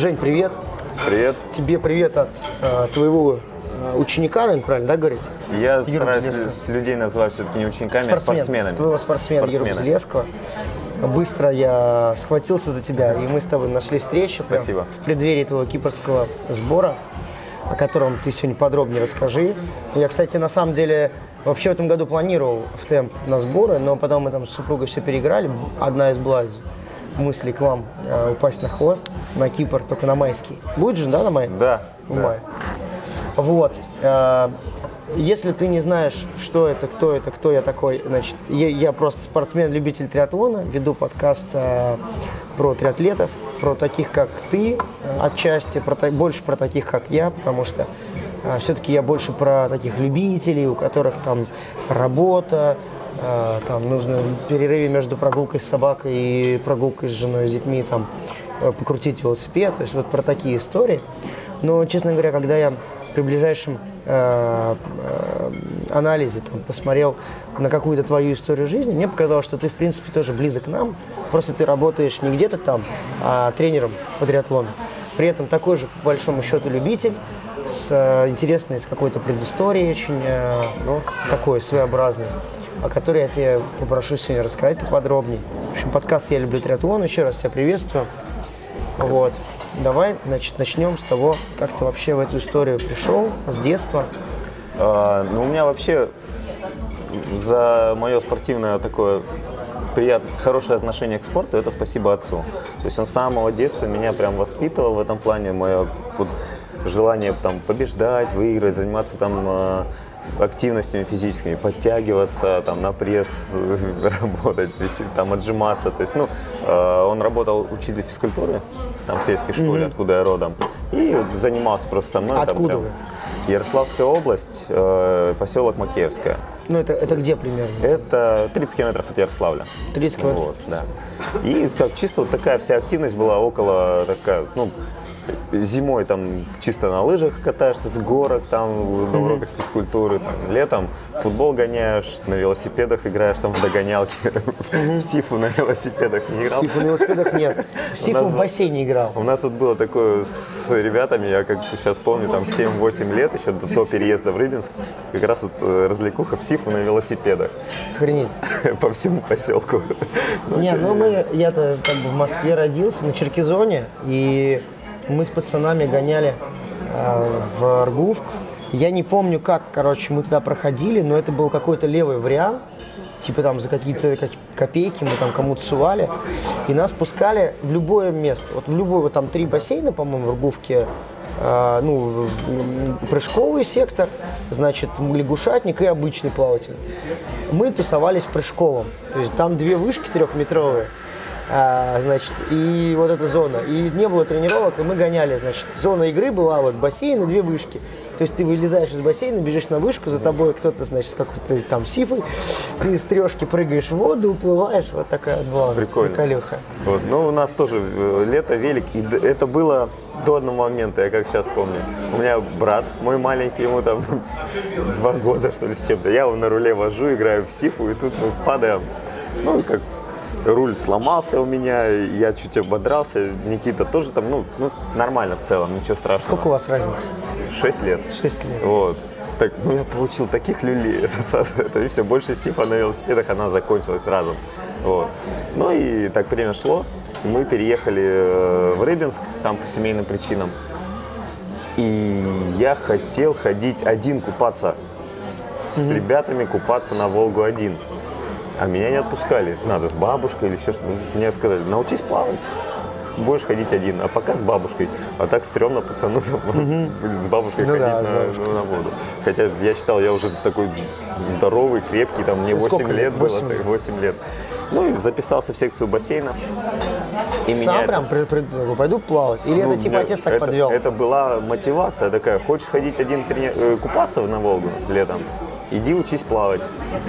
Жень, привет. Привет. Тебе привет от э, твоего э, ученика, наверное, правильно, да, говорить? Я Юра стараюсь Базилевского. людей называть все-таки не учениками, а Спортсмен. спортсменами. Твоего спортсмена Спортсмены. Базилевского. Быстро я схватился за тебя, и мы с тобой нашли встречу Спасибо. в преддверии твоего кипрского сбора, о котором ты сегодня подробнее расскажи. Я, кстати, на самом деле вообще в этом году планировал в темп на сборы, но потом мы там с супругой все переиграли. Одна из была из мыслей к вам э, упасть на хвост, на Кипр, только на майский. Будет же, да, на май? Да. в да. мае. Вот. э, Если ты не знаешь, что это, кто это, кто я такой, значит, я, я просто спортсмен-любитель триатлона, веду подкаст э, про триатлетов, про таких, как ты, э, отчасти, про, больше про таких, как я, потому что все-таки я больше про таких любителей, у которых там работа, э, там нужно в перерыве между прогулкой с собакой и прогулкой с женой, с детьми, там, э, покрутить велосипед, то есть вот про такие истории. Но, честно говоря, когда я при ближайшем э, э, анализе там, посмотрел на какую-то твою историю жизни, мне показалось, что ты, в принципе, тоже близок к нам, просто ты работаешь не где-то там, а тренером по триатлону. При этом такой же, по большому счету, любитель, с э, интересной, с какой-то предысторией очень, э, ну, такой своеобразной, о которой я тебе попрошу сегодня рассказать поподробнее. В общем, подкаст «Я люблю триатлон», еще раз тебя приветствую. Вот. Давай, значит, начнем с того, как ты вообще в эту историю пришел, с детства. А, ну, у меня вообще за мое спортивное такое прият... хорошее отношение к спорту, это спасибо отцу. То есть он с самого детства меня прям воспитывал в этом плане, мое желание там побеждать, выиграть, заниматься там э, активностями физическими, подтягиваться, там на пресс работать, там отжиматься. То есть, ну, э, он работал учителем физкультуры там в сельской школе, откуда я родом, и вот занимался просто со мной. там Откуда прям- вы? Ярославская область, э, поселок Макеевская. Ну, это, это где примерно? Это 30 километров от Ярославля. 30 километров. Вот, да. И как чисто вот такая вся активность была около такая, ну, зимой там чисто на лыжах катаешься с горок, там на уроках физкультуры, там, летом футбол гоняешь, на велосипедах играешь там в догонялки, в сифу на велосипедах не играл. Сифу на велосипедах нет. Сифу в бассейне играл. У нас вот было такое с ребятами, я как сейчас помню, там в 7-8 лет, еще до, до переезда в Рыбинск, как раз вот э, развлекуха в Сифу на велосипедах Охренеть. по всему поселку. Не, ну мы, я-то как бы в Москве родился, на Черкизоне, и мы с пацанами гоняли э, в Аргувк. Я не помню, как, короче, мы туда проходили, но это был какой-то левый вариант. Типа там за какие-то как- копейки мы там кому-то сували. И нас пускали в любое место. Вот в любой, вот там три бассейна, по-моему, в Аргувке. А, ну, прыжковый сектор, значит, лягушатник и обычный плавательный. Мы тусовались в прыжковом. То есть там две вышки трехметровые. А, значит, и вот эта зона. И не было тренировок, и мы гоняли, значит, зона игры была вот бассейн и две вышки. То есть ты вылезаешь из бассейна, бежишь на вышку, за тобой кто-то, значит, с какой-то там сифой, ты с трешки прыгаешь в воду, уплываешь, вот такая была Прикольно. приколюха. Вот, ну, у нас тоже э, лето, велик, и это было до одного момента, я как сейчас помню. У меня брат, мой маленький, ему там два года, что ли, с чем-то. Я его на руле вожу, играю в сифу, и тут мы падаем. Ну, как руль сломался у меня, я чуть ободрался. Никита тоже там, ну, ну нормально в целом, ничего страшного. Сколько у вас разница? Шесть лет. Шесть лет. Вот. Так, ну я получил таких люлей, это, это и все, больше сифа на велосипедах, она закончилась сразу. Вот. Ну и так время шло, мы переехали э, в Рыбинск, там по семейным причинам. И я хотел ходить один купаться, с ребятами купаться на Волгу один. А меня не отпускали, надо с бабушкой или еще что-то. Мне сказали, научись плавать будешь ходить один, а пока с бабушкой. А так стрёмно пацану с бабушкой Ну ходить да, на, бабушкой. ну, на воду. Хотя я считал, я уже такой здоровый, крепкий, там мне Ну, 8 сколько лет было, Восемь так, лет. 8 лет. Ну и записался в секцию бассейна. И Сам это- прям при- при- такой, пойду плавать? Или ну, это типа меня- отец так это, подвел? Это была мотивация такая. Хочешь ходить один трени- э, купаться на Волгу летом? Иди учись плавать.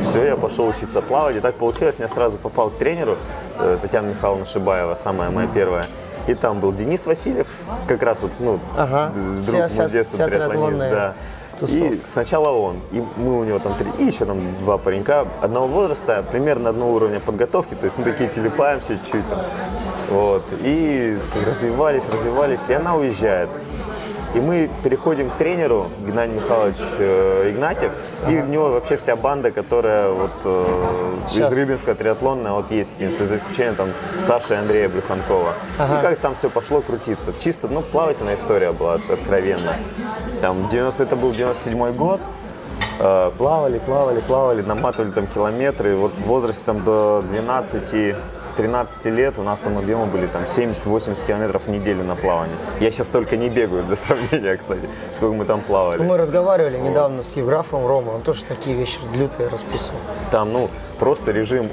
Все, я пошел учиться плавать. И так получилось, я сразу попал к тренеру, э, Татьяна Михайловна Шибаева, самая моя первая. И там был Денис Васильев, как раз вот, ну, Ага, друг вся- мой детства, триатлонист, да. Тусовка. И сначала он, и мы у него там три, и еще там два паренька одного возраста, примерно одного уровня подготовки, то есть мы такие телепаемся чуть-чуть там. Вот. И развивались, развивались, и она уезжает. И мы переходим к тренеру, Геннадий Михайлович э, Игнатьев, и у него вообще вся банда, которая вот э, из Рыбинска триатлонная вот есть, в принципе, за исключением там Саши и Андрея Брюханкова. Ага. И как там все пошло крутиться. Чисто, ну, плавательная история была от- откровенно. Там 90, это был 97 год, Э, плавали, плавали, плавали, наматывали там километры. Вот в возрасте там до 12 13 лет у нас там объемы были там 70-80 километров в неделю на плавание. Я сейчас только не бегаю для сравнения, кстати, сколько мы там плавали. Мы разговаривали недавно с Евграфом Рома, он тоже такие вещи лютые расписывал. Там, ну, просто режим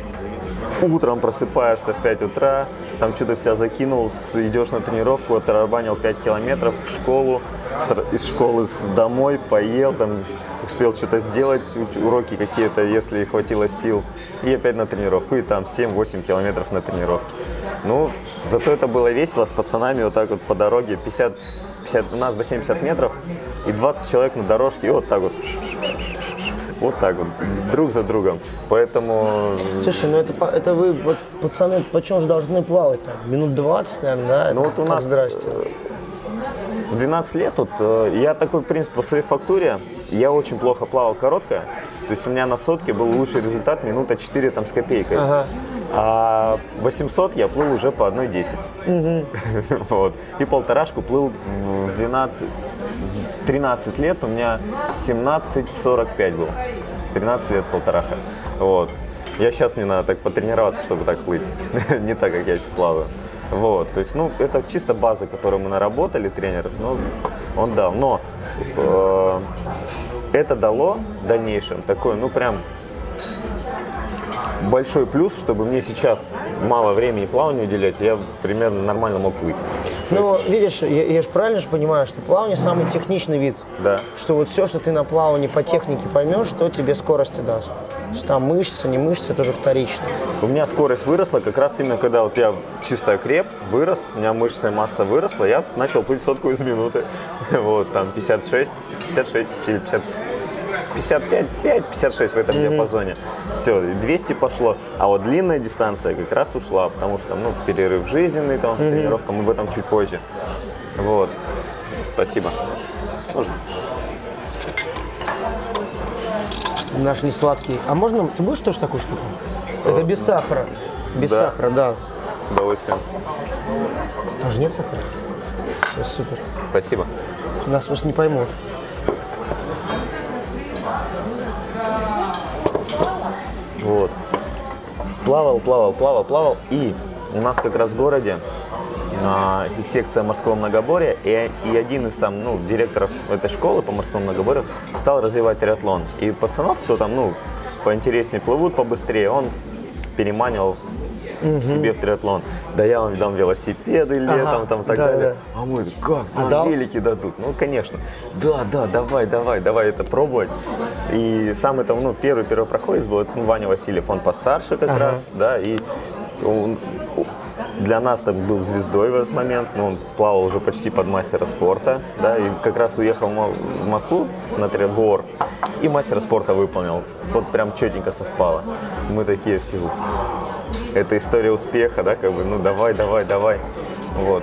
утром просыпаешься в 5 утра, там что-то вся закинул, идешь на тренировку, отрабанил 5 километров в школу, с- из школы домой, поел, там успел что-то сделать, уроки какие-то, если хватило сил, и опять на тренировку, и там 7-8 километров на тренировке. Ну, зато это было весело с пацанами вот так вот по дороге, 50, 50 у нас до 70 метров, и 20 человек на дорожке, и вот так вот вот так вот, друг за другом. Поэтому Слушай, ну это, это вы, вот, пацаны, почему же должны плавать там? Минут 20, наверное, да? Ну Это вот у нас Здрасте. в 12 лет вот, э, я такой, в принципе, по своей фактуре, я очень плохо плавал короткое. То есть у меня на сотке был лучший результат минута 4 там с копейкой. Ага. А 800 я плыл уже по 1,10. вот. И полторашку плыл в 12, в 13 лет, у меня 17,45 был. В 13 лет полтораха. Вот. Я сейчас мне надо так потренироваться, чтобы так плыть. Не так, как я сейчас плаваю. Вот, то есть, ну, это чисто база, которую мы наработали, тренер, ну, он дал. Но это дало в дальнейшем такой, ну, прям большой плюс, чтобы мне сейчас мало времени плаванию уделять, я примерно нормально мог плыть. То Ну, есть, видишь, я, я же правильно же понимаю, что плавание самый техничный вид. да. Что вот все, что ты на плавании по технике поймешь, что тебе скорости даст. То там мышцы, не мышцы, это уже вторично. У меня скорость выросла как раз именно когда вот я чисто окреп, вырос, у меня мышечная масса выросла, я начал плыть сотку из минуты. Вот, там 56, 56 или 50, 55, 5, 56 в этом диапазоне. Все, 200 пошло. А вот длинная дистанция как раз ушла, потому что, ну, перерыв жизненный, там, тренировка, мы об этом чуть позже. Вот. Спасибо. Можно? Наш не сладкий. А можно, ты будешь тоже такую штуку? Это без сахара. Без да. сахара, да. С удовольствием. Там же нет сахара? Все, супер. Спасибо. Нас просто не поймут. Вот. Плавал, плавал, плавал, плавал. И у нас как раз в городе а, секция морского многоборья, и, и один из там, ну, директоров этой школы по морскому многоборью стал развивать триатлон. И пацанов, кто там, ну, поинтереснее плывут, побыстрее, он переманивал к себе в триатлон. Да я вам дам велосипеды летом, там, так да, далее. да. А мы, как, нам дал? велики дадут? Ну, конечно. Да, да, давай, давай, давай это пробовать. И самый там, ну, первый первопроходец был это, ну, Ваня Васильев, он постарше как Ага. раз, да, и он для нас там был звездой в этот момент, но он плавал уже почти под мастера спорта, да, и как раз уехал в Мо- в Москву на тренбор, и мастера спорта выполнил. Вот прям четенько совпало. Мы такие все, «Ух, это история успеха, да, как бы, ну давай, давай, давай. Вот.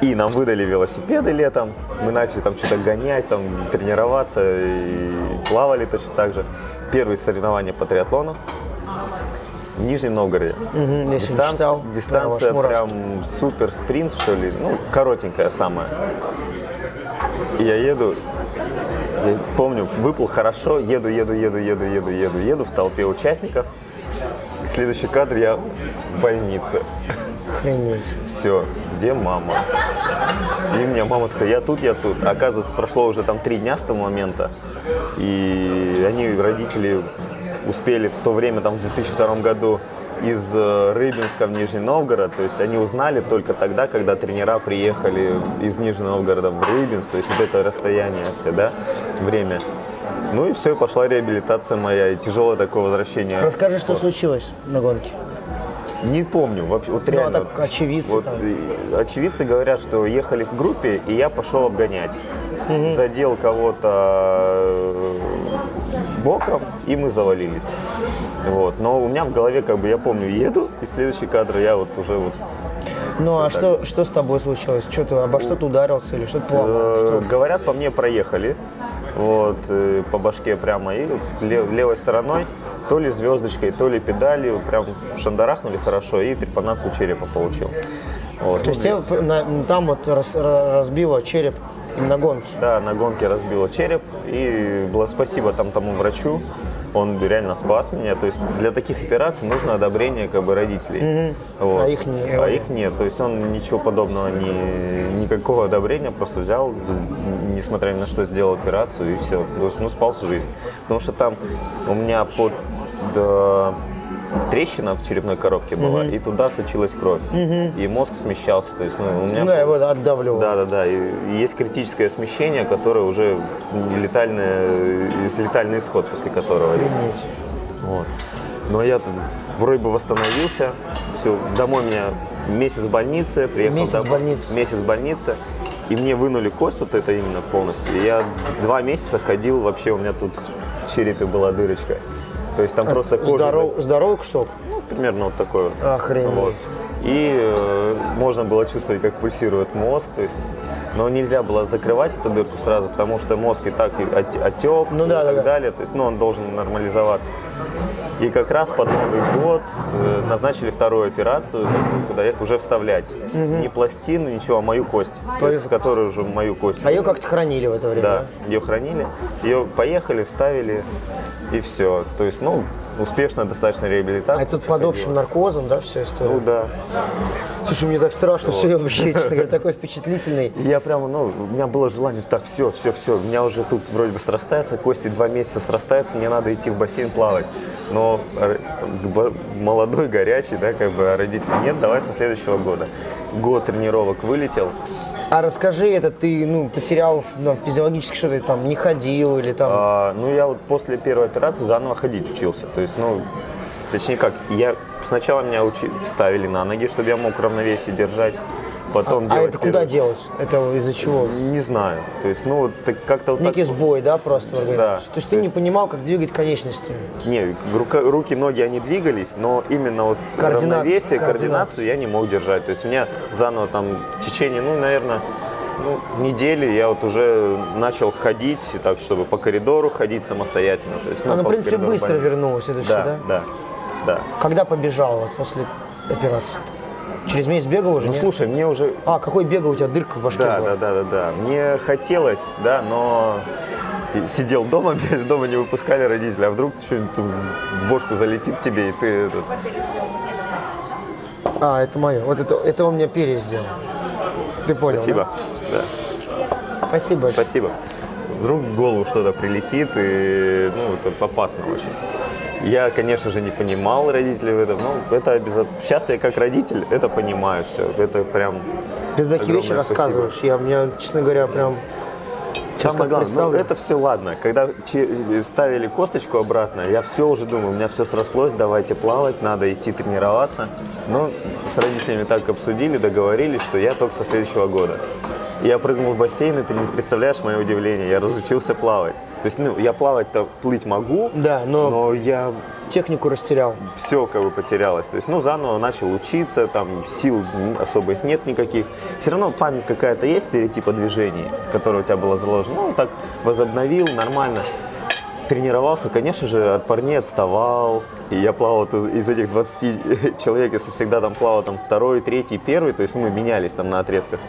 И нам выдали велосипеды летом. Мы начали там что-то гонять, там тренироваться и плавали точно так же. Первые соревнования по триатлону в Нижнем Новгороде. Читал, да, дистанция мурашки. прям супер спринт, что ли. Ну, коротенькая самая. И я еду, я помню, выплыл хорошо, еду, еду, еду, еду, еду, еду, еду в толпе участников. Следующий кадр я в больнице. Охренеть. Все, где мама? И мне мама такая, я тут, я тут. Оказывается, прошло уже там три дня с того момента. И они, родители, успели в то время, там, в 2002 году, из э, Рыбинска в Нижний Новгород. То есть они узнали только тогда, когда тренера приехали из Нижнего Новгорода в Рыбинск. То есть вот это расстояние все, да, время. Ну и все, пошла реабилитация моя, и тяжелое такое возвращение. Расскажи, что случилось на гонке. Не помню, вообще, вот Ну, а реально. так очевидцы вот, там. очевидцы говорят, что ехали в группе, и я пошел обгонять. задел кого-то э, боком, и мы завалились. Вот. Но у меня в голове, как бы, я помню, еду, и следующий кадр я вот уже вот Ну а что, что с тобой случилось? Что ты, обо что ты ударился или что-то плохо? Э, Что? Говорят, по мне проехали. Вот, э, по башке прямо и лев- левой стороной то ли звездочкой, то ли педалью, прям шандарахнули хорошо и трепанацию черепа получил. Вот. То есть тебе п- на- там вот рас- ра- разбило череп именно гонки. Да, на гонке разбило череп. И было спасибо там тому врачу. Он реально спас меня. То есть для таких операций нужно одобрение как бы родителей. Вот. А их не- А их нет. То есть он ничего подобного, не, никакого одобрения просто взял, несмотря ни на что, сделал операцию и все. То есть, ну, спал всю жизнь. Потому что там у меня под да, трещина в черепной коробке была, и туда сочилась кровь. И мозг смещался. То есть, ну, у меня Да, его отдавливало. да, да, да. И есть критическое смещение, которое уже летальное, летальный исход, после которого есть. Вот. Но я вроде бы восстановился. Все, домой меня месяц в больнице, приехал Месяц домой. в больнице. Месяц в больнице. И мне вынули кость вот это именно полностью. И я два месяца ходил, вообще у меня тут в черепе была дырочка. То есть там просто кожа... Здоров, здоровый кусок. Ну, примерно вот такой вот. Охренеть. Вот. И э, можно было чувствовать, как пульсирует мозг, то есть, но нельзя было закрывать эту дырку сразу, потому что мозг и так и от- отек Ну и да, так да, да. далее, то есть, ну, он должен нормализоваться. И как раз под Новый год э, назначили вторую операцию, туда их уже вставлять. Не пластину, ничего, а мою кость, то есть, которую уже мою кость. А ее как-то хранили в это время, Да, ее хранили, ее поехали, вставили, и все. То есть, ну, успешно достаточно реабилитация. А тут под общим наркозом, да, все история? Ну да. Слушай, мне так страшно, все, я вообще, честно говоря, такой впечатлительный. Я прямо, ну, у меня было желание, так, все, все, все, у меня уже тут вроде бы срастается, кости два месяца срастаются, мне надо идти в бассейн плавать. Но молодой, горячий, да, как бы, а родители, нет, давай со следующего года. Год тренировок вылетел, А расскажи, это ты, ну, потерял ну, физиологически что-то там, не ходил или там... А, ну, я вот после первой операции заново ходить учился. То есть, ну, точнее как, я сначала меня учи, ставили на ноги, чтобы я мог равновесие держать. Потом а делать это куда делать? Это из-за чего? Не знаю. То есть, ну, вот так- как-то вот так Некий сбой, да, просто в организме? Да. То есть ты не понимал, как двигать конечности? Не, рука- руки, ноги, они двигались, но именно вот Координацию, равновесие, координацию. координацию я не мог держать. То есть меня заново там в течение, ну, наверное, ну, недели я вот уже начал ходить, так, чтобы по коридору ходить самостоятельно. То есть, ну, Она, в принципе, быстро больницы. вернулась, это все, Да, да? да, да. Когда побежала после операции? Через месяц бегал уже? Ну, нет? слушай, мне уже А, какой бегал у тебя дырка в башке Да, была? да, да, да, да. Мне хотелось, да, но сидел дома, меня из дома не выпускали родители, а вдруг что-нибудь в бошку залетит тебе, и ты этот, А, это мое. Вот это, это он мне перья сделал. Ты понял, Спасибо. Да? да? Спасибо большое. Спасибо. Вдруг в голову что-то прилетит, и ну, это опасно очень. Я, конечно же, не понимал родителей в этом, но это обязательно. Сейчас я как родитель это понимаю все. Это прям Ты такие вещи спасибо. рассказываешь. Я, меня, честно говоря, прям... Самое главное, ну, это все ладно. Когда вставили косточку обратно, я все уже думаю, у меня все срослось, давайте плавать, надо идти тренироваться. Но с родителями так обсудили, договорились, что я только со следующего года. Я прыгнул в бассейн, и ты не представляешь мое удивление, я разучился плавать. То есть, ну, я плавать-то плыть могу, Да, но- но я Технику растерял. все как бы потерялось. То есть, ну, заново начал учиться, там сил особых нет никаких. Все равно память какая-то есть, стереотипа движений, которая у тебя была заложена. Ну, так возобновил, нормально. Тренировался, конечно же, от парней отставал. И я плавал из, из этих 20 человек, если всегда там плавал там второй, третий, первый, то есть мы менялись там на отрезках.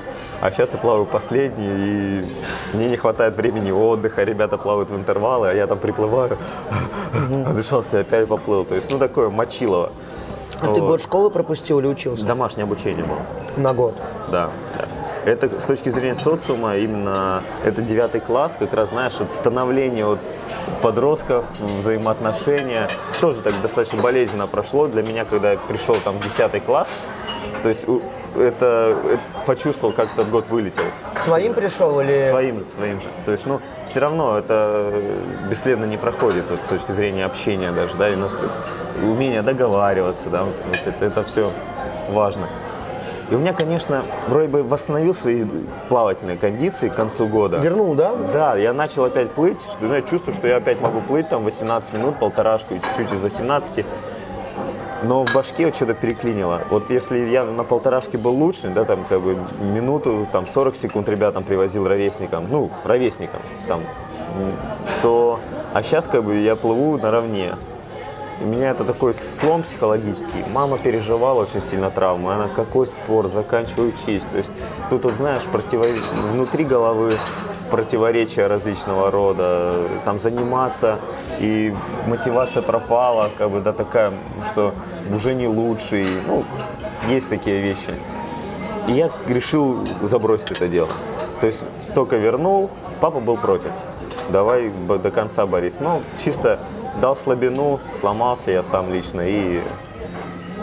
А сейчас я плаваю последний, и мне не хватает времени отдыха, ребята плавают в интервалы, а я там приплываю, отдышался опять поплыл. То есть, ну, такое мочилово. А ты Вот. год школы пропустил или учился? Домашнее обучение было. На год. Да, да. Это с точки зрения социума, именно это девятый класс, как раз, знаешь, вот становление вот подростков, взаимоотношения, тоже так достаточно болезненно прошло для меня, когда я пришел там в 10 класс, то есть это, это почувствовал, как этот год вылетел. К своим пришел или... Своим, своим же. То есть, ну, все равно это бесследно не проходит вот, с точки зрения общения даже, да, и нас- умение договариваться, да, вот это, это все важно. И у меня, конечно, вроде бы восстановил свои плавательные кондиции к концу года. Вернул, да? Да, я начал опять плыть, что, ну, я чувствую, что я опять могу плыть там 18 минут, полторашку, чуть-чуть из 18. Но в башке вот что-то переклинило. Вот если я на полторашке был лучше, да, там как бы минуту, там 40 секунд ребятам привозил ровесникам, ну, ровесникам, там, то, а сейчас как бы я плыву наравне. У меня это такой слом психологический. Мама переживала очень сильно травму. Она какой спорт, заканчивай учись. То есть тут вот знаешь, противо... внутри головы противоречия различного рода, там заниматься, и мотивация пропала, как бы, да, такая, что уже не лучший, ну, есть такие вещи. И я решил забросить это дело. То есть только вернул, папа был против. Давай до конца борись. Ну, чисто дал слабину, сломался я сам лично и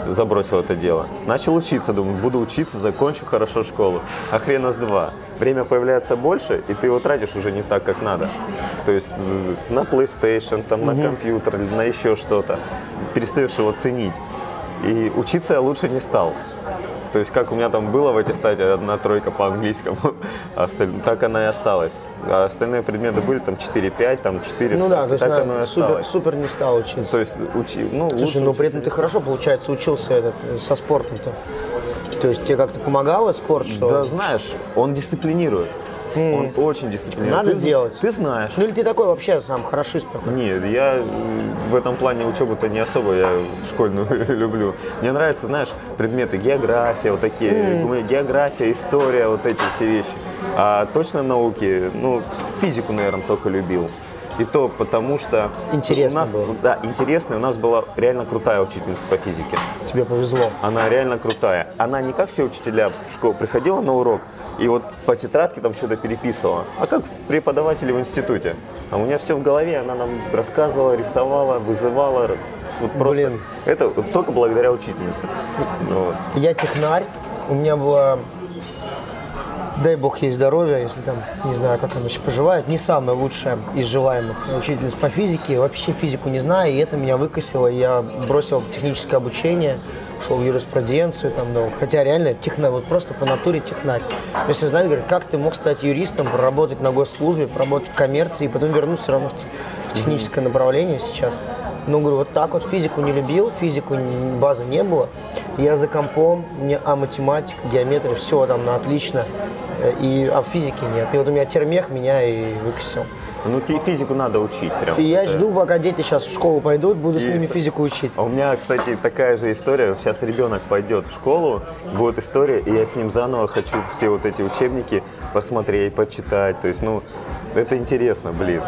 забросил это дело. Начал учиться, думаю, буду учиться, закончу хорошо школу. А хрена с два. Время появляется больше, и ты его тратишь уже не так, как надо. То есть э, на PlayStation, там, угу. на компьютер, на еще что-то. Перестаешь его ценить. И учиться я лучше не стал. То есть, как у меня там было в аттестате одна тройка по английскому, а так она и осталась. А остальные предметы были там 4-5, там 4, ну, да, то есть так оно и супер, осталось. супер не стал учиться. То есть, учи, ну, Слушай, но при этом ты хорошо, получается, учился этот, со спортом-то. То есть тебе как-то помогало спорт, что Да, знаешь, он дисциплинирует. Он очень дисциплинированный. Надо ты, сделать. Ты знаешь. Ну или ты такой вообще сам хорошист такой? Нет, я в этом плане учебу-то не особо я школьную люблю. Мне нравятся, знаешь, предметы география, вот такие, mm. география, история, вот эти все вещи. А точно науки, ну, физику, наверное, только любил. И то потому, что интересно у нас, было. Да, интересно. У нас была реально крутая учительница по физике. Тебе повезло. Она реально крутая. Она не как все учителя в школу приходила на урок и вот по тетрадке там что-то переписывала, а как преподаватели в институте. А у меня все в голове, она нам рассказывала, рисовала, вызывала. Вот просто Блин. это вот только благодаря учительнице. Вот. Я технарь. У меня была дай бог ей здоровья, если там, не знаю, как она еще поживает, не самая лучшая из желаемых учительница по физике, вообще физику не знаю, и это меня выкосило, я бросил техническое обучение, шел юриспруденцию, там, ну, хотя реально техно, вот просто по натуре технарь. То есть, говорят, как ты мог стать юристом, проработать на госслужбе, проработать в коммерции, и потом вернуться все равно в, в техническое направление сейчас. Ну, говорю, вот так вот физику не любил, физику базы не было. Я за компом, мне, а математика, геометрия, все там на отлично. Э, и, а в физике нет. И вот у меня термех меня и выкосил. Ну, тебе физику надо учить прям. И я жду, пока дети сейчас в школу пойдут, буду с ними физику учить. А у меня, кстати, такая же история. Сейчас ребенок пойдет в школу, будет история, и я с ним заново хочу все вот эти учебники посмотреть, почитать. То есть, ну, это интересно, блин.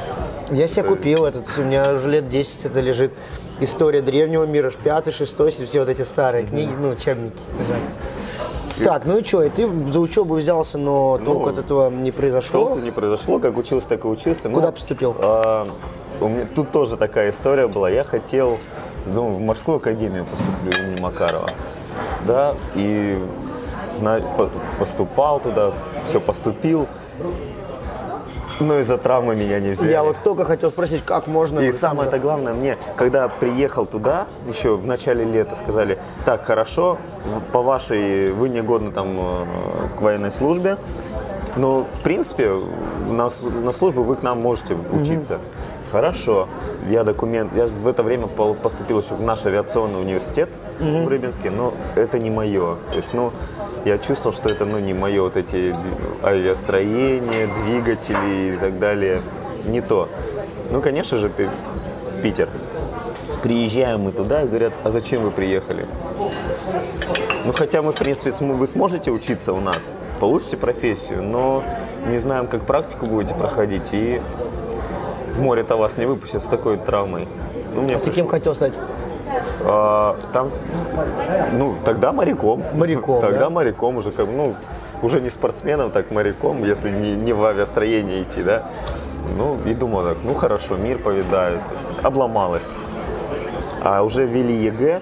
Я себе купил этот, у меня уже лет 10 это лежит. История древнего мира, пятый, шестой, все вот эти старые книги, ну, учебники лежат. Так, ну и что, и ты за учебу взялся, но Ну, толку от этого не произошло? Толку не произошло, как учился, так и учился. Куда Ну, поступил? а, у меня тут тоже такая история была. Я хотел, думаю, в морскую академию поступлю имени Макарова. Да, и на- по- поступал туда, все поступил. Но из-за травмы меня не взяли. Я вот только хотел спросить, как можно... И самое это главное, мне, когда приехал туда, еще в начале лета, сказали, так, хорошо, по вашей, вы не годны там э, к военной службе, но, в принципе, на, на службу вы к нам можете учиться. Хорошо. Я документ, я в это время поступил еще в наш авиационный университет в Рыбинске, но это не мое. То есть, ну, я чувствовал, что это, ну, не мое, вот эти авиастроения, двигатели и так далее. Не то. Ну, конечно же, в Питер. Приезжаем мы туда и говорят, а зачем вы приехали? Ну, хотя мы, в принципе, вы сможете учиться у нас, получите профессию, но не знаем, как практику будете проходить, и море-то вас не выпустят с такой травмой. Ну, мне Ты кем пришло- хотел стать? а, там, ну, тогда моряком. Моряком, Тогда да? моряком уже, как, ну, уже не спортсменом, так моряком, если не, не в авиастроение идти, да. Ну, и думал так, ну, хорошо, мир повидаю. Обломалась. А уже ввели ЕГЭ,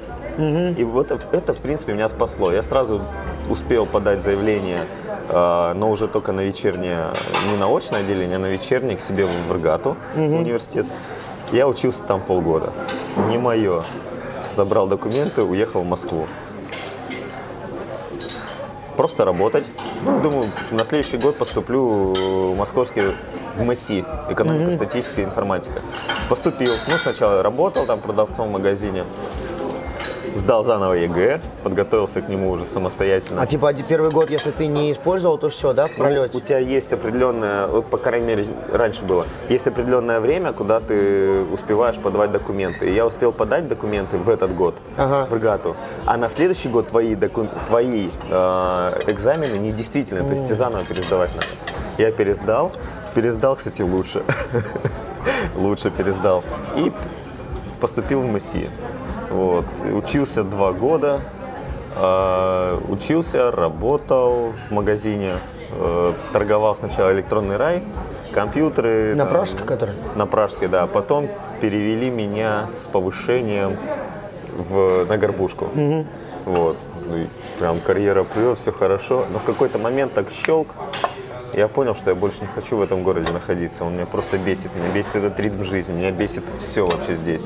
и вот это, это, в принципе, меня спасло. Я сразу успел подать заявление, а, но уже только на вечернее, не на очное отделение, а на вечернее к себе в Иргату, в университет. Я учился там полгода. Не мое. Забрал документы, уехал в Москву. просто работать. Ну, думаю, на следующий год поступлю в московский в МСИ, экономико-статистическая информатика. Поступил. Ну, сначала работал там продавцом в магазине, сдал заново ЕГЭ, подготовился к нему уже самостоятельно. А типа первый год, если ты не использовал, то все, да, в Ну, пролете? у тебя есть определенное, вот по крайней мере раньше было, есть определенное время, куда ты успеваешь подавать документы. И я успел подать документы в этот год, Ага. в РГАТу. А на следующий год твои, доку- твои э, экзамены недействительны, то есть тебе заново пересдавать надо. Я пересдал, пересдал, кстати, лучше. лучше пересдал. И поступил в МСИ. Вот. Учился два года, э, учился, работал в магазине, э, торговал сначала электронный рай, компьютеры. На там, Пражской, который? На Пражской, да. Потом перевели меня с повышением в, на горбушку. Вот. Ну прям карьера плюс, все хорошо. Но в какой-то момент так щелк. Я понял, что я больше не хочу в этом городе находиться. Он меня просто бесит. Меня бесит этот ритм жизни. Меня бесит все вообще здесь.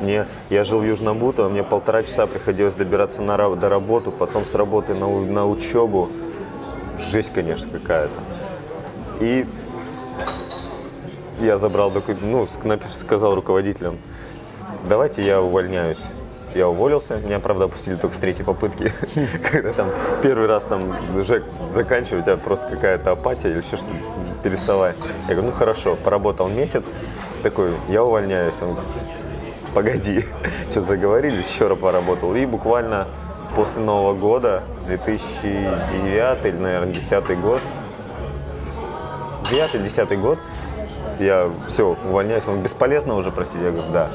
Мне, я жил в Южном Бутово, мне полтора часа приходилось добираться на, до работы, потом с работы на, на учебу. Жесть, конечно, какая-то. И я забрал документы, ну, сказал руководителям, давайте я увольняюсь. Я уволился, меня, правда, опустили только с третьей попытки, когда там первый раз там Жек заканчивает, у тебя просто какая-то апатия или еще что-то, переставай. Я говорю, ну хорошо, поработал месяц, такой, я увольняюсь. Он, погоди, что-то заговорились, еще раз поработал. И буквально после Нового года, 2009 или, наверное, 10 год, 9-10 год, я все, увольняюсь, он бесполезно уже просить. Я говорю, да.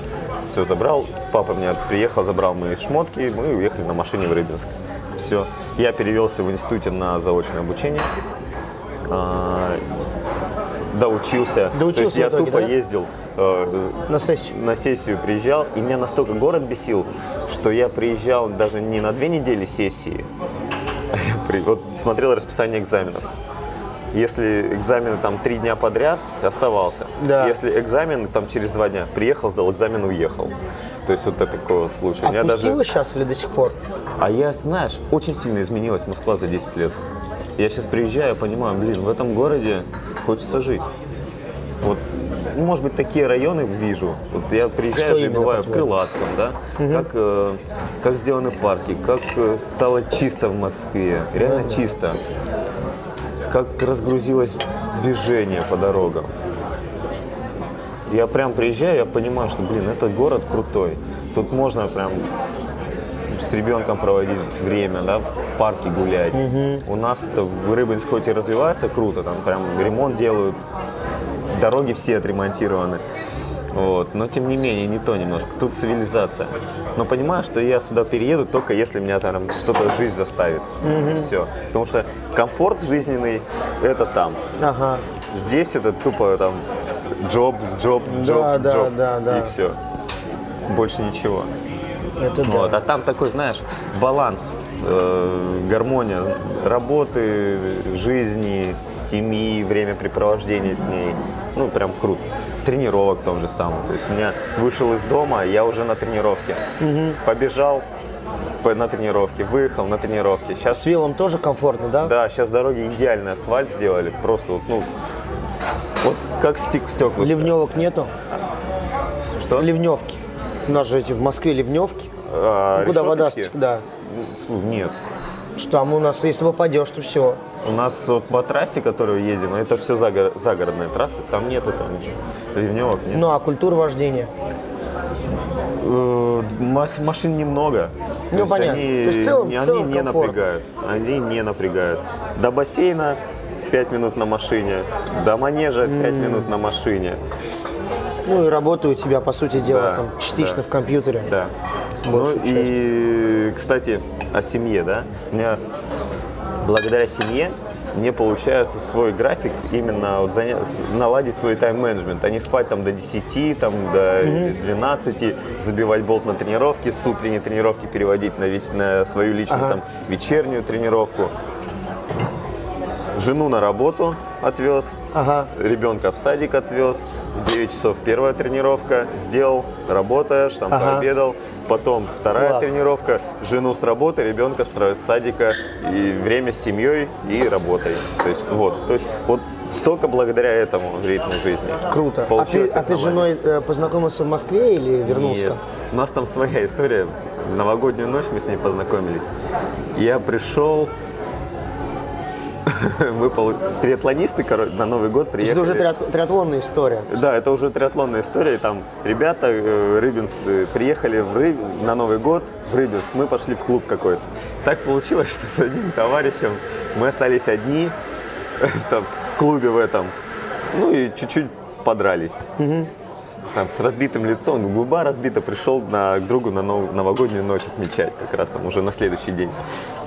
Все, забрал. Папа меня приехал, забрал мои шмотки, мы уехали на машине в Рыбинск. Все. Я перевелся в институте на заочное обучение. А, доучился. Доучился То есть я итоге, тупо да? ездил э, На сессию. на сессию приезжал, и меня настолько город бесил, что я приезжал даже не на две недели сессии, а я при- вот смотрел расписание экзаменов. Если экзамены там три дня подряд, оставался. Да. Если экзамен там через два дня, приехал, сдал экзамен, уехал. То есть вот такого случая. Меня Отпустила сейчас или до сих пор? а я, знаешь, очень сильно изменилась Москва за 10 лет. Я сейчас приезжаю, понимаю, блин, в этом городе хочется жить. Вот, ну, может быть, такие районы вижу. Вот я приезжаю, и бываю в? Крылатском, да, как, э, как сделаны парки, как э, стало чисто в Москве, реально Да-да. чисто. Как разгрузилось движение по дорогам. Я прям приезжаю, я понимаю, что, блин, этот город крутой. Тут можно прям с ребенком проводить время, да, в парке гулять. У нас-то в Рыбинск хоть и развивается круто, там прям ремонт делают, дороги все отремонтированы. Вот. Но тем не менее, не то немножко. Тут цивилизация. Но понимаю, что я сюда перееду только если меня там что-то жизнь заставит. Все. Потому что комфорт жизненный это там. Ага. Здесь это тупо там джоб, джоб, джоб, Да, да, джоб. да, да. И все. Больше ничего. Это да. Вот. А там такой, знаешь, баланс, э, гармония работы, жизни, семьи, времяпрепровождения с ней. Ну, прям круто. Тренировок том же самом. То есть у меня вышел из дома, я уже на тренировке. Побежал по- на тренировке, выехал на тренировке. Сейчас С вилом тоже комфортно, да? да, сейчас дороги идеальный асфальт сделали. Просто вот, ну, вот как стик в стеклышко. Ливневок нету? Что? Ливневки. У нас же эти в Москве ливневки. А, Куда вода решеточки? стек- да. Нет. Что там у нас, если попадешь, то все. У нас вот по трассе, которую едем, это все загор- загородная трасса, там нет этого ничего. Ливневок нет. Ну а культура вождения? Э, машин немного. Ну, есть понятно. Они, То есть в целом- не- в они целом не комфортно. напрягают. Они не напрягают. До бассейна 5 минут на машине, до манежа 5 минут на машине. Ну и работа у тебя, по сути дела, Да, там, частично да. в компьютере. Да. Ну и, кстати, о семье, да. У меня благодаря семье мне получается свой график именно вот заня- наладить свой тайм-менеджмент, а не спать там до 10, там, до 12, забивать болт на тренировки, с утренней тренировки переводить на, веч- на свою личную Ага. там, вечернюю тренировку. Жену на работу отвез, Ага. ребенка в садик отвез, в 9 часов первая тренировка, сделал, работаешь, там Ага. пообедал, потом вторая Класс. тренировка, жену с работы, ребенка с садика, и время с семьей и работой. То есть вот, то есть вот только благодаря этому ритму жизни. Круто. А ты, Получилось а ты с женой э, познакомился в Москве или вернулся? Нет. У нас там своя история. В новогоднюю ночь мы с ней познакомились. Я пришел, мы триатлонисты короче, на Новый год приехали. это уже триат- триатлонная история. Да, это уже триатлонная история. и Там ребята э, Рыбинск э, приехали в Рыб... на Новый год в Рыбинск. Мы пошли в клуб какой-то. Так получилось, что с одним товарищем мы остались одни в клубе в этом. Ну и чуть-чуть подрались. Там с разбитым лицом, губа разбита, пришел на, к другу на нов- новогоднюю ночь отмечать, как раз там уже на следующий день.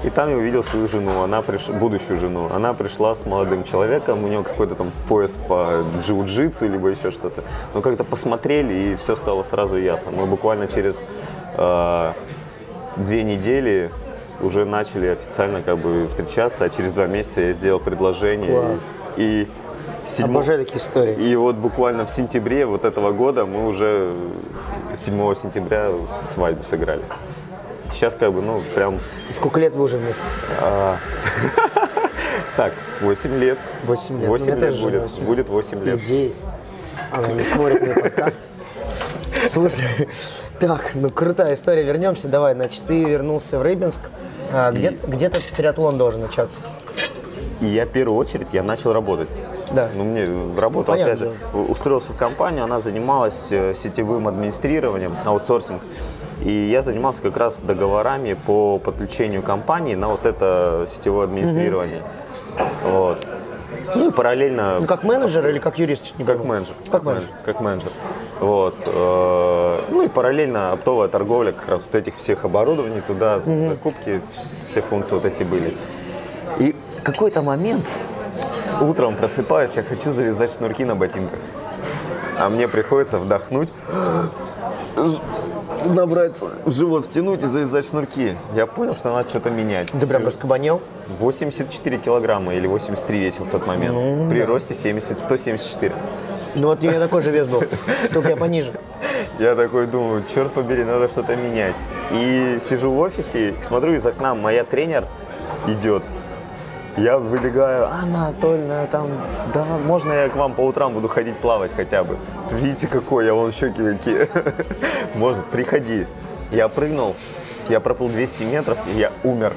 И там я увидел свою жену, она приш... будущую жену. Она пришла с молодым человеком, у него какой-то там пояс по джиу-джитсу, либо еще что-то. Но как-то посмотрели, и все стало сразу ясно. Мы буквально через э, две недели уже начали официально как бы встречаться, а через два месяца я сделал предложение. Класс. И, седьмо- Обожаю такие истории. и вот буквально в сентябре вот этого года мы уже 7 сентября свадьбу сыграли. Сейчас как бы, ну, прям, Сколько лет вы уже вместе? а, так, 8 лет. 8 лет. Ну, 8 у меня лет будет, 8 будет 8 лет. Девять. Она не смотрит мой подкаст. Слушай, так, ну крутая история. Вернемся, давай. Значит, ты вернулся в Рыбинск. А, где, где-то триатлон должен начаться. И я в первую очередь, я начал работать. Да. Ну, мне работал, Понятно, опять же, устроился в компанию, она занималась э, сетевым администрированием, аутсорсинг. И я занимался как раз договорами по подключению компании на вот это сетевое администрирование. Вот. Ну и параллельно Ну, как менеджер или как юрист? Не Как менеджер. Как менеджер. Как менеджер. Вот. э, Ну и параллельно оптовая торговля, как раз вот этих всех оборудований туда, закупки, все функции вот эти были. И какой-то момент, утром просыпаюсь, я хочу завязать шнурки на ботинках. А мне приходится вдохнуть, набрать, живот втянуть и завязать шнурки. Я понял, что надо что-то менять. Ты прям раскабанел? 84 килограмма или 83 весил в тот момент. При росте 70, 174. Ну вот у меня такой же вес был, только я пониже. Я такой думаю, черт побери, надо что-то менять. И сижу в офисе, смотрю из окна, моя тренер идет. Я выбегаю, Анна Анатольевна, там, да, можно я к вам по утрам буду ходить плавать хотя бы? Видите, какой я, вон щеки какие. Можно, приходи. Я прыгнул, я проплыл 200 метров, и я умер.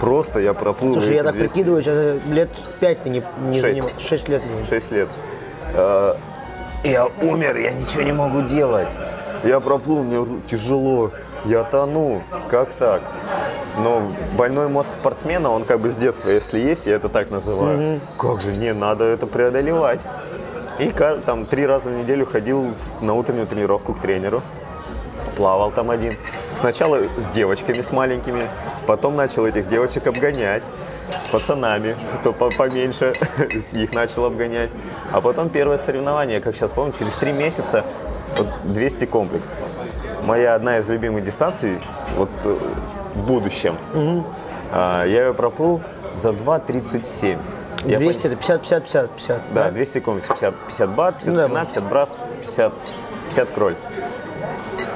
Просто я проплыл Слушай, я так 200 прикидываю, сейчас лет пять ты не, не Шесть. занимаешься. Шесть лет. не- 6 лет. Э, Я умер, я ничего не могу делать. Я проплыл, мне тяжело, я тону. Как так? Но больной мозг спортсмена, он как бы с детства, если есть, я это так называю. Как же, не, надо это преодолевать. И там три раза в неделю ходил на утреннюю тренировку к тренеру. Плавал там один. Сначала с девочками, с маленькими, потом начал этих девочек обгонять с пацанами, кто по- поменьше, их начал обгонять. А потом первое соревнование, как сейчас помню, через три месяца, вот 200 комплекс. Моя одна из любимых дистанций вот э, в будущем. А, Я ее проплыл за 2.37. Я 200, это 50, 50, 50, 50. да, 200 комплекс, 50, 50 бат, 50 Да, спина, да. 50 брас, 50, 50 кроль.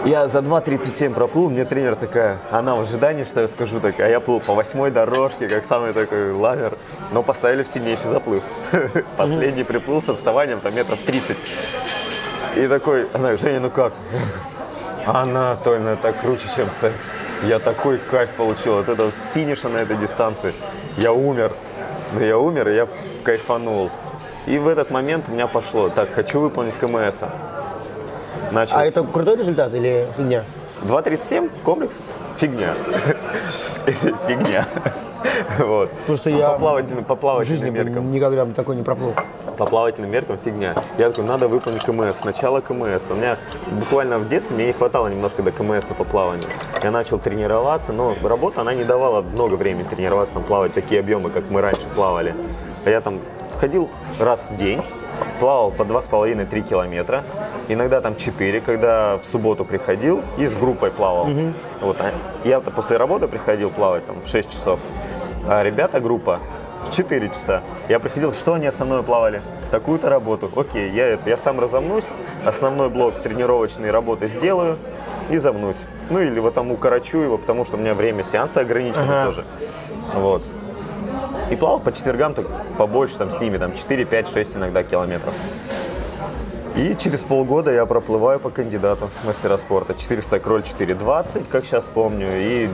Я за 2.37 проплыл, мне тренер такая, она в ожидании, что я скажу, так, а я плыл по восьмой дорожке, как самый такой лавер, но поставили в сильнейший заплыв. Последний приплыл с отставанием там метров 30. И такой, она говорит, Женя, ну как? Анна Анатольевна, это круче, чем секс. Я такой кайф получил от этого финиша на этой дистанции. Я умер. Ну, я умер, и я кайфанул. И в этот момент у меня пошло, так, хочу выполнить КМС. Начал. А это крутой результат или фигня? 2.37 комплекс? Фигня. Фигня. Вот. Потому что я по плавательным, по В жизни меркам. никогда бы такой не проплыл. По плавательным меркам фигня. Я такой, надо выполнить КМС. Сначала КМС. У меня буквально в детстве мне не хватало немножко до КМС по плаванию. Я начал тренироваться, но работа, она не давала много времени тренироваться, там, плавать такие объемы, как мы раньше плавали. А я там ходил раз в день, плавал по 2,5-3 километра, иногда там 4, когда в субботу приходил и с группой плавал. Вот, а я после работы приходил плавать там в 6 часов, а ребята группа 4 часа. Я приходил, что они основное плавали? Такую-то работу. Окей, я это, я сам разомнусь, основной блок тренировочной работы сделаю и замнусь. Ну или вот там укорочу его, потому что у меня время сеанса ограничено Ага. тоже. Вот. И плавал по четвергам так побольше, там с ними, там 4, 5, 6 иногда километров. И через полгода я проплываю по кандидату в мастера спорта. 400 кроль 4.20, как сейчас помню, и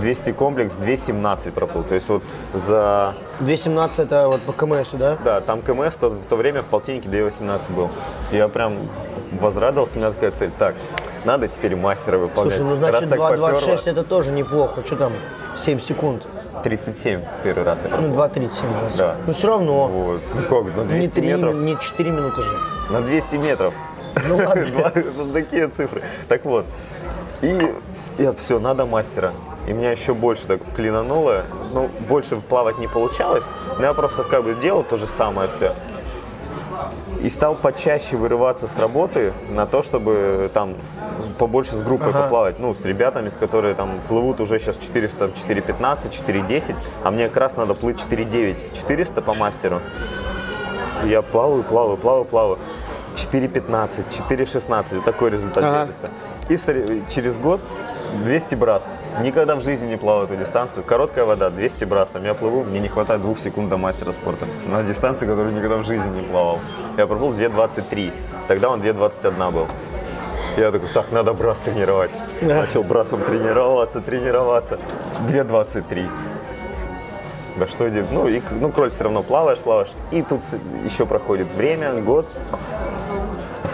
200 комплекс 2.17 проплыл. То есть вот за... 217 это вот по КМСу, да? Да, там КМС то- в то время в полтиннике 2.18 был. Я прям возрадовался, у меня такая цель. Так, надо теперь мастера выполнять. Слушай, ну значит так 2.26 попёрло, это тоже неплохо. Что там? 7 секунд. 37 первый раз я. Ну 2.37. Да. Ну все равно. Вот. Ну как, на Не 200 3, метров? не 4 минуты же. На 200 метров. Ну ладно. Два- такие цифры. Так вот. И я все, надо мастера. И меня еще больше так клинануло. Ну, больше плавать не получалось. Но я просто как бы делал то же самое все. И стал почаще вырываться с работы на то, чтобы там побольше с группой Ага. поплавать. Ну, с ребятами, с которые там плывут уже сейчас 400, 4.15, 4.10. А мне как раз надо плыть 4.9, 400 по мастеру. И Я плаваю, плаваю, плаваю, плаваю. 4.15, 4.16, вот такой результат Ага. держится. И через год 200 брас. Никогда в жизни не плавал эту дистанцию. Короткая вода, 200 брасов. Я плыву, мне не хватает двух секунд до мастера спорта. На дистанции, которую никогда в жизни не плавал. Я проплыл 2.23. Тогда он 2.21 был. Я такой, так, надо брас тренировать. Начал брасом тренироваться, тренироваться. 2.23. Да что делать? Ну, и, ну, кроль все равно плаваешь, плаваешь. И тут еще проходит время, год.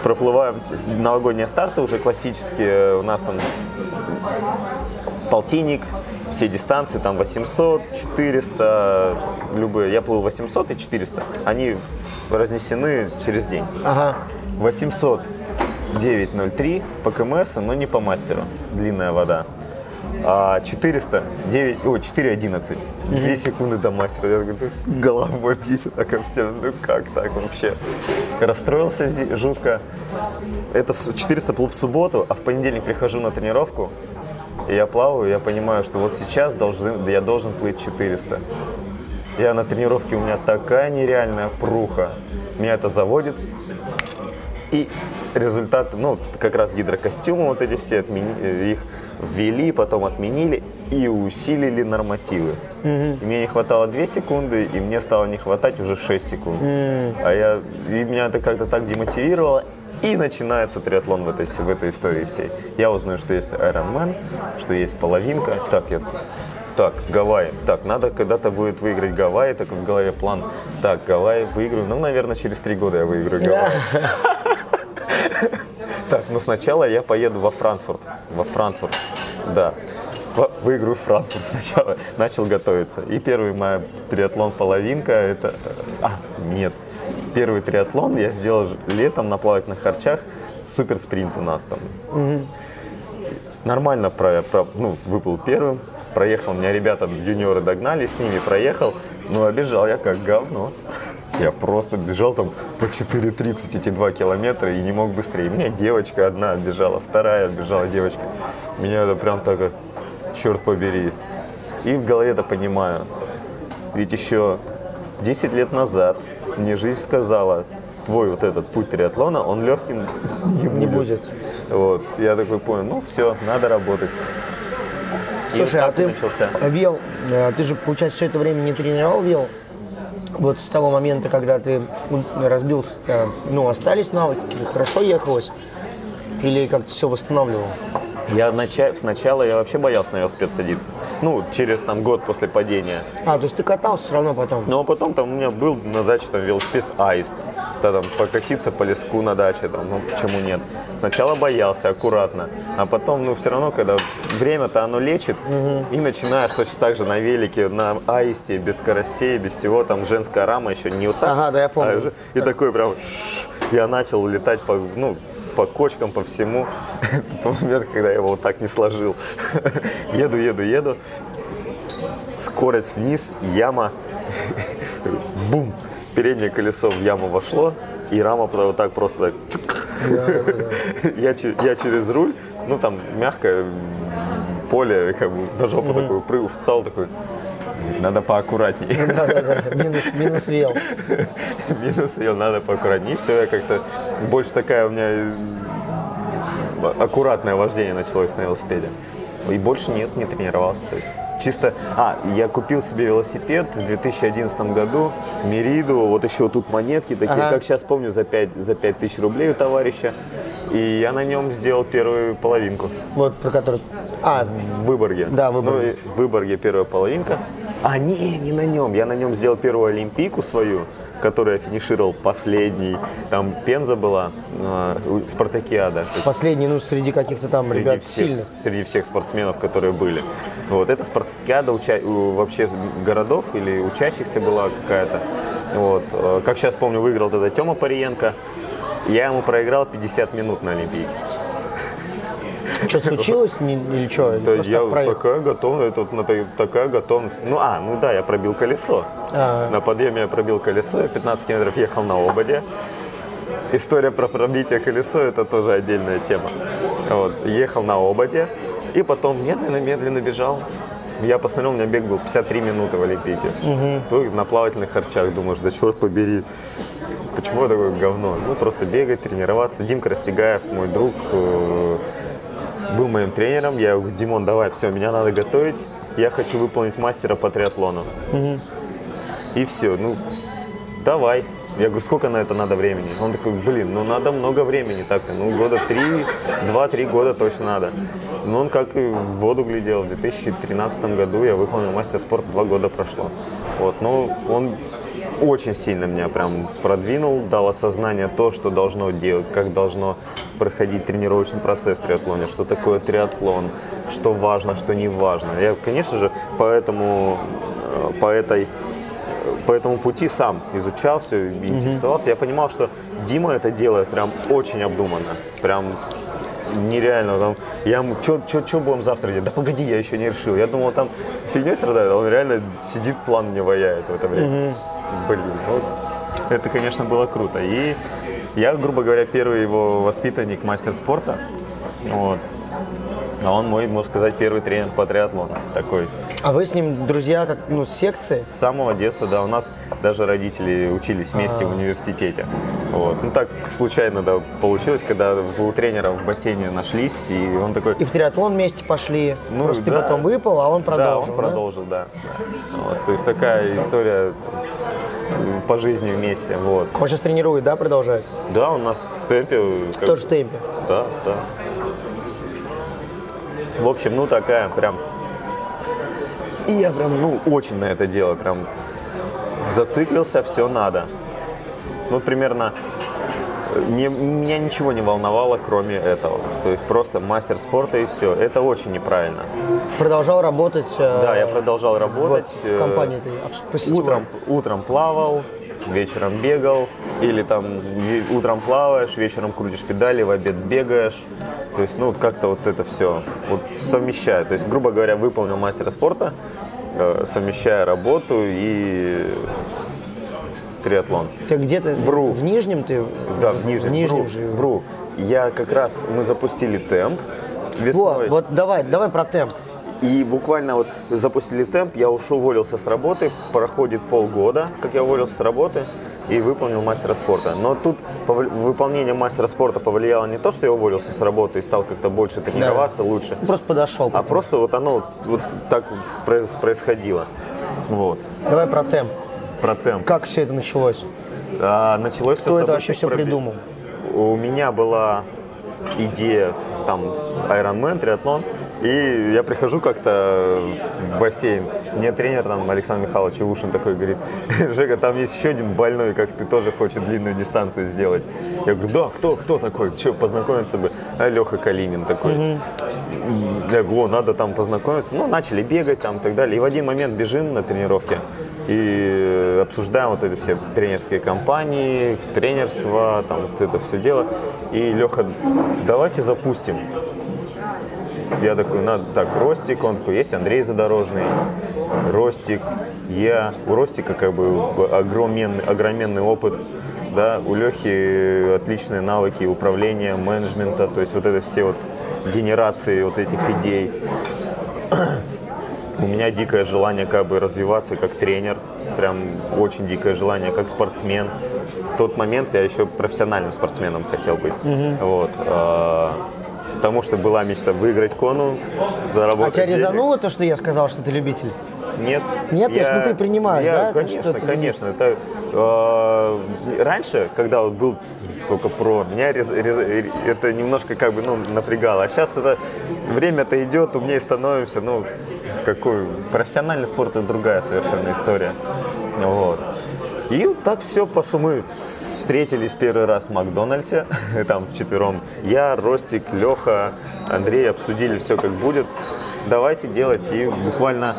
Проплываем новогодние старты уже классические. У нас там полтинник, все дистанции, там 800, 400, любые. Я плыл 800 и 400. Они разнесены через день. Ага. 800 9.03 по КМС, но не по мастеру. Длинная вода. А 400 9, о, 4.11. Две секунды до мастера. Я «Да головой бьюсь так об стену. Ну как так вообще? Расстроился жутко. Это с- 400 плыл в субботу, а в понедельник прихожу на тренировку. И я плаваю, я понимаю, что вот сейчас должен, я должен плыть 400. Я на тренировке, у меня такая нереальная пруха. Меня это заводит. И результат, ну, как раз гидрокостюмы вот эти все, отмени- их ввели, потом отменили и усилили нормативы. И мне не хватало 2 секунды, и мне стало не хватать уже 6 секунд. А я, и меня это как-то так демотивировало. И начинается триатлон в этой, в этой истории всей. Я узнаю, что есть Ironman, что есть половинка. Так, я так, Гавайи. Так, надо когда-то будет выиграть Гавайи, так в голове план. Так, Гавайи выиграю. Ну, наверное, через три года я выиграю Гавайи. Так, ну сначала я поеду во Франкфурт. Во Франкфурт, да. Выиграю Франкфурт сначала. Начал готовиться. И первый мой триатлон половинка, это... А, нет. Первый триатлон я сделал летом на плавательных харчах. Супер спринт у нас там. Нормально про, про- ну, выплыл первым. Проехал, меня ребята, юниоры догнали, с ними проехал. Ну, бежал я как говно. Я просто бежал там по 4.30 эти 2 километра и не мог быстрее. У меня девочка одна бежала, вторая бежала девочка. Меня это прям так, черт побери. И в голове-то понимаю, ведь еще 10 лет назад мне жизнь сказала, твой вот этот путь триатлона, он легким не будет. Не будет. Вот, я такой понял, ну все, надо работать. Слушай, а ты начался. вел, э, ты же, получается, все это время не тренировал вел? Вот с того момента, когда ты разбился, ну, остались навыки, хорошо ехалось? Или как-то все восстанавливал? Я нача- сначала я вообще боялся на велосипед садиться. Ну, через там год после падения. А, то есть ты катался все равно потом? Но потом там у меня был на даче там велосипед Аист. Да, там покатиться по леску на даче, там, ну почему нет. Сначала боялся, аккуратно. А потом, ну все равно, когда время-то оно лечит, и начинаешь точно так же на велике, на Аисте, без скоростей, без всего, там женская рама еще не вот так. Ага, да, я помню. а и такой прям, я начал летать по, ну, по кочкам, по всему. Тот момент, когда я его вот так не сложил. Еду, еду, еду. Скорость вниз, яма. Бум! Переднее колесо в яму вошло, и рама вот так просто так. Я, я через руль, ну там мягкое поле, как бы на жопу такой встал такой, надо поаккуратнее. Минус, минус вел. Минус вел, надо поаккуратнее. Все, я как-то больше такая у меня аккуратное вождение началось на велосипеде. И больше нет, не тренировался. То есть чисто... А, я купил себе велосипед в 2011 году, Мериду, вот еще тут монетки такие, Ага. как сейчас помню, за 5, за 5 тысяч рублей у товарища. И я на нем сделал первую половинку Вот про который... А, в Выборге. Да, в Выборге. Ну, в Выборге первая половинка. А, не, не на нем. Я на нем сделал первую олимпийку свою, которую я финишировал последний. Там Пенза была, э, спартакиада. последний, ну, среди каких-то там Среди ребят всех, сильных. среди всех спортсменов, которые были. Вот, это спартакиада уча- вообще городов или учащихся была какая-то. Вот. э, Как сейчас помню, выиграл тогда Тёма Париенко. Я ему проиграл 50 минут на Олимпийке. Что-то случилось или что? То есть я такая готовность, на- такая готовность. Ну, а, ну да, я пробил колесо. А. На подъеме я пробил колесо, я 15 километров ехал на ободе. История про пробитие колесо – это тоже отдельная тема. Вот, ехал на ободе и потом медленно-медленно бежал. Я посмотрел, у меня бег был 53 минуты в Олимпийке. То на плавательных харчах думаешь, да черт побери, почему я такое говно? Ну, просто бегать, тренироваться. Димка Растегаев, мой друг, э, был моим тренером. Я говорю, Димон, давай, все, меня надо готовить. Я хочу выполнить мастера по триатлону. И все, ну, давай. Я говорю, сколько на это надо времени? Он такой, блин, ну надо много времени так-то. Ну, года три, два-три года точно надо. Ну, он как и в воду глядел. В 2013 году я выполнил мастер спорта, два года прошло. Вот, ну, он очень сильно меня прям продвинул, дал осознание то, что должно делать, как должно проходить тренировочный процесс в триатлоне, что такое триатлон, что важно, что не важно. Я, конечно же, по этому, э, по этой по этому пути сам изучал все, интересовался. Я понимал, что Дима это делает прям очень обдуманно. Прям нереально. Там, я ему, что будем завтра делать? Да погоди, я еще не решил. Я думал, там фигней страдает, а он реально сидит, план мне ваяет в это время. Блин, вот это, конечно, было круто. И я, грубо говоря, первый его воспитанник мастер спорта. Вот. А он мой, можно сказать, первый тренер по триатлону. Такой А вы с ним друзья, как, ну, с секции? с самого детства, да, у нас даже родители учились вместе в университете. Вот. Ну так случайно, да, получилось, когда у тренера в бассейне нашлись, и он такой... И в триатлон вместе пошли. Ну, Просто да. ты потом выпал, а он продолжил. да, он продолжил, да. Вот, то есть такая история по жизни вместе, вот. Он сейчас тренирует, да, продолжает? Да, у нас в темпе... как- Тоже в темпе. Да, да. В общем, ну такая прям... И я прям, ну, очень на это дело прям зациклился, все надо. Ну, примерно э, не, меня ничего не волновало, кроме этого. То есть просто мастер спорта и все. Это очень неправильно. Продолжал работать. э, Да, я продолжал вот работать. в э, компании сетевой. Утром, утром плавал, вечером бегал, или там утром плаваешь, вечером крутишь педали, в обед бегаешь. То есть, ну, вот как-то вот это все вот совмещаю. То есть, грубо говоря, выполнил мастера спорта, э, совмещая работу и триатлон. Ты где-то Вру. в Нижнем ты? Да, в Нижнем. В Нижнем вру, же. вру. Я как раз, мы запустили темп Вот, весной. вот давай, давай про темп. И буквально вот запустили темп, я ушел, уволился с работы, проходит полгода, как я уволился с работы и выполнил мастера спорта. Но тут выполнение мастера спорта повлияло не то, что я уволился с работы и стал как-то больше тренироваться, лучше, Ну, Просто подошел. а просто вот оно вот, так происходило. Вот. Давай про темп. Про темп. Как все это началось? А, началось все Кто с это вообще все придумал? У меня была идея там Ironman, триатлон, и я прихожу как-то в бассейн. Мне тренер там Александр Михайлович Ивушин такой говорит, Жека, там есть еще один больной, как ты тоже хочет длинную дистанцию сделать. Я говорю, да, кто, кто такой? Че, познакомиться бы? А Леха Калинин такой. Я говорю, о, надо там познакомиться. Ну, начали бегать там и так далее. И в один момент бежим на тренировке и обсуждаем вот эти все тренерские компании, тренерство, там вот это все дело. И Леха, давайте запустим. Я такой, надо так, Ростик, он такой, есть Андрей Задорожный, Ростик, я. У Ростика как бы огроменный, огроменный опыт, да, у Лехи отличные навыки управления, менеджмента, то есть вот это все вот генерации вот этих идей. у меня дикое желание как бы развиваться как тренер, прям очень дикое желание как спортсмен. В тот момент я еще профессиональным спортсменом хотел быть. Вот. А, Потому что была мечта выиграть кону, А заработать тебя денег. резануло то, что я сказал, что ты любитель? Нет. Нет? То есть, ну, ты принимаешь, я, да, то, Конечно, ты- конечно. Это, э, раньше, когда вот был только про, меня рез- рез- это немножко как бы ну, напрягало. А сейчас это время-то идет, умнее становимся. Ну, какой профессиональный спорт это другая совершенно история. Вот. И так все пошло. Мы встретились первый раз в Макдональдсе, там вчетвером. Я, Ростик, Леха, Андрей обсудили все как будет. Давайте делать. И буквально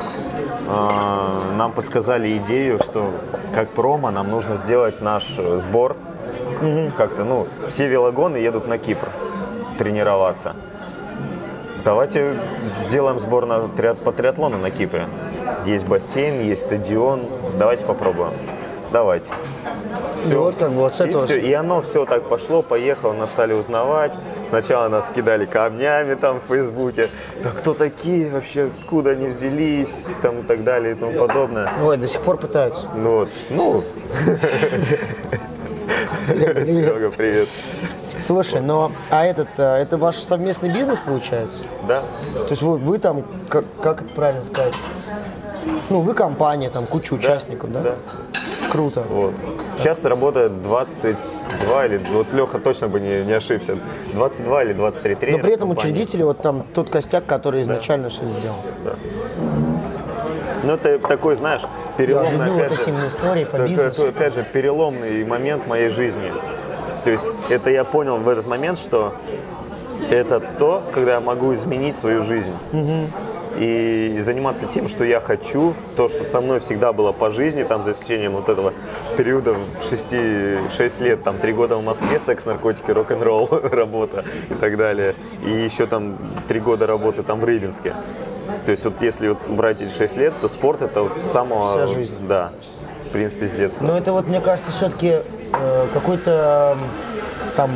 э, нам подсказали идею, что как промо нам нужно сделать наш э, сбор. Как-то, ну, все велогоны едут на Кипр тренироваться. Давайте сделаем сбор на по триатлону на Кипре. Есть бассейн, есть стадион. Давайте попробуем. Давайте. И вот как бы вот с И, этого... всё. И оно все так пошло, поехало, нас стали узнавать. Сначала нас кидали камнями там в Фейсбуке. Да кто такие вообще, откуда они взялись, там и так далее и тому подобное. Ой, до сих пор пытаются. Ну вот, ну. Серега, привет. Слушай, но а этот, э, это ваш совместный бизнес получается? Да, То есть вы, вы там, как, как это правильно сказать? Ну, вы компания, там куча участников, да? да. Круто. Вот. Сейчас работает 22 или, вот Леха точно бы не, не ошибся, 22 или 23 Но тренера при этом компании. учредители, вот там тот костяк, который изначально все сделал. Ну, это такой, знаешь, переломный, люблю опять вот же, эти именно истории по такой, бизнесу. такой, опять же, переломный момент моей жизни. То есть это я понял в этот момент, что это то, когда я могу изменить свою жизнь. И заниматься тем, что я хочу, то, что со мной всегда было по жизни, там, за исключением вот этого периода 6, лет, там, 3 года в Москве, секс, наркотики, рок-н-ролл, работа и так далее. И еще там 3 года работы там в Рыбинске. То есть вот если вот брать эти 6 лет, то спорт это вот с самого... Вся жизнь. Да, в принципе, с детства. Но это вот, мне кажется, все-таки какой-то м, там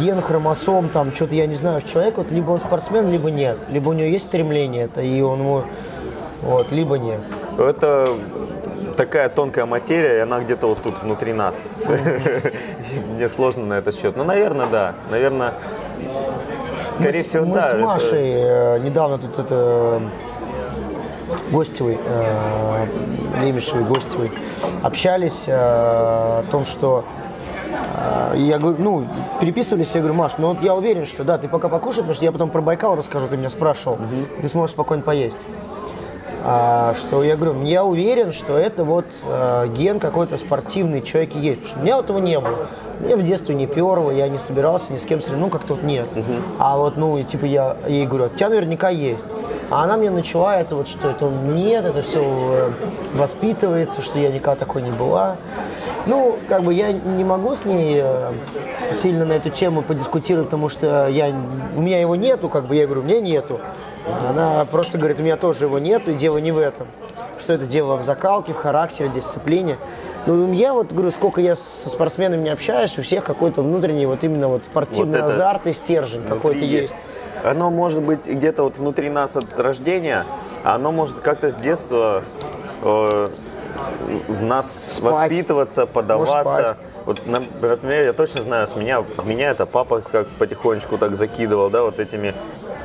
ген хромосом, там что-то, я не знаю, в человека, вот либо он спортсмен, либо нет. Либо у него есть стремление это, и он ему, вот, либо нет. Это такая тонкая материя, и она где-то вот тут внутри нас. Мне сложно на этот счет. Ну, наверное, да. Наверное, скорее мы, с- всего, мы да. с это- Машей э, недавно тут это Гостевой, э, Лемешевой, Гостевой, общались э, о том, что э, я говорю, ну, переписывались, я говорю, Маш, ну вот я уверен, что да, ты пока покушай, потому что я потом про Байкал расскажу, ты меня спрашивал, ты сможешь спокойно поесть. А, что я говорю, я уверен, что это вот э, ген какой-то спортивный в человеке есть. Потому что у меня вот его не было. Мне в детстве не перло, я не собирался ни с кем соревноваться, ну как-то вот нет. А вот, ну, и, типа я ей говорю, у тебя наверняка есть. А она мне начала это вот, что это нет, это все воспитывается, что я никогда такой не была. Ну, как бы я не могу с ней э, сильно на эту тему подискутировать, потому что я, у меня его нету, как бы я говорю, у меня нету. Она просто говорит, у меня тоже его нету, и дело не в этом. Что это дело в закалке, в характере, в дисциплине. Ну, я вот говорю, сколько я со спортсменами не общаюсь, у всех какой-то внутренний вот именно вот спортивный Вот азарт и стержень какой-то есть. Оно может быть где-то вот внутри нас от рождения, а оно может как-то с детства э, в нас Спать. воспитываться, подаваться. Вот, на- например, я точно знаю, с меня, меня это папа как потихонечку так закидывал, да, вот этими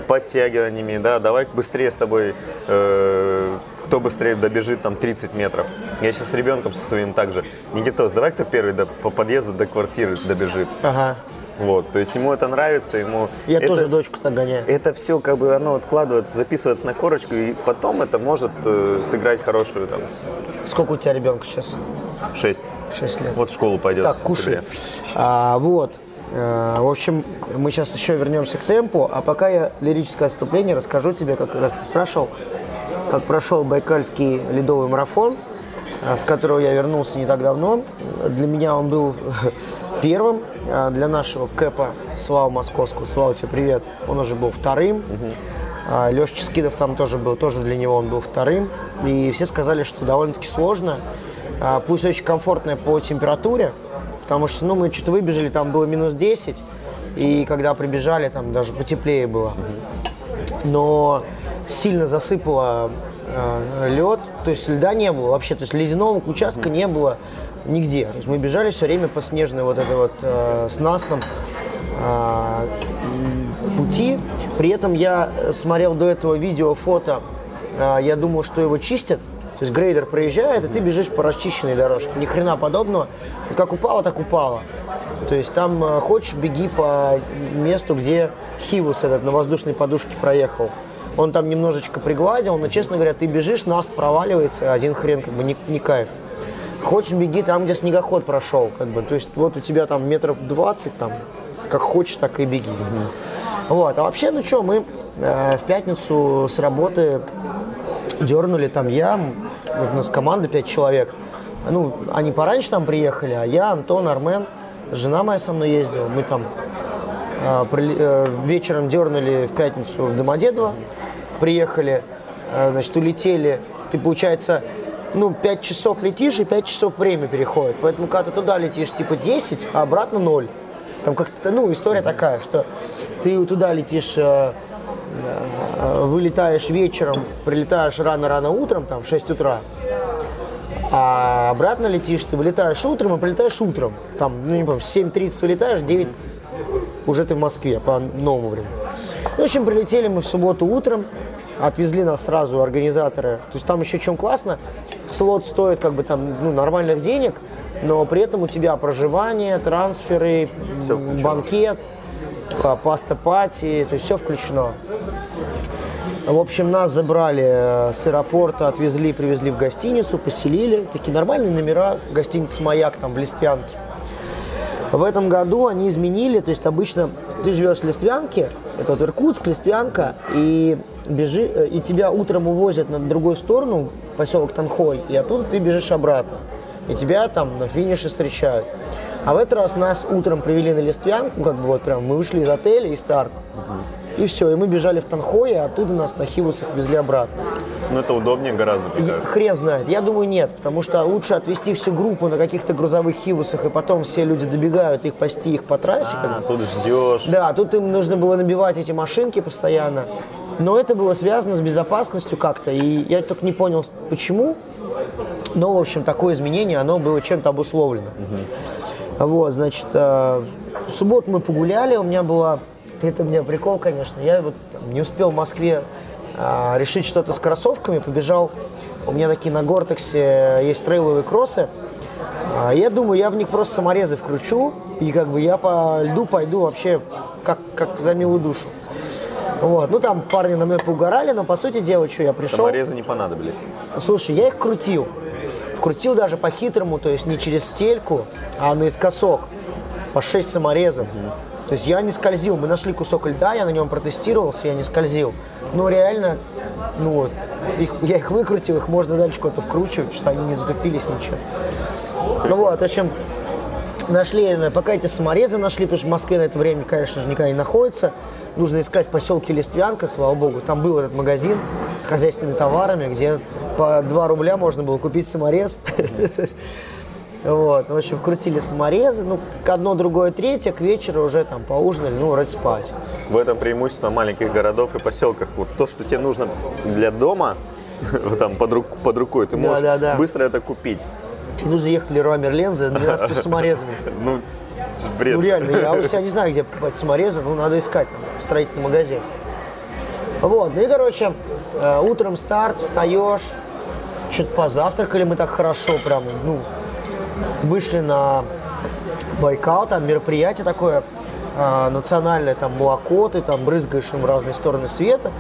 подтягиваниями, да, давай быстрее с тобой, э, кто быстрее добежит там 30 метров. Я сейчас с ребенком со своим также. Никитос, давай кто первый до- по подъезду до квартиры добежит. Ага. Вот, то есть ему это нравится, ему... Я это, тоже дочку так гоняю. Это все как бы оно откладывается, записывается на корочку, и потом это может э, сыграть хорошую там Сколько у тебя ребенка сейчас? 6. 6 лет. Вот в школу пойдет. Так, кушай. А, вот. Э, В общем, мы сейчас еще вернемся к темпу, а пока я лирическое отступление расскажу тебе, как раз ты спрашивал, как прошел Байкальский ледовый марафон, а, с которого я вернулся не так давно. Для меня он был первым, для нашего Кэпа Слава Московского. Слава тебе привет. Он уже был вторым. А, Леша Ческидов там тоже был, тоже для него он был вторым. И все сказали, что довольно-таки сложно. А, Пусть очень комфортная по температуре, потому что ну, мы что-то выбежали, там было минус 10, и когда прибежали, там даже потеплее было. Но сильно засыпало э, лед, то есть льда не было вообще, то есть ледяного участка не было нигде. То есть мы бежали все время по снежной вот этой вот э, снастном э, пути. При этом я смотрел до этого видео, фото, э, я думал, что его чистят. То есть грейдер проезжает, и ты бежишь по расчищенной дорожке. Ни хрена подобного. Как упало, так упало. То есть там э, хочешь, беги по месту, где Хивус этот на воздушной подушке проехал. Он там немножечко пригладил, но, честно говоря, ты бежишь, наст проваливается, один хрен, как бы не, не кайф. Хочешь, беги там, где снегоход прошел, как бы. То есть вот у тебя там метров 20, там, как хочешь, так и беги. Вот. А вообще, ну что, мы э, в пятницу с работы дернули там я, вот у нас команда 5 человек. Ну, они пораньше там приехали, а я, Антон, Армен, жена моя со мной ездила. Мы там э, прили- э, вечером дернули в пятницу в Домодедово, приехали, э, значит, улетели. Ты, получается, ну, 5 часов летишь и 5 часов время переходит. Поэтому, когда ты туда летишь, типа 10, а обратно 0. Там как-то, ну, история такая, что ты туда летишь, э, э, вылетаешь вечером, прилетаешь рано-рано утром, там, в 6 утра, а обратно летишь, ты вылетаешь утром и прилетаешь утром. Там, ну, не помню, в 7.30 вылетаешь, в 9 уже ты в Москве по новому времени. В общем, прилетели мы в субботу утром, отвезли нас сразу организаторы. То есть там еще чем классно, слот стоит как бы там ну, нормальных денег, но при этом у тебя проживание, трансферы, включено. банкет, а, паста пати, то есть все включено. В общем, нас забрали э, с аэропорта, отвезли, привезли в гостиницу, поселили. Такие нормальные номера, гостиница «Маяк» там в Листвянке. В этом году они изменили, то есть обычно ты живешь в Листвянке, это вот Иркутск, Листвянка, и, бежи, э, и тебя утром увозят на другую сторону, поселок Танхой, и оттуда ты бежишь обратно. И тебя там на финише встречают. А в этот раз нас утром привели на Листвянку, как бы вот прям мы вышли из отеля и старт. И все, и мы бежали в Танхой, и оттуда нас на Хивусах везли обратно. Ну, это удобнее гораздо, кажется. Хрен знает. Я думаю, нет, потому что лучше отвезти всю группу на каких-то грузовых хивусах, и потом все люди добегают их пасти их по трассе. А, тут ждешь. Да, тут им нужно было набивать эти машинки постоянно. Но это было связано с безопасностью как-то, и я только не понял, почему. Но, в общем, такое изменение, оно было чем-то обусловлено. Вот, значит, э, в субботу мы погуляли, у меня была, это у меня прикол, конечно, я вот там не успел в Москве э, решить что-то с кроссовками, побежал, у меня такие на Гортексе есть трейловые кроссы, а, я думаю, я в них просто саморезы вкручу, и как бы я по льду пойду вообще как, как за милую душу. Вот, ну там парни на мной поугорали, но по сути дела, что я пришел. Саморезы не понадобились. Слушай, я их крутил. Вкрутил даже по-хитрому, то есть не через стельку, а наискосок. По 6 саморезов. То есть я не скользил. Мы нашли кусок льда, я на нем протестировался, я не скользил. Но реально, ну вот, их, я их выкрутил, их можно дальше куда-то вкручивать, что они не затупились ничего. Ну вот, в общем, нашли, э, пока эти саморезы нашли, потому что в Москве на это время, конечно же, никогда не находится. Нужно искать поселке Листвянка, слава богу. Там был этот магазин с хозяйственными товарами, где по 2 рубля можно было купить саморез. Вот, в общем, вкрутили саморезы, ну, одно, другое, третье, к вечеру уже там поужинали, ну, вроде спать. В этом преимущество маленьких городов и поселках. Вот то, что тебе нужно для дома, там под, рук- под рукой, ты Да, можешь да, да. быстро это купить. Тебе нужно ехать в Леруа Мерлен за 12 саморезами. Ну, бред. Ну реально, я у себя не знаю, где покупать саморезы, ну надо искать там, в строительном магазине. Вот, ну и короче, э, утром старт, встаешь, что-то позавтракали мы так хорошо, прям, ну, вышли на Байкал, там мероприятие такое, э, национальное, там молоко, ты там брызгаешь им в разные стороны света,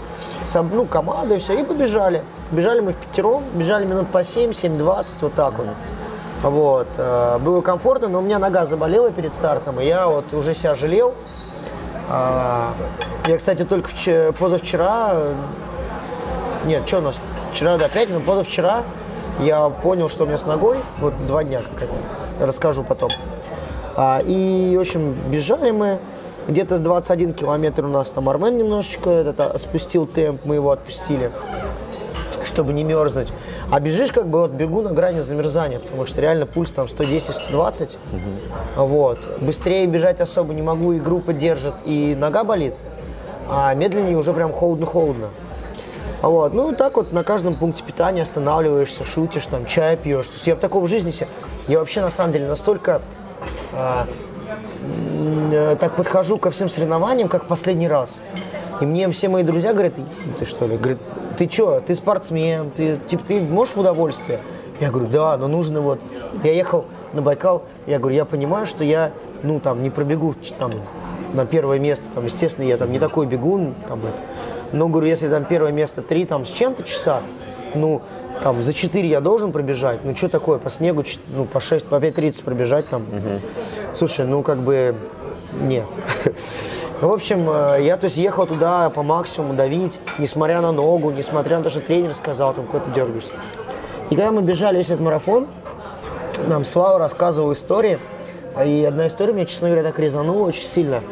сам, ну, команда и все, и побежали. Бежали мы в пятером, бежали минут по 7, 7-20, вот так вот. Вот. э, Было комфортно, но у меня нога заболела перед стартом, и я вот уже себя жалел. А, Я, кстати, только вче- позавчера, э, нет, что у нас, вчера, да, пятница, позавчера я понял, что у меня с ногой, вот два дня какая-то, расскажу потом. А, И, в общем, бежали мы, где-то 21 километр у нас там Армен немножечко этот, а, спустил темп, мы его отпустили чтобы не мерзнуть. А бежишь, как бы вот бегу на грани замерзания, потому что реально пульс там 110-120. Вот. Быстрее бежать особо не могу, и группа держит, и нога болит. А медленнее уже прям холодно-холодно. Вот. Ну, и так вот на каждом пункте питания останавливаешься, шутишь, там, чай пьешь. То есть я такого в жизни себе... Я вообще, на самом деле, настолько а, э, так подхожу ко всем соревнованиям, как в последний раз. И мне все мои друзья говорят, «Ты- что ли, говорят, ты что, ты спортсмен, ты, типа, ты можешь в удовольствие? Я говорю, да, но нужно вот... Я ехал на Байкал, я говорю, я понимаю, что я, ну, там, не пробегу там, на первое место, там, естественно, я там не такой бегун, там, это. Но, говорю, если там первое место три, там, с чем-то часа, ну, там, за 4 я должен пробежать, ну, что такое, по снегу, ну, по 6, по 5.30 пробежать, там. Слушай, ну, как бы, нет. Ну, в общем, э, я, то есть, ехал туда по максимуму давить, несмотря на ногу, несмотря на то, что тренер сказал, там, ты дергаешься. И когда мы бежали весь этот марафон, нам Слава рассказывал истории, и одна история меня, честно говоря, так резанула очень сильно.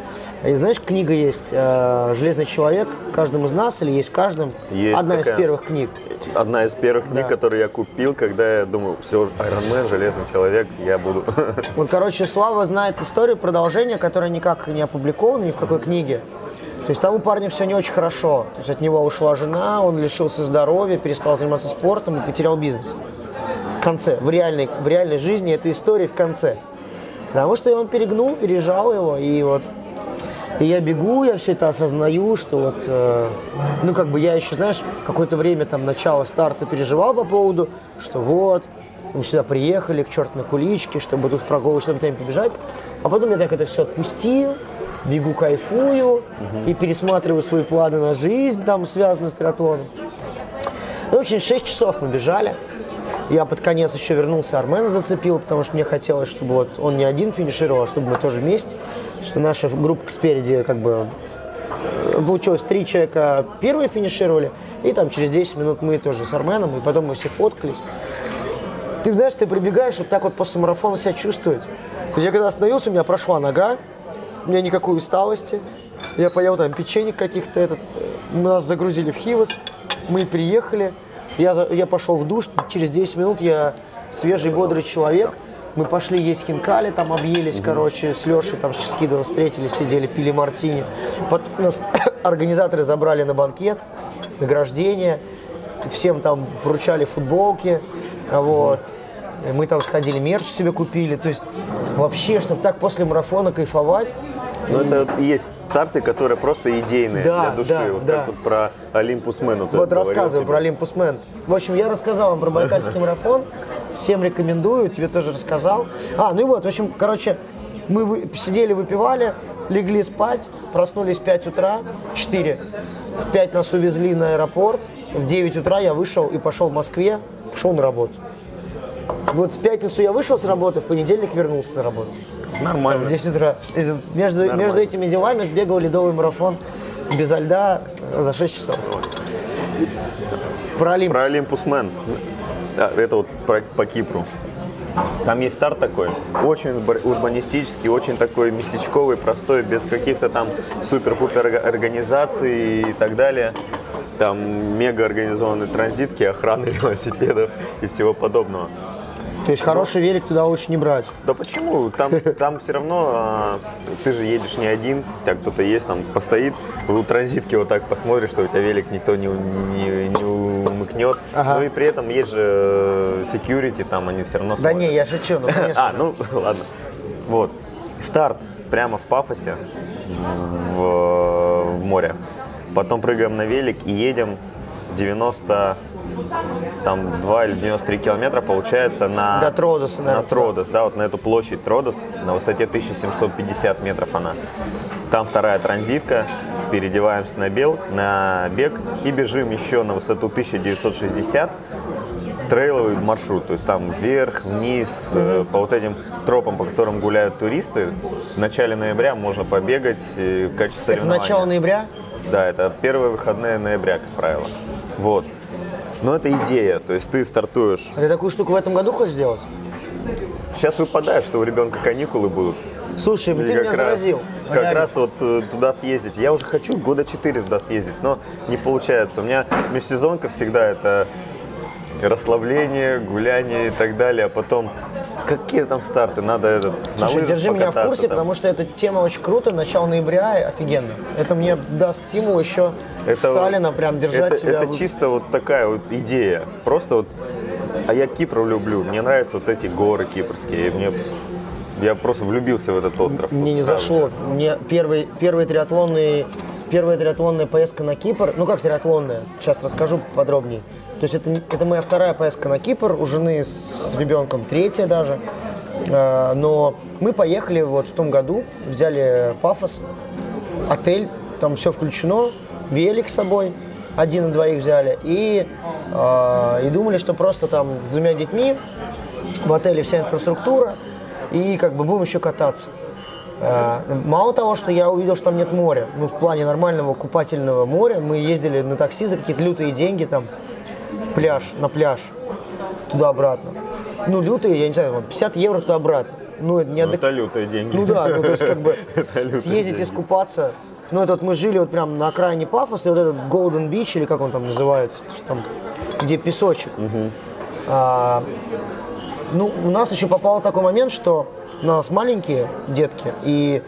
И знаешь, книга есть э, «Железный человек» в каждом из нас, или есть в каждом. Есть Одна такая. из первых книг. Одна из первых книг, Да. которые я купил, когда я думаю, все, Iron Man, Железный человек, я буду. Вот, короче, Слава знает историю продолжения, которая никак не опубликована ни в какой книге. То есть там у парня все не очень хорошо. То есть от него ушла жена, он лишился здоровья, перестал заниматься спортом и потерял бизнес. В конце, в реальной, в реальной жизни этой истории в конце. Потому что он перегнул, пережал его, и вот и я бегу, я все это осознаю, что вот, э, ну, как бы я еще, знаешь, какое-то время там, начало старта переживал по поводу, что вот, мы сюда приехали, к черту на куличке, чтобы тут в прогулочном темпе бежать. А потом я так это все отпустил, бегу, кайфую и пересматриваю свои планы на жизнь, там, связанную с триатлоном. Ну, в общем, 6 часов мы бежали. Я под конец еще вернулся, Армена зацепил, потому что мне хотелось, чтобы вот он не один финишировал, а чтобы мы тоже вместе. Что наша группа спереди как бы получилось три человека первые финишировали, и там через 10 минут мы тоже с Арменом, и потом мы все фоткались. Ты знаешь, ты прибегаешь, вот так вот после марафона себя чувствовать. То есть я когда остановился, у меня прошла нога, у меня никакой усталости. Я поел там печенье каких-то, этот, э, нас загрузили в Хивос, мы приехали, я, я пошел в душ, через 10 минут я свежий, бодрый человек. Мы пошли есть хинкали, там объелись, короче, с Лешей, там с Ческидовым встретились, сидели, пили мартини. Потом нас организаторы забрали на банкет, награждение, всем там вручали футболки, вот. Мы там сходили, мерч себе купили. То есть вообще, чтобы так после марафона кайфовать, Но это вот есть старты, которые просто идейные Да, для души. да, вот да. как вот про Олимпус Мен. Вот, рассказываю тебе. про Олимпус Мэн. В общем, я рассказал вам про Байкальский марафон. Всем рекомендую, тебе тоже рассказал. А, ну и вот, в общем, короче, мы вы- сидели, выпивали, легли спать, проснулись в 5 утра, в 4. В 5 нас увезли на аэропорт. В 9 утра я вышел и пошел в Москве, пошел на работу. Вот в пятницу я вышел с работы, в понедельник вернулся на работу. В Нормально. 10 утра. Между, Нормально. между этими делами сбегал ледовый марафон без льда за 6 часов. Про Олимп. Про Олимпус Мен. Это вот про- по Кипру. Там есть старт такой, очень урба- урбанистический, очень такой местечковый, простой, без каких-то там супер-пупер орга- организаций и так далее. Там мега организованные транзитки, охраны велосипедов и всего подобного. То есть хороший велик туда лучше не брать. Да почему? Там, там все равно а, ты же едешь не один, у тебя кто-то есть, там постоит, у транзитки вот так посмотришь, что у тебя велик никто не, не, не умыкнет. Ага. Ну и при этом есть же э, security, там они все равно Да смотрят. не, я шучу, ну конечно. А, ну ладно. Вот. Старт прямо в Пафосе в, в море. Потом прыгаем на велик и едем 90 там 2 или 93 километра получается на, До Тродоса, на наверное, Тродос, да, вот на эту площадь Тродос, на высоте 1750 метров она. Там вторая транзитка, переодеваемся на, бел, на бег и бежим еще на высоту 1960 трейловый маршрут, то есть там вверх, вниз, э, по вот этим тропам, по которым гуляют туристы. В начале ноября можно побегать э, в качестве Это соревнования. начало ноября. Да, это первые выходные ноября, как правило. Вот. Но это идея, то есть ты стартуешь. А ты такую штуку в этом году хочешь сделать? Сейчас выпадает, что у ребенка каникулы будут. Слушай, И ты меня заразил. Как Реально. раз вот э, туда съездить. Я уже хочу года 4 туда съездить, но не получается. У меня межсезонка всегда это расслабление, гуляние и так далее. А потом какие там старты? Надо этот, на Слушай, лыжах держи меня в курсе, там. потому что эта тема очень круто. Начало ноября офигенно. Это мне даст стимул еще Это- Сталина прям держать это, себя. это чисто вот такая вот идея. Просто вот, а я Кипр люблю. Мне нравятся вот эти горы кипрские. Мне, я просто влюбился в этот остров. Мне вот не сразу. зашло. Мне первый, первый триатлонный, первая триатлонная поездка на Кипр, ну как триатлонная, сейчас расскажу подробнее. То есть это, это моя вторая поездка на Кипр, у жены с ребенком третья даже. А, Но мы поехали вот в том году, взяли пафос, отель, там все включено, велик с собой, один и двоих взяли, и, а, и думали, что просто там с двумя детьми в отеле вся инфраструктура, и как бы будем еще кататься. А, Мало того, что я увидел, что там нет моря, ну, в плане нормального купательного моря, мы ездили на такси за какие-то лютые деньги там пляж, на пляж, туда-обратно. Ну, лютые, я не знаю, вот 50 евро туда-обратно. Ну, это не Ну, адек- это лютые деньги. ну да, ну то есть как бы съездить деньги. искупаться. Ну это вот мы жили вот прям на окраине Пафоса, вот этот Golden Beach, или как он там называется, там, где песочек. А, ну, у нас еще попал такой момент, что у нас маленькие детки, и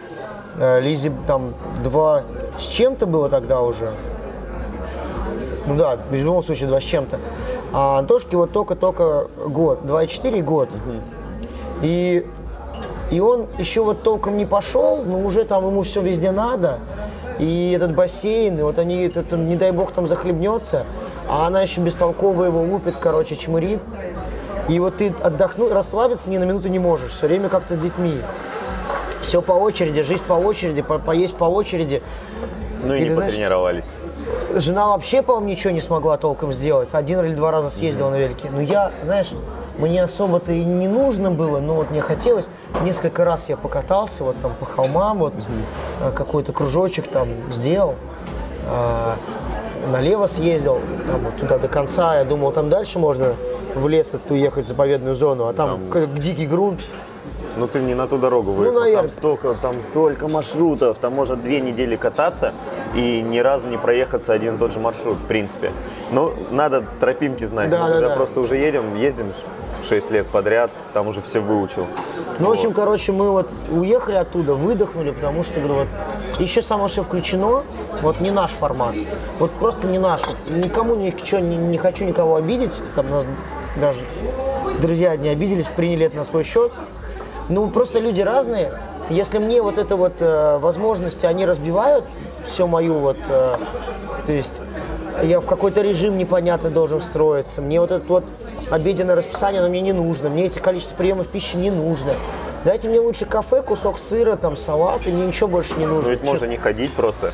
э, Лизе там два с чем-то было тогда уже. Ну да, в любом случае два с чем-то. А Антошке вот только-только год, 2,4 год. И, и он еще вот толком не пошел, но уже там ему все везде надо. И этот бассейн, и вот они, этот, не дай бог, там захлебнется, а она еще бестолково его лупит, короче, чмырит. И вот ты отдохнуть, расслабиться ни на минуту не можешь, все время как-то с детьми. Все по очереди, жизнь по очереди, по- поесть по очереди. Ну и Или, не знаешь, потренировались. Жена вообще, по-моему, ничего не смогла толком сделать. Один или два раза съездила на велике. Но я, знаешь, мне особо-то и не нужно было, но вот мне хотелось. Несколько раз я покатался вот там по холмам, вот э, какой-то кружочек там сделал. А, налево съездил, там вот туда до конца. Я думал, там дальше можно в лес уехать в заповедную зону, а там, как дикий грунт. Ну ты не на ту дорогу выехал. наверное. Там столько, там только маршрутов. Там можно две недели кататься и ни разу не проехаться один и тот же маршрут, в принципе. Ну, надо тропинки знать. Да, Мы да, уже да. просто уже едем, ездим 6 лет подряд, там уже все выучил. Ну, в общем, короче, мы вот уехали оттуда, выдохнули, потому что, говорю, вот еще само все включено, вот не наш формат, вот просто не наш. Вот никому ничего, не, не хочу никого обидеть, там нас даже друзья не обиделись, приняли это на свой счет. Ну, просто люди разные. Если мне вот это вот э, возможности, они разбивают все мою вот, э, то есть я в какой-то режим непонятно должен встроиться. Мне вот это вот обеденное расписание, оно мне не нужно. Мне эти количество приемов пищи не нужно. Дайте мне лучше кафе, кусок сыра, там салат, и мне ничего больше не Ну нужно. ведь Чё- можно не ходить просто.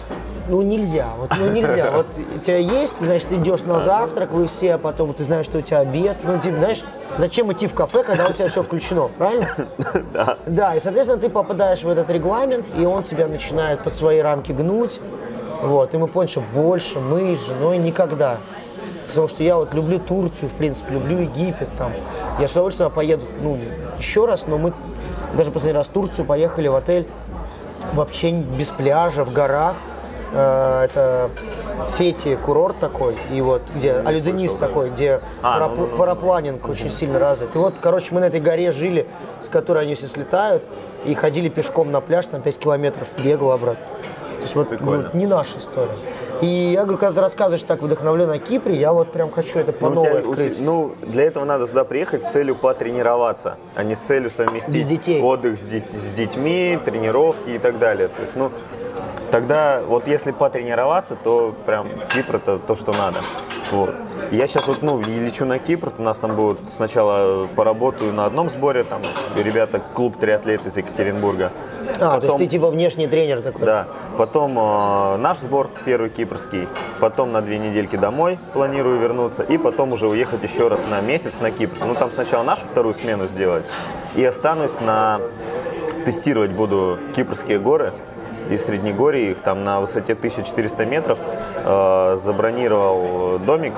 Ну нельзя, вот ну нельзя. Вот у тебя есть, значит, ты идешь на завтрак, вы все, а потом ты знаешь, что у тебя обед. Ну, ты знаешь, зачем идти в кафе, когда у тебя все включено, правильно? Да. Да, и, соответственно, ты попадаешь в этот регламент, и он тебя начинает под свои рамки гнуть. Вот, и мы поняли, что больше мы с женой никогда. Потому что я вот люблю Турцию, в принципе, люблю Египет там. Я с удовольствием поеду, ну, еще раз, но мы даже последний раз в Турцию поехали в отель вообще без пляжа, в горах. Э, Это Фети курорт такой, и вот где да. такой, где А, парап- ну-ну-ну. парапланинг очень сильно развит. И вот, короче, мы на этой горе жили, с которой они все слетают, и ходили пешком на пляж, там 5 километров, бегал обратно. То есть вот Прикольно. говорю, не наша история. И я говорю, когда ты рассказываешь так вдохновленно о Кипре, я вот прям хочу это по Ну, новой тебя- у открыть. ну, для этого надо туда приехать с целью потренироваться, а не с целью совместить Без детей. отдых с, дет- с детьми, тренировки и так далее. То есть, ну, тогда вот если потренироваться, то прям Кипр это то, что надо. Вот. Я сейчас вот, ну, лечу на Кипр, у нас там будет сначала поработаю на одном сборе, там ребята, клуб триатлет из Екатеринбурга. А, то есть Потом- ты типа внешний тренер такой. да. Потом э, наш сбор, первый кипрский. Потом на две недельки домой планирую вернуться. И потом уже уехать еще раз на месяц на Кипр. Ну, там сначала нашу вторую смену сделать. И останусь на... Тестировать буду Кипрские горы и Среднегорье. Их там на высоте 1400 метров. Э, забронировал домик.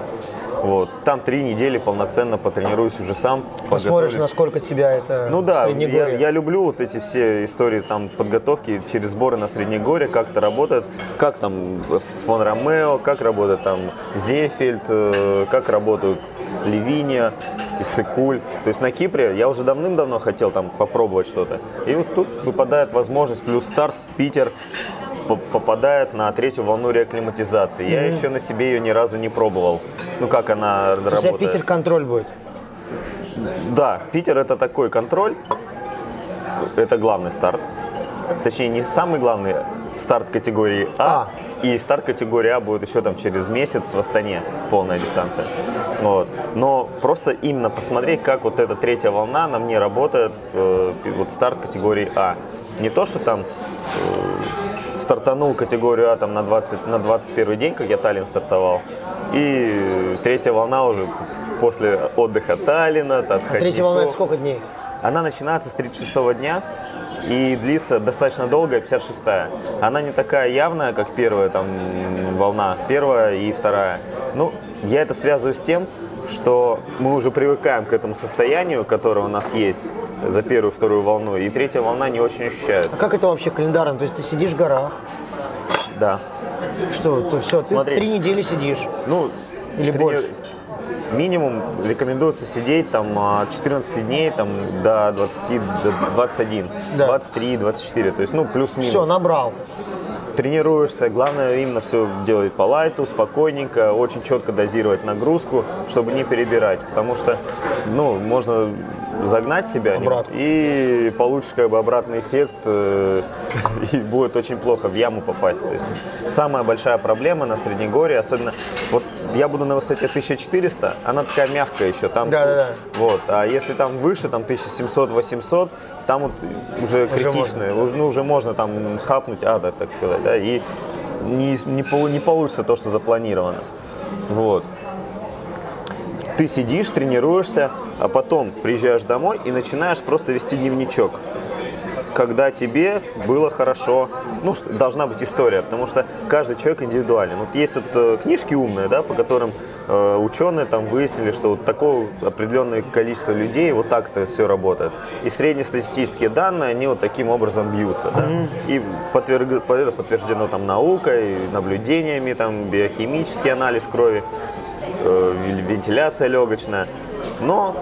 Вот. Там три недели полноценно потренируюсь уже сам. Посмотришь, насколько тебя это Ну да, я, я люблю вот эти все истории там подготовки через сборы на Среднегорье, как это работает, как там фон Ромео, как работает там Зефельд, э, как работают Ливиния. Иссык-Куль. То есть на Кипре я уже давным-давно хотел там попробовать что-то. И вот тут выпадает возможность, плюс старт, Питер попадает на третью волну реакклиматизации. Mm-hmm. Я еще на себе ее ни разу не пробовал. Ну, как она То работает. У тебя Питер контроль будет? Да, Питер это такой контроль. Это главный старт. Точнее, не самый главный старт категории А, а. И старт категории А будет еще там через месяц в Астане, полная дистанция. Вот. Но просто именно посмотреть, как вот эта третья волна на мне работает, э, вот старт категории А. Не то, что там э, стартанул категорию А там на, 20, на 21 день, как я Таллин стартовал, и третья волна уже после отдыха Таллина, а Третья волна это сколько дней? Она начинается с 36 дня, и длится достаточно долго, 56-я. Она не такая явная, как первая там волна, первая и вторая. Ну, я это связываю с тем, что мы уже привыкаем к этому состоянию, которое у нас есть за первую, вторую волну, и третья волна не очень ощущается. А как это вообще календарно? То есть ты сидишь в горах? Да. Что, то все, ты Смотри, три недели сидишь? Ну, или трени... больше? Минимум рекомендуется сидеть там от 14 дней там, до 20, до 21, да. 23, 24, то есть ну плюс-минус. Все, набрал. Тренируешься, главное именно все делать по лайту, спокойненько, очень четко дозировать нагрузку, чтобы не перебирать, потому что ну, можно загнать себя Обратно. и получишь как бы обратный эффект э, и будет очень плохо в яму попасть. То есть самая большая проблема на Среднегорье, особенно вот я буду на высоте 1400, она такая мягкая еще, там да, да, да. вот, а если там выше, там 1700-800, там вот уже, уже критично, можно. уже, ну, уже можно там хапнуть ада, так сказать, да, и не, не, не получится то, что запланировано. Вот. Ты сидишь, тренируешься, а потом приезжаешь домой и начинаешь просто вести дневничок когда тебе было хорошо. Ну, должна быть история, потому что каждый человек индивидуален. Вот есть вот э, книжки умные, да, по которым э, ученые там выяснили, что вот такое определенное количество людей, вот так это все работает. И среднестатистические данные, они вот таким образом бьются. Да? Mm-hmm. И подтверг... это подтверждено там наукой, наблюдениями, там биохимический анализ крови, э, вентиляция легочная. Но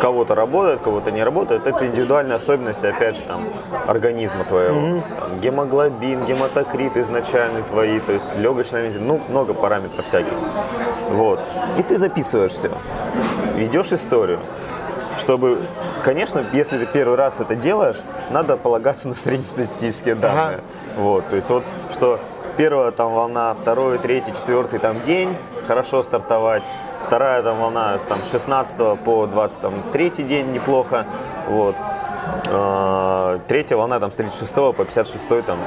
кого-то работает, кого-то не работает. Это индивидуальные особенности, опять же, там, организма твоего. Mm-hmm. Там, гемоглобин, гематокрит изначальный твои, то есть легочная ну, много параметров всяких. Вот. И ты записываешь все. Ведешь историю чтобы, конечно, если ты первый раз это делаешь, надо полагаться на среднестатистические данные. Ага. Вот, то есть вот, что первая там волна, второй, третий, четвертый там день, хорошо стартовать, Вторая там волна там, с 16 по 23 день неплохо. Вот. А, третья волна там с 36 по 56 там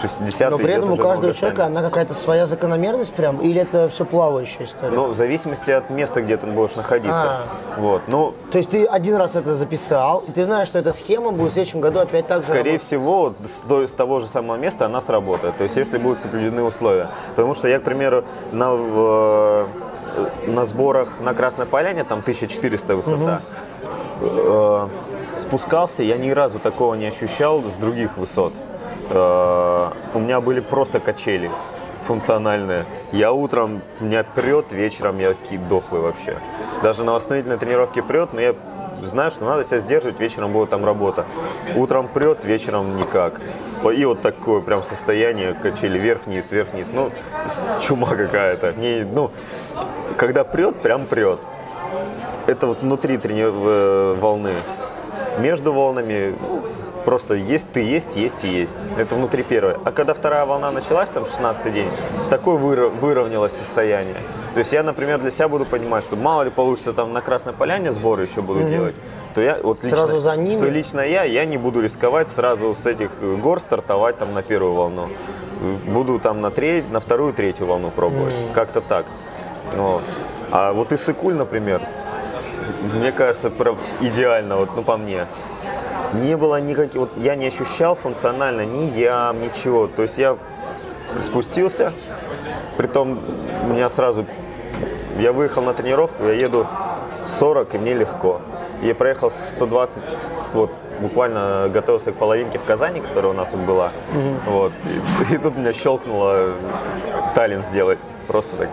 60 Но при этом у каждого человека она какая-то своя закономерность прям, или это все плавающая история? Ну, в зависимости от места, где ты будешь находиться. А. Вот, ну, То есть ты один раз это записал, и ты знаешь, что эта схема будет в следующем году опять так же Скорее работать. всего, с, с того же самого места она сработает. То есть если будут соблюдены условия. Потому что я, к примеру, на на сборах на Красной Поляне, там 1400 высота, угу. спускался, я ни разу такого не ощущал с других высот. Э, у меня были просто качели функциональные. Я утром меня прет, вечером я дохлый вообще. Даже на восстановительной тренировке прет, но я знаю, что надо себя сдерживать, вечером будет там работа. Утром прет, вечером никак. И вот такое прям состояние, качели вверх-вниз, вверх-вниз. Ну, чума какая-то. Не, ну, когда прет, прям прет. Это вот внутри трени... волны. Между волнами просто есть ты есть, есть и есть. Это внутри первой. А когда вторая волна началась, там 16 день, такое выровнялось состояние. То есть я, например, для себя буду понимать, что мало ли получится там на Красной Поляне сборы еще буду mm-hmm. делать, то я вот лично, сразу за ними? что лично я, я не буду рисковать сразу с этих гор стартовать там на первую волну. Буду там на, треть, на вторую, третью волну пробовать. Mm-hmm. Как-то так. Вот. А вот Иссыкуль, например, мне кажется, прям идеально, вот, ну, по мне. Не было никаких, вот я не ощущал функционально ни ям, ничего. То есть я спустился, притом у меня сразу, я выехал на тренировку, я еду 40, и мне легко. Я проехал 120, вот, буквально готовился к половинке в Казани, которая у нас была. Угу. Вот. И, и тут меня щелкнуло Таллин сделать. Просто так.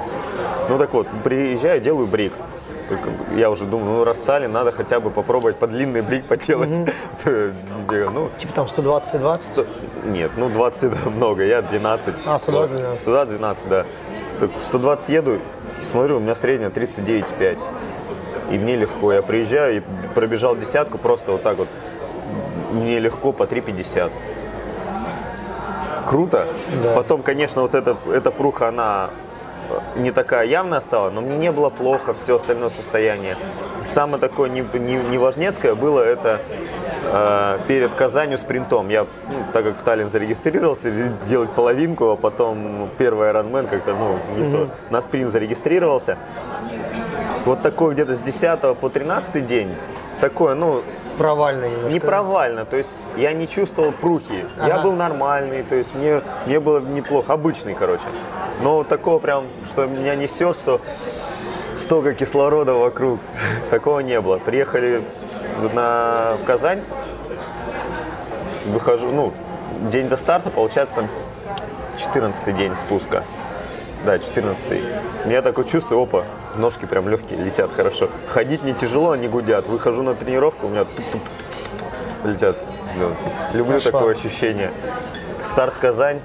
Ну так вот, приезжаю, делаю брик. Я уже думаю, ну расстали, надо хотя бы попробовать по длинный брик поделать. ну, Типа там 120-120? сто- Нет, ну 20 это много, я 12. А, 120, Вот. 12. 120, 12, да. Так 120 еду, и смотрю, у меня средняя 39,5. И мне легко. Я приезжаю и пробежал десятку просто вот так вот. Мне легко по 3,50. Круто. Да. Потом, конечно, вот эта, эта пруха, она не такая явная стала, но мне не было плохо все остальное состояние. Самое такое не, не, неважнецкое было это э, перед Казанью спринтом. Я, ну, так как в Таллин зарегистрировался, делать половинку, а потом первый Ironman как-то, ну, не то, на спринт зарегистрировался. Вот такой где-то с 10 по 13 день, такое, ну, Провальный немножко. не провально, то есть я не чувствовал прухи. Я Ага. был нормальный, то есть мне, мне было неплохо, обычный, короче. Но такого прям, что меня несет, что столько кислорода вокруг, такого не было. Приехали на, в Казань, выхожу, ну, день до старта, получается там 14 день спуска. Да, 14 Я такое чувствую, опа, ножки прям легкие, летят хорошо. Ходить не тяжело, они гудят. Выхожу на тренировку, у меня тук-тук-тук-тук летят. Ну, люблю Хорошо. такое ощущение. Старт Казань.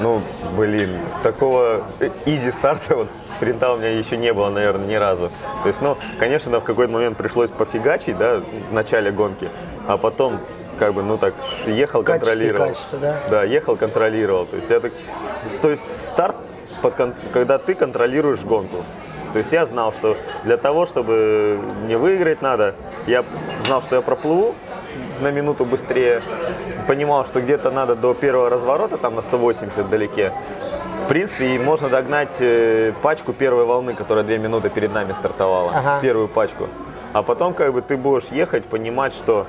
Ну, блин, такого э, изи старта, вот спринта у меня еще не было, наверное, ни разу. То есть, ну, конечно, да, в какой-то момент пришлось пофигачить, да, в начале гонки, а потом, как бы, ну так, ехал, Качество, контролировал. качество, да. Да, ехал, контролировал. То есть, я так, то есть старт, под когда ты контролируешь гонку. То есть я знал, что для того, чтобы не выиграть надо, я знал, что я проплыву на минуту быстрее, понимал, что где-то надо до первого разворота, там на 180 вдалеке. В принципе, и можно догнать э, пачку первой волны, которая две минуты перед нами стартовала. Ага. Первую пачку. А потом, как бы, ты будешь ехать, понимать, что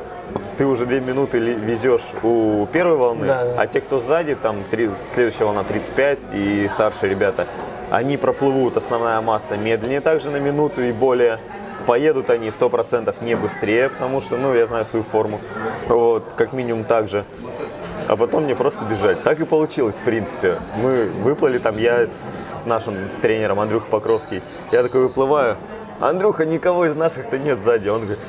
ты уже две минуты везешь у первой волны, Да, да. а те, кто сзади, там три- следующая волна 35 и старшие ребята, они проплывут, основная масса медленнее также на минуту и более. Поедут они 100% не быстрее, потому что, ну, я знаю свою форму. Вот, как минимум так же. А потом мне просто бежать. Так и получилось, в принципе. Мы выплыли там, я с нашим тренером Андрюха Покровский. Я такой выплываю. Андрюха, никого из наших-то нет сзади. Он говорит,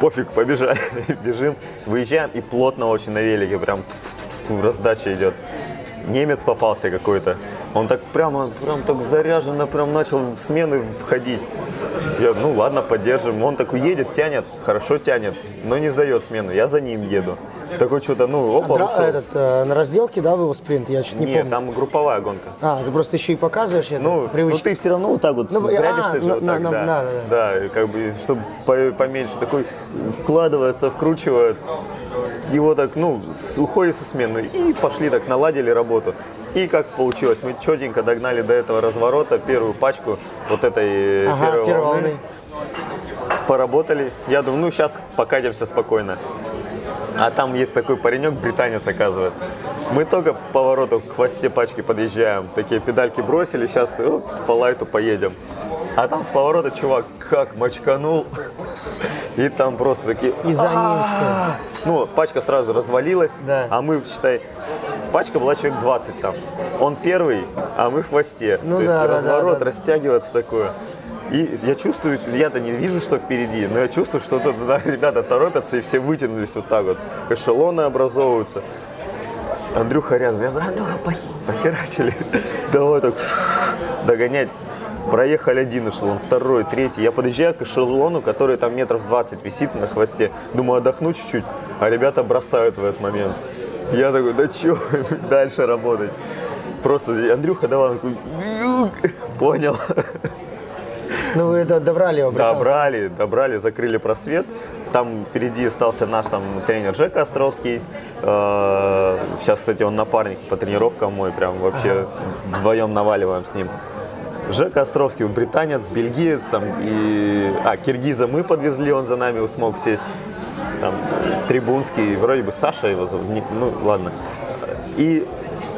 пофиг, побежали. Бежим, выезжаем и плотно очень на велике, прям раздача идет. Немец попался какой-то. Он так прямо, прям так заряженно, прям начал в смены входить. Я, ну ладно, поддержим. Он такой едет, тянет, хорошо тянет, но не сдает смену. Я за ним еду. Такой что-то, ну, опа, Дра- ушел. этот, э, на разделке, да, был спринт? Я что-то не Нет, помню. там групповая гонка. А, ты просто еще и показываешь это, Ну, ну привычно. ты все равно вот так вот Ну, прячешься а, же на- вот на- так, на- да. да, да, Да, как бы, чтобы по- поменьше, такой вкладывается, вкручивает, его так, ну, уходит со смены, и пошли так, наладили работу. И как получилось, мы четенько догнали до этого разворота первую пачку вот этой э, Ага, первой первой волны. волны. Поработали. Я думаю, ну сейчас покатимся спокойно. А там есть такой паренек, британец, оказывается. Мы только к повороту к хвосте пачки подъезжаем. Такие педальки бросили, сейчас по лайту поедем. А там с поворота чувак как мочканул. И там просто такие... И за ним «А-а-а». Ну, пачка сразу развалилась. Да. А мы, считай, пачка была человек 20 там. Он первый, а мы в хвосте. Ну То есть да, разворот, да, да. растягиваться такое. И я чувствую, я-то не вижу, что впереди, но я чувствую, что тут да, ребята торопятся, и все вытянулись вот так вот. Эшелоны образовываются. Андрюха рядом. Я говорю, Андрюха, похерачили. Давай так догонять. Проехали один эшелон, второй, третий. Я подъезжаю к эшелону, который там метров 20 висит на хвосте. Думаю, отдохну чуть-чуть, а ребята бросают в этот момент. Я такой, да чё, дальше работать. Просто, Андрюха, давай. Он такой. Понял. Ну, вы до- добрали его, британца. Добрали, добрали, закрыли просвет. Там впереди остался наш там тренер Жека Островский. Э, Сейчас, кстати, он напарник по тренировкам мой, прям вообще вдвоем наваливаем с ним. Жека Островский, он британец, бельгиец, там и... А, киргиза мы подвезли, он за нами смог сесть. Там Трибунский, вроде бы Саша его зовут, не- ну ладно. И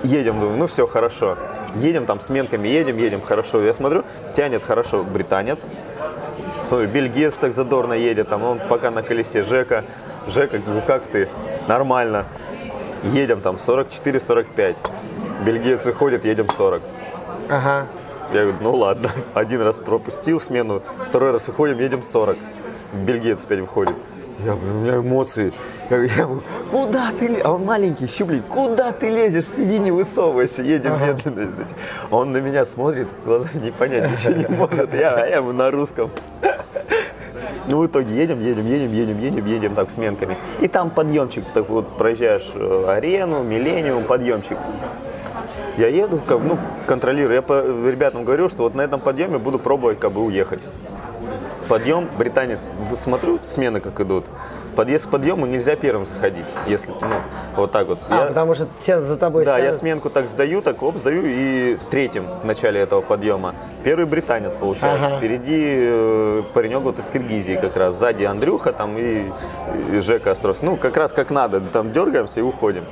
едем, думаю, ну все, хорошо. Едем там сменками, едем, едем, хорошо. Я смотрю, тянет хорошо британец. Смотрю, бельгиец так задорно едет, там он пока на колесе. Жека, Жека, говорю, как ты? Нормально. Едем там 44-45. Бельгиец выходит, едем 40. Ага. Я говорю, ну ладно. Один раз пропустил смену, второй раз выходим, едем 40. Бельгиец опять выходит. Я, у меня эмоции. Я, я куда ты лезешь? А он маленький, щуплый. Куда ты лезешь? Сиди, не высовывайся, едем ага. медленно. Он на меня смотрит, глаза не понять ничего не может. Я, а я ему на русском. Ну, в итоге едем, едем, едем, едем, едем, едем так сменками. И там подъемчик, так вот проезжаешь э, арену, миллениум, подъемчик. Я еду, как, ну, контролирую. Я по ребятам говорю, что вот на этом подъеме буду пробовать как бы уехать. Подъем, британец, смотрю, смены как идут. Подъезд к подъему нельзя первым заходить, если, ну, вот так вот. А, я, потому что все за тобой Да, сядут. я сменку так сдаю, так оп, сдаю, и в третьем, в начале этого подъема, первый британец получается. Ага. Впереди э, паренек вот из Киргизии как раз, сзади Андрюха там и, и Жека Островский. Ну, как раз как надо, там дергаемся и уходим.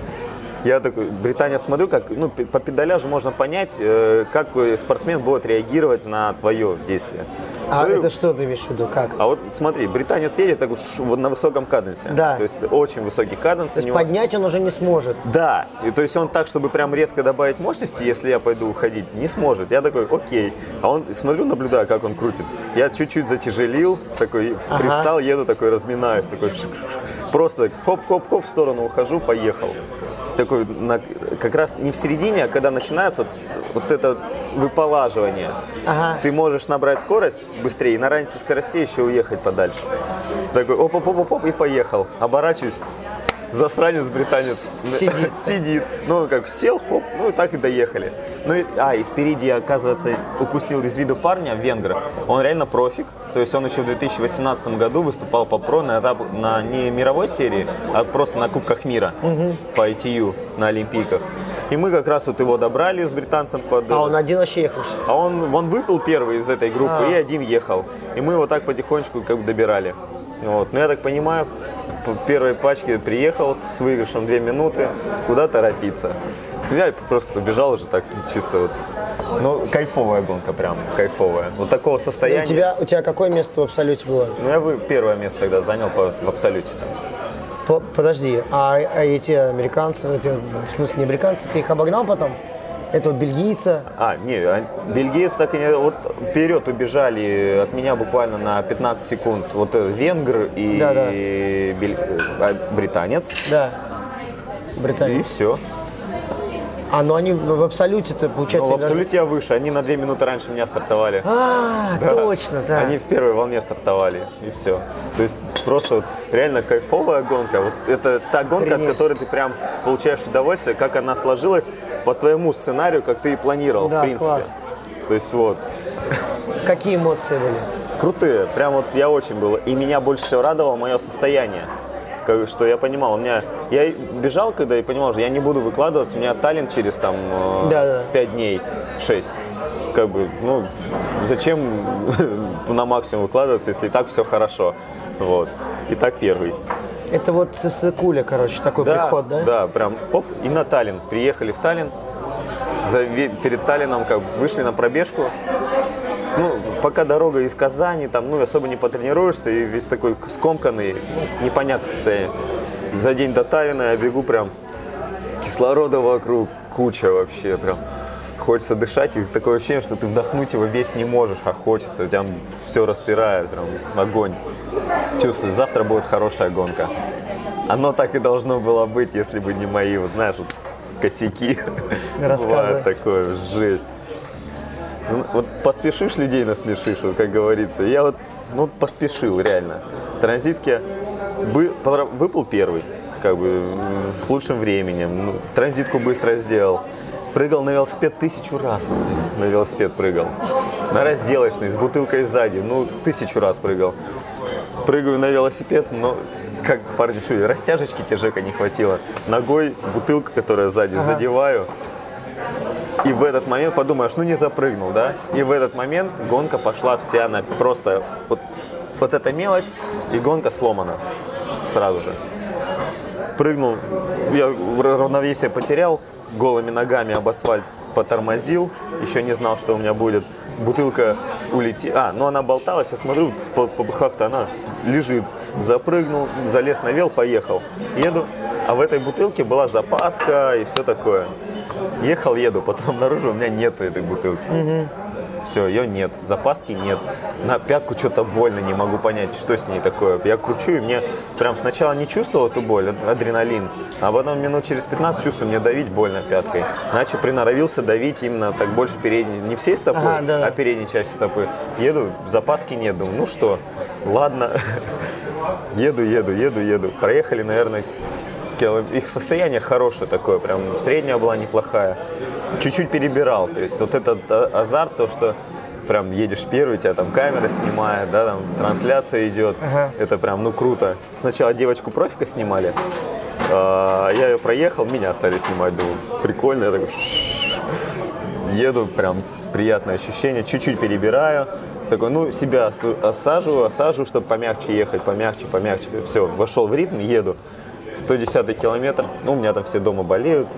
Я такой, британец смотрю, как, ну, по педаляжу можно понять, э, как спортсмен будет реагировать на твое действие. А смотрю, это что ты имеешь в виду, как? А вот смотри, британец едет так, вот на высоком каденсе. Да. То есть очень высокий каденс. То есть него. поднять он уже не сможет. Да. И то есть он так, чтобы прям резко добавить мощности, если я пойду уходить, не сможет. Я такой, окей. А он, смотрю, наблюдаю, как он крутит. Я чуть-чуть затяжелил, такой ага. пристал, еду такой, разминаюсь, такой просто хоп-хоп-хоп в сторону ухожу, поехал такой, на, как раз не в середине, а когда начинается вот, вот это выполаживание. Ага. Ты можешь набрать скорость быстрее и на разнице скоростей еще уехать подальше. Такой оп-оп-оп-оп и поехал. Оборачиваюсь, засранец британец сидит. сидит. Ну, как сел, хоп, ну и так и доехали. Ну, и, а, и спереди, оказывается, упустил из виду парня, венгра. Он реально профик. То есть он еще в 2018 году выступал по про на, этап, на не мировой серии, а просто на Кубках мира угу. по ITU на Олимпийках. И мы как раз вот его добрали с британцем под... А он один вообще ехал? А он, он выпал первый из этой группы а. и один ехал. И мы его так потихонечку как бы добирали. Вот. Но я так понимаю, в первой пачке приехал с выигрышем 2 минуты, куда торопиться. Я просто побежал уже так чисто вот. Ну, кайфовая гонка прям, кайфовая. Вот такого состояния. Ну, у, тебя, у тебя какое место в абсолюте было? Ну, я вы первое место тогда занял по, в абсолюте. Там. По, подожди, а, а эти американцы, эти, в смысле не американцы, ты их обогнал потом? Этого бельгийца. А, не, а бельгиец так и не... Вот вперед убежали от меня буквально на 15 секунд. Вот э, венгр и да, да. Бель... А, британец. Да, британец. И все. А, ну они в абсолюте-то, получается... Ну, в абсолюте я выше, они на две минуты раньше меня стартовали. А, да. точно, да. Они в первой волне стартовали, и все. То есть просто вот реально кайфовая гонка. Вот это та гонка, Охренеть. от которой ты прям получаешь удовольствие, как она сложилась по твоему сценарию, как ты и планировал, да, в принципе. Класс. То есть вот. Какие эмоции были? Крутые. Прям вот я очень был. И меня больше всего радовало мое состояние как, что я понимал, у меня, я бежал, когда и понимал, что я не буду выкладываться, у меня талент через там э, да, да. 5 дней, 6. Как бы, ну, зачем на максимум выкладываться, если и так все хорошо. Вот. И так первый. Это вот с Куля, короче, такой да, приход, да? Да, прям оп, и на Таллин. Приехали в Таллин, за, перед Таллином как вышли на пробежку, ну, пока дорога из Казани, там, ну, особо не потренируешься, и весь такой скомканный, непонятное состояние. За день до Таллина я бегу прям, кислорода вокруг куча вообще, прям. Хочется дышать, и такое ощущение, что ты вдохнуть его весь не можешь, а хочется, у тебя все распирает, прям огонь. Чувствую, завтра будет хорошая гонка. Оно так и должно было быть, если бы не мои, вот знаешь, вот косяки. Рассказы. такое, жесть вот поспешишь, людей насмешишь, вот, как говорится. Я вот ну, поспешил, реально. В транзитке бы, выпал первый, как бы, с лучшим временем. Ну, транзитку быстро сделал. Прыгал на велосипед тысячу раз. На велосипед прыгал. На разделочный, с бутылкой сзади. Ну, тысячу раз прыгал. Прыгаю на велосипед, но как парни шутят, растяжечки те Жека не хватило. Ногой бутылка, которая сзади, ага. задеваю. И в этот момент подумаешь, ну не запрыгнул, да? И в этот момент гонка пошла вся на просто вот, вот эта мелочь, и гонка сломана сразу же. Прыгнул, я равновесие потерял, голыми ногами об асфальт потормозил, еще не знал, что у меня будет. Бутылка улетела, а, ну она болталась, я смотрю, по, по бухах-то она лежит. Запрыгнул, залез на вел, поехал. Еду, а в этой бутылке была запаска и все такое. Ехал, еду, потом обнаружил, у меня нет этой бутылки. Угу. Все, ее нет, запаски нет. На пятку что-то больно, не могу понять, что с ней такое. Я кручу, и мне прям сначала не чувствовал эту боль, это адреналин. А потом минут через 15 чувствую, мне давить больно пяткой. Иначе приноровился давить именно так больше передней, не всей стопой, Ага, да. а передней части стопы. Еду, запаски нет, думаю, ну что, ладно. Еду, еду, еду, еду. Проехали, наверное, их состояние хорошее такое, прям средняя была неплохая. Чуть-чуть перебирал, то есть вот этот а, азарт, то, что прям едешь первый, тебя там камера снимает, да, там трансляция идет, Ага. это прям, ну, круто. Сначала девочку профика снимали, а, я ее проехал, меня стали снимать, думаю, прикольно, я такой, еду, прям приятное ощущение, чуть-чуть перебираю, такой, ну, себя осаживаю, осаживаю, чтобы помягче ехать, помягче, помягче, все, вошел в ритм, еду, 110 километр, ну, у меня там все дома болеют,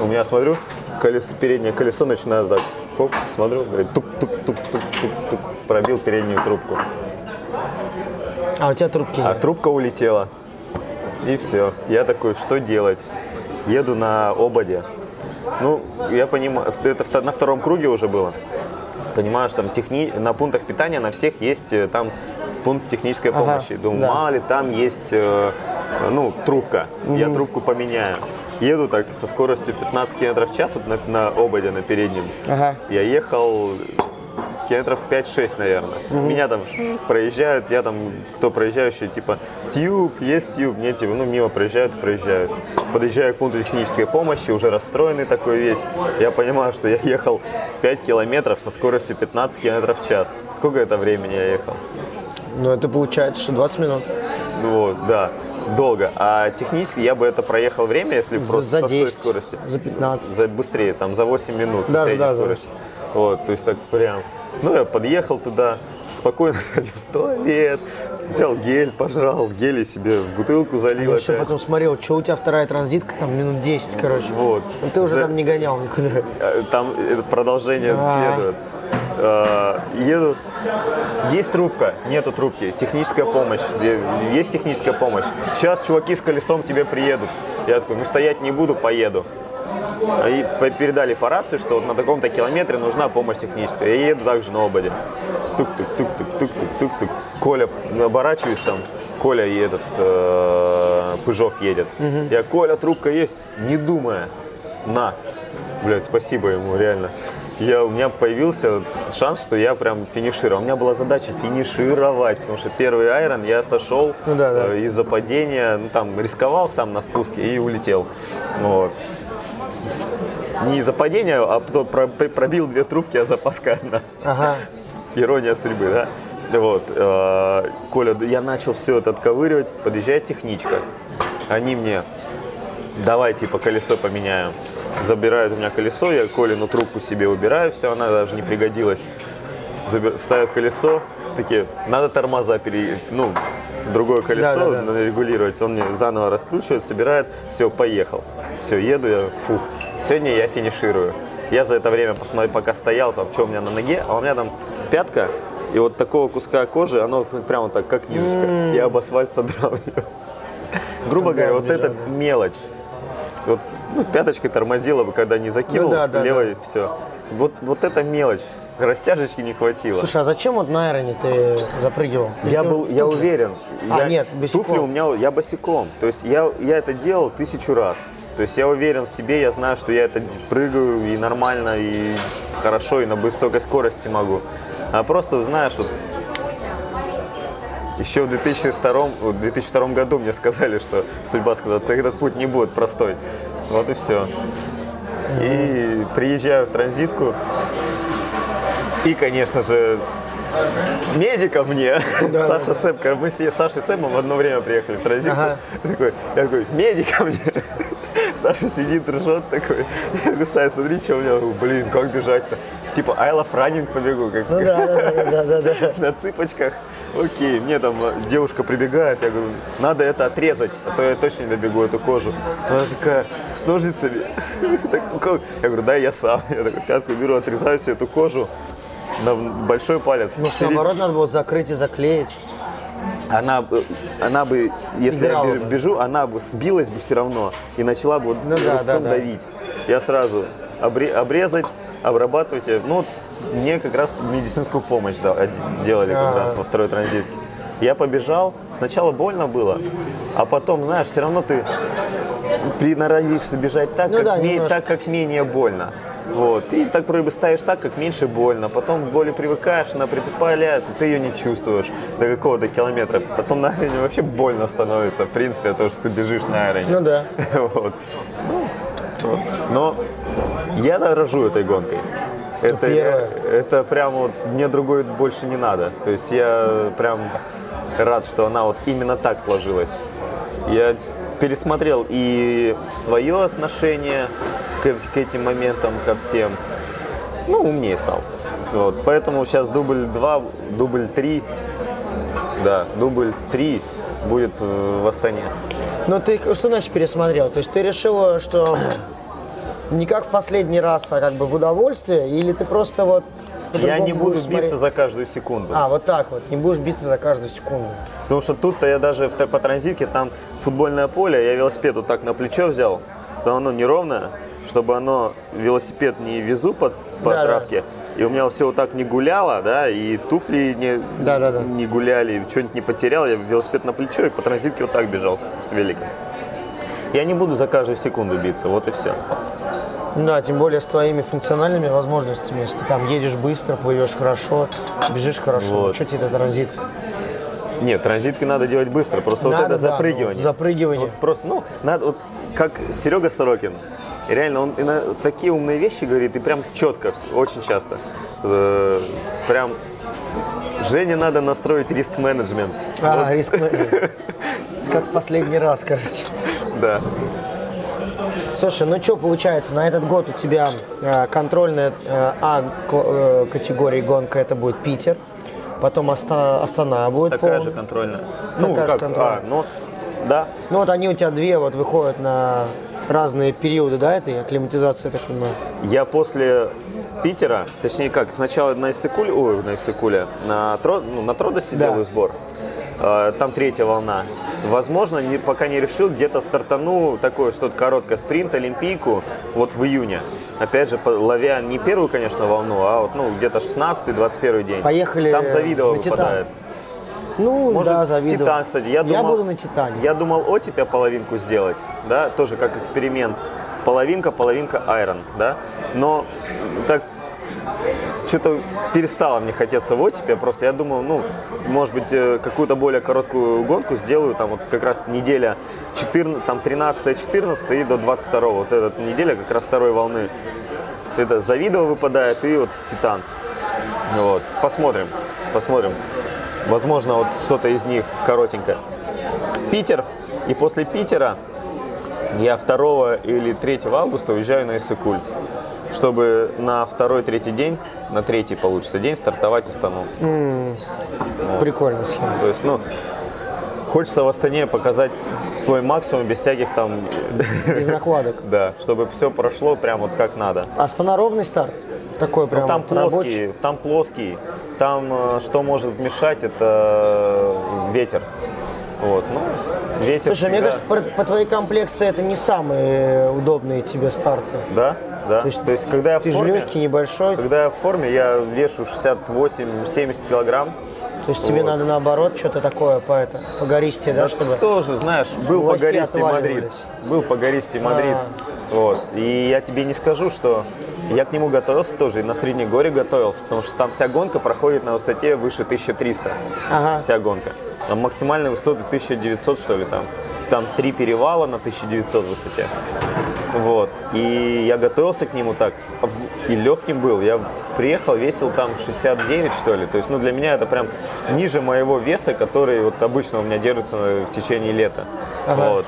у меня, смотрю, колесо, переднее колесо начинает так, хоп, смотрю, говорит, тук-тук-тук-тук-тук-тук, пробил переднюю трубку, А у тебя трубки а нет? трубка улетела. И все. Я такой, что делать? Еду на ободе. Ну, я понимаю, это на втором круге уже было. Понимаю, что там техни... на пунктах питания на всех есть э, там пункт технической Ага, помощи. Думаю, да. мало ли там есть, э, ну, трубка. Я трубку поменяю. Еду так со скоростью 15 км в час вот на, на ободе, на переднем. Ага. Я ехал километров 5-6, наверное. Меня там проезжают, я там, кто проезжающий, типа, тюб, есть тюб, нет тюб, ну, мимо проезжают, проезжают. Подъезжаю к пункту технической помощи, уже расстроенный такой весь. Я понимаю, что я ехал 5 километров со скоростью 15 километров в час. Сколько это времени я ехал? Ну, это получается, что 20 минут. Ну Вот, да, долго. А технически я бы это проехал время, если просто за со 10, той скорости. за 15. За быстрее, там за 8 минут со Да, средней да, да. скоростью. Вот, то есть так прям. Ну, я подъехал туда, спокойно сходил в туалет, взял гель, пожрал, гель себе в бутылку залил. Я все опять. потом смотрел, что у тебя вторая транзитка, там минут 10, короче. Вот. Ну, ты уже За- там не гонял никуда. Э, Там это продолжение А. следует. Э, Еду. Есть трубка, нету трубки. Техническая помощь. Есть техническая помощь. Сейчас чуваки с колесом тебе приедут. Я такой, ну стоять не буду, поеду. И передали по рации, что вот на таком-то километре нужна помощь техническая. Я еду также на ободе. Тук-тук-тук-тук-тук-тук-тук. Коля, оборачиваюсь там, Коля и этот э, Пыжов едет. Я, Коля, трубка есть? Не думая. На. Блядь, спасибо ему, реально. Я, у меня появился шанс, что я прям финишировал. У меня была задача финишировать, потому что первый айрон я сошел Ну да, да. э, из-за падения, ну там рисковал сам на спуске и улетел. Вот. Не из-за падения, а потом про- про- пробил две трубки, а запаска одна. Ага. Ирония судьбы, да? Вот. э, Коля, я начал все это отковыривать, подъезжает техничка. Они мне, давай, типа, колесо поменяем. Забирают у меня колесо, я Колину трубку себе убираю, все, она даже не пригодилась. Забир- Ставят колесо, такие, надо тормоза пере... ну, другое колесо Да, да, да. регулировать. Он мне заново раскручивает, собирает, все, поехал. Все, еду я, фу, сегодня я финиширую. Я за это время, посмотри, пока стоял, там, что у меня на ноге, а у меня там пятка, и вот такого куска кожи, оно прямо так, как книжечка. Я об асфальт содрал ее. Грубо говоря, вот это мелочь. Вот, ну, пяточкой тормозила бы, когда не закинул, Ну да, да, левой, все. Вот, вот это мелочь. Растяжечки не хватило. Слушай, а зачем вот на Айроне ты запрыгивал? Я Ты был, в я уверен. А, я, нет, босиком. Туфли у меня, я босиком. То есть я, я это делал тысячу раз. То есть я уверен в себе, я знаю, что я это прыгаю и нормально, и хорошо, и на высокой скорости могу. А просто знаешь, вот еще в 2002, в 2002 году мне сказали, что судьба сказала, ты этот путь не будет простой. Вот и все. И приезжаю в транзитку. И, конечно же, медика мне, Саша Сэп, мы с Сашей Сэпом в одно время приехали в транзитку. Ага. Такой, я такой, медика мне. Саша сидит, ржет такой. Я говорю, Сай, смотри, что у меня. Говорю, Блин, как бежать-то? Типа I love running побегу, как Ну да, да, да, да, да, да. на цыпочках. Окей, мне там э, девушка прибегает, я говорю, надо это отрезать, а то я точно не добегу эту кожу. Она такая, с ножницами. Ну? Я говорю, да, я сам. Я такой пятку беру, отрезаю себе эту кожу на большой палец. Может, Четыре- наоборот, надо было закрыть и заклеить. она, она бы, если Играла я бе- бы. бежу, она бы сбилась бы все равно и начала бы Ну да, да, да. давить. Я сразу обре- обрезать, обрабатывать. Ну, мне как раз медицинскую помощь да, делали как А. раз во второй транзитке. Я побежал, сначала больно было, а потом, знаешь, все равно ты приноровишься бежать так, Ну как, да, ме- так, как менее больно. Вот. И так вроде бы ставишь так, как меньше больно. Потом к боли привыкаешь, она притупляется, ты ее не чувствуешь до какого-то километра. Потом на арене вообще больно становится, в принципе, от того, что ты бежишь на арене. Ну да. Ну, вот. Но я дорожу этой гонкой. Это, первое. это прям вот мне другой больше не надо. То есть я прям рад, что она вот именно так сложилась. Я пересмотрел и свое отношение к, к этим моментам, ко всем. Ну, умнее стал. Вот. Поэтому сейчас дубль 2, дубль 3, да, дубль 3 будет в Астане. Ну ты что значит пересмотрел? То есть ты решил, что не как в последний раз, а как бы в удовольствие, или ты просто вот Я не буду биться смотреть? за каждую секунду. А, вот так вот, не будешь биться за каждую секунду. Потому что тут-то я даже в- по транзитке, там футбольное поле, я велосипед вот так на плечо взял, то оно неровное, чтобы оно, велосипед не везу по, по Да, да. травке, и у меня все вот так не гуляло, да, и туфли не, Да, да, да. не гуляли, что-нибудь не потерял, я велосипед на плечо и по транзитке вот так бежал с, с великом. Я не буду за каждую секунду биться, вот и все. Да, тем более с твоими функциональными возможностями. Если ты там едешь быстро, плывешь хорошо, бежишь хорошо, Вот. что тебе эта транзитка? Нет, транзитки надо делать быстро, просто вот Надо, это да, запрыгивание. ну, запрыгивание. Вот просто, ну, надо, вот как Серега Сорокин, реально, он такие умные вещи говорит, и прям четко, очень часто. Э, Прям Жене надо настроить риск-менеджмент. А, риск менеджмент. Как в последний раз, короче. Да. Слушай, ну что получается, на этот год у тебя э, контрольная э, А э, категории гонка, это будет Питер, потом Аста- Астана будет Такая пол- же контрольная. Такая ну, же как, контрольная. а, ну, да. Ну вот они у тебя две вот выходят на разные периоды, да, этой акклиматизации, я так понимаю? Я после Питера, точнее как, сначала на Иссыкуле, ой, на Иссыкуле, на, Тро, ну, на Тродосе Да. делаю сбор. Э, Там третья волна. Возможно, не, пока не решил, где-то стартану такое что-то короткое, спринт, олимпийку, вот в июне. Опять же, ловя не первую, конечно, волну, а вот ну, где-то 16-21 день. Поехали Там Титан. выпадает. Ну, Может, да, завидую. Титан, кстати. Я, думал, буду на Титане. Я думал о тебя половинку сделать, да, тоже как эксперимент. Половинка, половинка Айрон, да. Но так что-то перестало мне хотеться в оттепе, просто я думал, ну, может быть, э, какую-то более короткую гонку сделаю, там вот как раз неделя 14, там 13-14 и до 22 вот эта неделя как раз второй волны. Это Завидово выпадает и вот Титан. Вот, посмотрим, посмотрим. Возможно, вот что-то из них коротенькое. Питер. И после Питера я 2 или 3 августа уезжаю на Иссыкуль, чтобы на второй-третий день, на третий получится день, стартовать Астану. Прикольная схема. То есть, ну, хочется в Астане показать свой максимум без всяких там... Без накладок. Да, чтобы все прошло прям вот как надо. Астана ровный старт? Такой прям Ну, там вот рабочий? плоский, там плоский. Там э, что может мешать, это ветер. Вот, ну, ветер Слушай, мне всегда- кажется, по, по твоей комплекции это не самые удобные тебе старты. Да, да. То есть То есть, когда я в форме, легкий, небольшой, когда я в форме, я вешу 68-70 килограмм. то есть тебе вот. надо наоборот что-то такое по, это, погористее, да, чтобы... Тоже, знаешь, был погористее Мадрид. Был погористее Мадрид. А. Вот. И я тебе не скажу, что я к нему готовился тоже, и на среднегорье готовился, потому что там вся гонка проходит на высоте выше 1300. Ага. Вся гонка. Там максимальная высота 1900, что ли, там. Там три перевала на 1900 высоте. Вот. И я готовился к нему так. И легким был. Я приехал, весил там 69, что ли. То есть, ну, для меня это прям ниже моего веса, который вот обычно у меня держится в течение лета. Ага. Вот.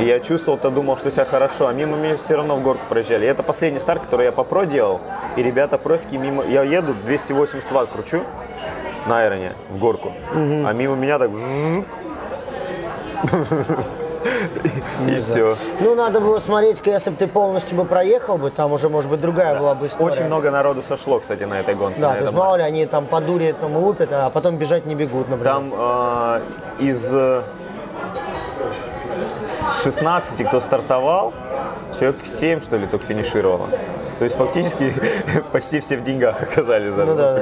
И я чувствовал-то, думал, что себя хорошо, а мимо меня все равно в горку проезжали. И это последний старт, который я по про делал. И ребята профики мимо... Я еду, 280 ватт кручу на айроне в горку. А мимо меня так... И все. Ну, надо было смотреть, если бы ты полностью бы проехал бы, там уже, может быть, другая была бы история. Очень много народу сошло, кстати, на этой гонке. Да, то есть мало ли они там по дуре там лупят, а потом бежать не бегут, например. Там э, из э, с 16, кто стартовал, человек 7, что ли, только финишировало. То есть фактически почти все в деньгах оказались за Ну да, да.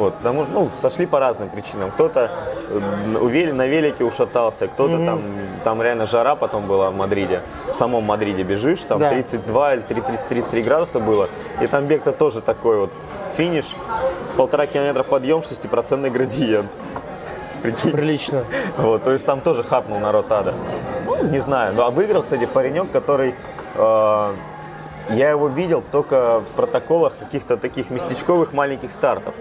Вот, потому что, ну, сошли по разным причинам. Кто-то э, на велике ушатался, кто-то там, там реально жара потом была в Мадриде. В самом Мадриде бежишь, там Да. 32 или 33 33 градуса было. И там бег-то тоже такой вот финиш, полтора километра подъем, 6% градиент. Прикинь. Прилично. Вот, то есть там тоже хапнул народ ада. Ну, не знаю. Ну, а выиграл, кстати, паренек, который... э, я его видел только в протоколах каких-то таких местечковых маленьких стартов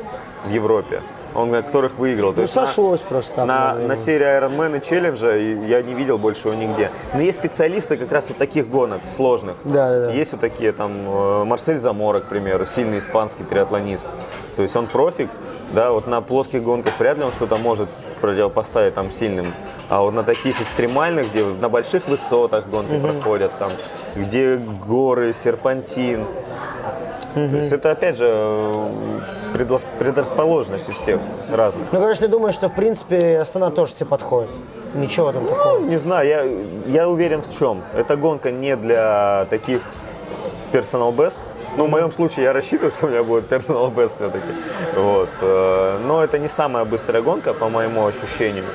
в Европе. Он которых выиграл. То Ну, есть на- сошлось просто. на, наверное. на серии Ironman и челленджа я не видел больше его нигде. Но есть специалисты как раз вот таких гонок сложных. Да, да, да. Есть вот такие, там, э, Марсель Замора, к примеру, сильный испанский триатлонист. То есть он профик, да, вот на плоских гонках вряд ли он что-то может противопоставить там сильным. А вот на таких экстремальных, где на больших высотах гонки проходят, там, где горы, серпантин. То есть это, опять же, предрасположенность у всех разных. Ну, короче, ты думаешь, что, в принципе, Астана тоже тебе подходит? Ничего там такого. Не знаю, я, я уверен в чем. Эта гонка не для таких personal best. Ну, в моем случае я рассчитываю, что у меня будет personal best все-таки. Вот. э, Но это не самая быстрая гонка, по моему ощущению.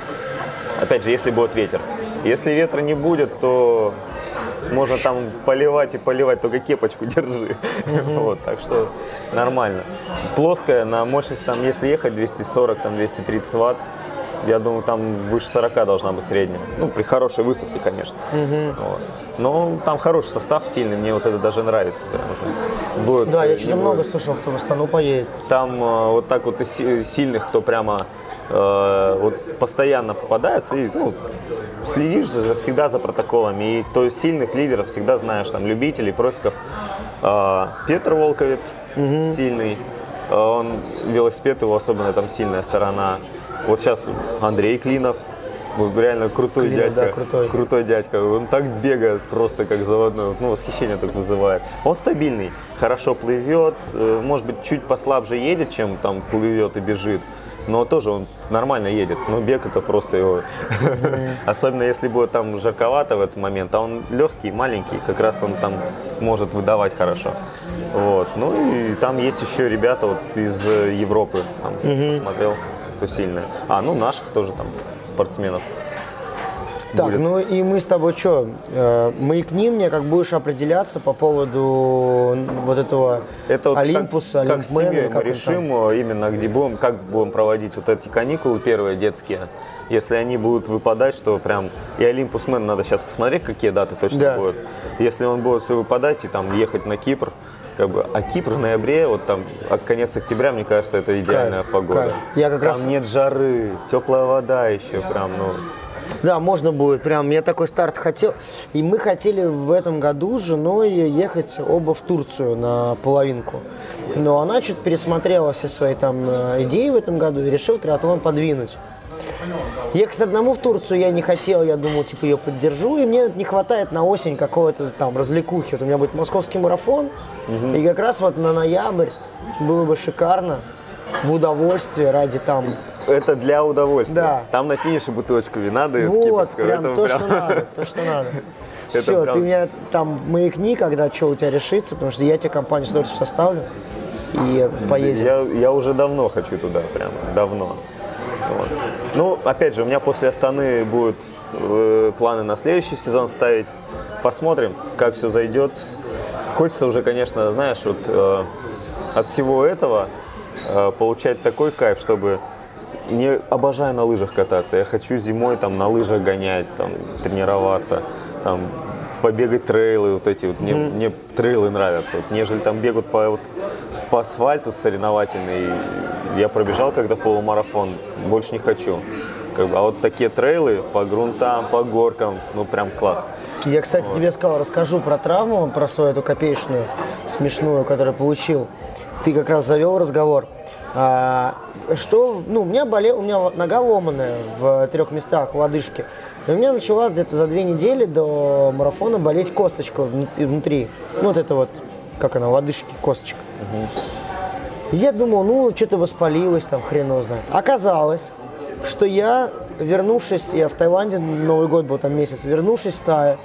Опять же, если будет ветер. Если ветра не будет, то можно там поливать и поливать, только кепочку держи. Вот, так что нормально. Плоская, на мощность там, если ехать 240, там 230 ватт, я думаю, там выше 40 должна быть средняя. Ну, при хорошей высадке, конечно. Вот. Но там хороший состав сильный, мне вот это даже нравится. прям. Будет, Да, э, я что-то не много слышал, кто в Астану поедет. Там э, вот так вот и си- сильных, кто прямо э, вот постоянно попадается, и ну, следишь за- всегда за протоколами. И кто из сильных лидеров, всегда знаешь, там, любителей, профиков. Э, Петр Волковец сильный, Э, он велосипед, его особенно там сильная сторона. Вот сейчас Андрей Клинов, вот реально крутой Клинов, да, дядька. крутой. дядька. Он так бегает просто как заводной. Ну, восхищение так вызывает. Он стабильный, хорошо плывет, э, может быть, чуть послабже едет, чем там плывет и бежит. Но тоже он нормально едет. Но бег это просто его. Особенно если будет там жарковато в этот момент. А он легкий, маленький, как раз он там может выдавать хорошо. Вот. Ну и там есть еще ребята вот из э, Европы. Там, Посмотрел, кто сильный. А, ну наших тоже там спортсменов. Так, будет. ну и мы с тобой что, э, маякни мне, как будешь определяться по поводу вот этого Это вот Олимпуса, как, как семьей мы решим э, именно, где будем, как будем проводить вот эти каникулы первые детские. Если они будут выпадать, что прям и Олимпус Мэн надо сейчас посмотреть, какие даты точно Да. будут. Если он будет все выпадать и там ехать на Кипр, как бы, а Кипр в ноябре, вот там а конец октября, мне кажется, это идеальная Кайф, погода. кайф. Я как там раз- нет жары, теплая вода еще, прям, ну. Да, можно будет. Прям я такой старт хотел. И мы хотели в этом году с женой ехать оба в Турцию на половинку. Но она что-то пересмотрела все свои там э, идеи в этом году и решил триатлон подвинуть. Ехать одному в Турцию я не хотел, я думал, типа, ее поддержу, и мне не хватает на осень какого-то там развлекухи. Вот у меня будет московский марафон, и как раз вот на ноябрь было бы шикарно, в удовольствие ради там Это для удовольствия. Да. Там на финише бутылочку вина дают Вот, кипрскую. прям это то, прям- что надо, то, что надо. Это Все, прям- ты меня там маякни, когда что у тебя решится, потому что я тебе компанию с удовольствием составлю и поедем. Я, я уже давно хочу туда, прям давно. Вот. Ну, опять же, у меня после Астаны будут э, планы на следующий сезон ставить. Посмотрим, как все зайдет. Хочется уже, конечно, знаешь, вот э, от всего этого э, получать такой кайф, чтобы не обожаю на лыжах кататься. Я хочу зимой там на лыжах гонять, там тренироваться, там побегать трейлы, вот эти вот. Мне, мне трейлы нравятся. Вот, нежели там бегают по, вот, по асфальту соревновательный. Я пробежал когда полумарафон, больше не хочу. Как бы, а вот такие трейлы по грунтам, по горкам, ну прям класс. Я, кстати, тебе сказал, расскажу про травму, про свою эту копеечную, смешную, которую получил. Ты как раз завел разговор. А, что, ну, у меня болела, у меня вот нога ломаная в трех местах, в лодыжке. И у меня начала где-то за две недели до марафона болеть косточка внут- внутри. Ну, вот это вот, как она, лодыжки, косточка. И я думал, ну, что-то воспалилось, там, хрен его знает. Оказалось, что я, вернувшись, я в Таиланде, Новый год был там месяц, вернувшись в Тае,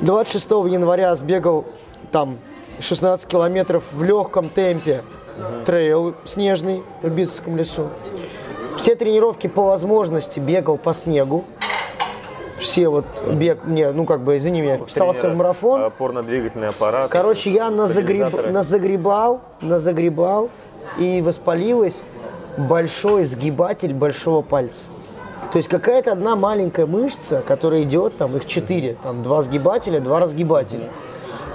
26 января сбегал там 16 километров в легком темпе. Трейл снежный в Битцевском лесу. Все тренировки по возможности бегал по снегу. Все вот бег, не, ну как бы, извини меня, вписался в марафон. Опорно-двигательный аппарат. Короче, я назагреб, назагребал, назагребал, и воспалилась большой сгибатель большого пальца. То есть какая-то одна маленькая мышца, которая идет, там их четыре, там два сгибателя, два разгибателя.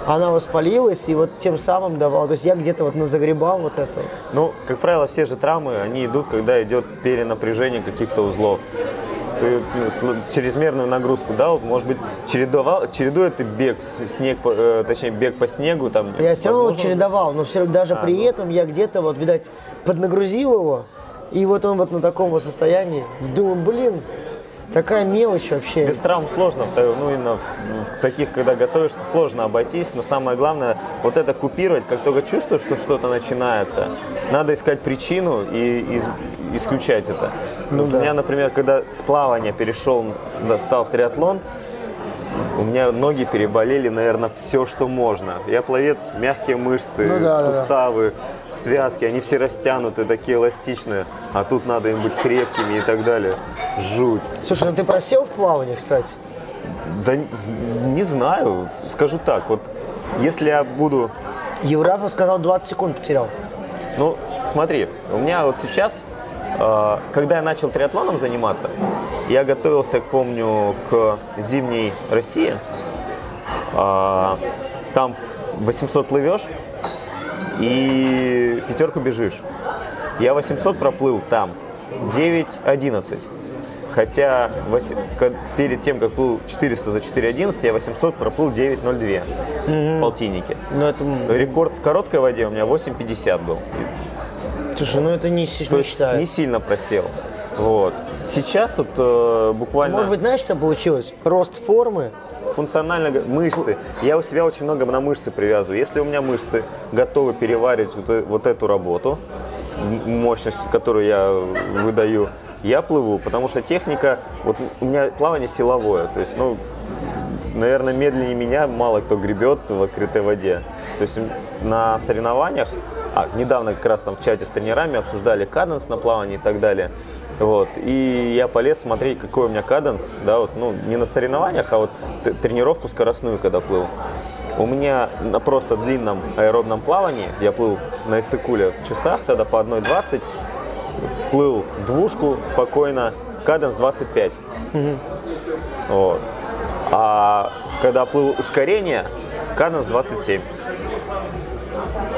Она воспалилась и вот тем самым давал. То есть я где-то вот назагребал вот это. Ну, как правило, все же травмы, они идут, когда идет перенапряжение каких-то узлов. Ты ну, чрезмерную нагрузку дал, может быть, чередовал, чередуя ты бег, снег, э, точнее, бег по снегу, там, Я все равно чередовал, но все, даже А, при ну. этом я где-то вот, видать, поднагрузил его, и вот он вот на таком вот состоянии. Думаю, блин, такая мелочь вообще. Без травм сложно, ну, именно в, таких, когда готовишься, сложно обойтись, но самое главное, вот это купировать, как только чувствуешь, что что-то начинается, надо искать причину и из- исключать это. Ну да. У меня, например, когда с плавания перешел, да, стал в триатлон, у меня ноги переболели, наверное, все, что можно. Я пловец, мягкие мышцы, Ну да, да, да. Связки, они все растянуты, такие эластичные, а тут надо им быть крепкими и так далее. Жуть. Слушай, ну ты просел в плавании, кстати? Да не знаю, скажу так, вот если я буду, Еврафов сказал, 20 секунд потерял. ну смотри, у меня вот сейчас, э, когда я начал триатлоном заниматься, я готовился, помню, к зимней России, А, там 800 плывешь и пятерку бежишь. Я 800 проплыл там, 9.11. Хотя воси- ка- перед тем, как плыл 400 за 4.11, я 800 проплыл 9.02 в полтиннике. Ну это, Рекорд в короткой воде у меня 8.50 был. слушай, ну это не, То не считаю. не сильно просел. Вот. Сейчас вот э, буквально Может быть, знаешь, что получилось? Рост формы. Функционально мышцы. Я у себя очень много на мышцы привязываю. Если у меня мышцы готовы переваривать вот, э- вот эту работу, мощность, которую я выдаю, я плыву, потому что техника, вот у меня плавание силовое, то есть, ну, наверное, медленнее меня мало кто гребет в открытой воде. То есть на соревнованиях, а, недавно как раз там в чате с тренерами обсуждали каденс на плавании и так далее. Вот. И я полез смотреть, какой у меня каденс, да, вот, ну, не на соревнованиях, а вот тренировку скоростную, когда плыл. У меня на просто длинном аэробном плавании, я плыл на Иссыкуле в часах, тогда по 1.20, плыл двушку спокойно, каденс 25. Вот. А когда плыл ускорение, каденс 27.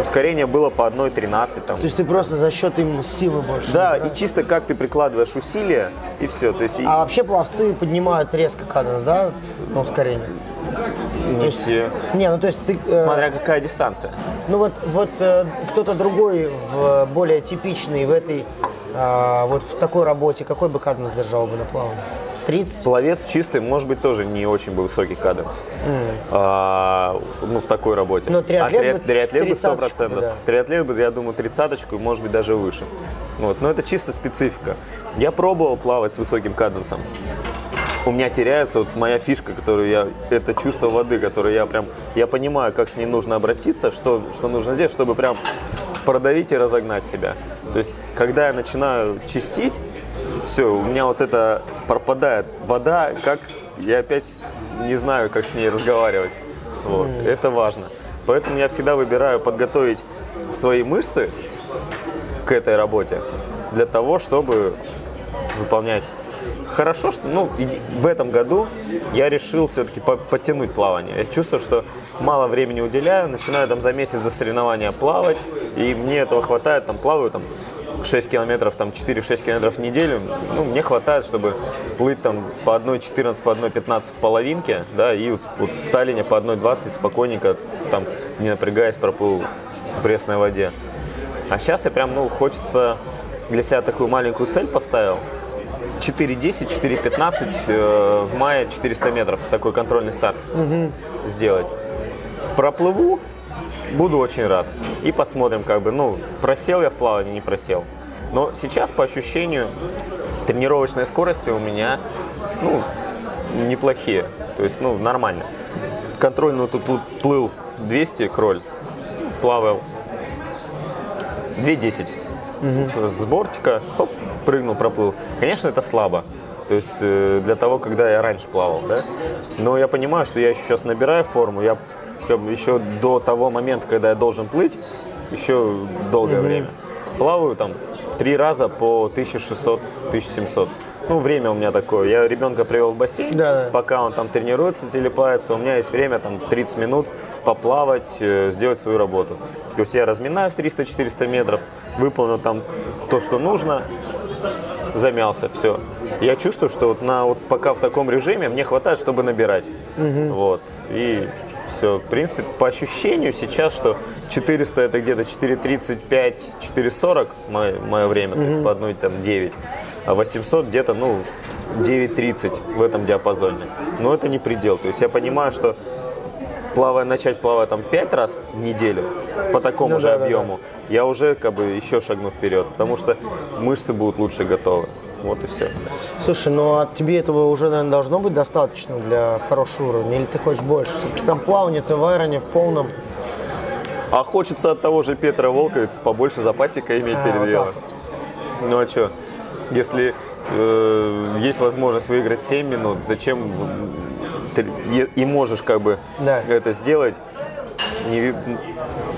Ускорение было по 1.13 там. То есть ты просто за счет именно силы больше. Да, и чисто как ты прикладываешь усилия, и все. То есть и А вообще пловцы поднимают резко каденс, да, на ускорение? не все. Не, ну то есть ты... э, Смотря какая дистанция. Ну вот, вот э, кто-то другой, в, более типичный в этой, а, вот в такой работе, какой бы каденс держал бы на плавании? 30? Пловец чистый, может быть, тоже не очень бы высокий каденс. А, ну, в такой работе. Но триатлет а бы триатлет бы 100%. тридцаточку бы, да. Триатлет бы, я думаю, тридцаточку, может быть, даже выше. Вот. Но это чисто специфика. Я пробовал плавать с высоким каденсом. У меня теряется вот моя фишка, которую я, это чувство воды, которое я прям, я понимаю, как с ней нужно обратиться, что, что нужно сделать, чтобы прям продавить и разогнать себя. То есть, когда я начинаю чистить, все, у меня вот это пропадает вода, как я опять не знаю, как с ней разговаривать. Вот, это важно. Поэтому я всегда выбираю подготовить свои мышцы к этой работе для того, чтобы выполнять. Хорошо, что ну, в этом году я решил все-таки подтянуть плавание. Я чувствую, что мало времени уделяю, начинаю там за месяц до соревнования плавать, и мне этого хватает, там плаваю там 6 километров, там 4-6 километров в неделю, ну, мне хватает, чтобы плыть там по 1.14, по 1.15 в половинке, да, и вот, вот в Таллине по 1.20 спокойненько, там, не напрягаясь, проплыл в пресной воде. А сейчас я прям, ну, хочется для себя такую маленькую цель поставил. 4.10, 4.15 э, в мае 400 метров, такой контрольный старт сделать. Проплыву, буду очень рад. И посмотрим, как бы, ну, просел я в плавании, не просел. Но сейчас, по ощущению, тренировочные скорости у меня, ну, неплохие. То есть, ну, нормально. Контрольную тут пл- плыл 200 кроль, плавал 2.10. Угу. С бортика, хоп, прыгнул, проплыл. Конечно, это слабо. То есть э, для того, когда я раньше плавал, да. Но я понимаю, что я еще сейчас набираю форму, я как бы, еще до того момента, когда я должен плыть, еще долгое угу. время. Плаваю там три раза по 1600-1700. Ну, время у меня такое. Я ребенка привел в бассейн, да, да. пока он там тренируется, телепается, у меня есть время там 30 минут поплавать, э, сделать свою работу. То есть я разминаюсь 300-400 метров, выполнил там то, что нужно, замялся, все. Я чувствую, что вот на вот пока в таком режиме мне хватает, чтобы набирать. Угу. Вот. И все. В принципе, по ощущению сейчас, что 400 это где-то 4.35, 4.40 мое, мое время, mm-hmm. то есть по одной там 9, а 800 где-то, ну, 9.30 в этом диапазоне. Но это не предел. То есть я понимаю, что плавая, начать плавать там 5 раз в неделю по такому ну, же да, объему, да, да. я уже как бы еще шагну вперед, потому что мышцы будут лучше готовы. Вот и все. Слушай, ну а тебе этого уже, наверное, должно быть достаточно для хорошего уровня? Или ты хочешь больше? Все-таки там плавание, ты в айроне в полном. А хочется от того же Петра Волковица побольше запасика иметь а, перед вот делом. Вот. Ну а что, если э, есть возможность выиграть 7 минут, зачем ты и можешь как бы да. это сделать? Не,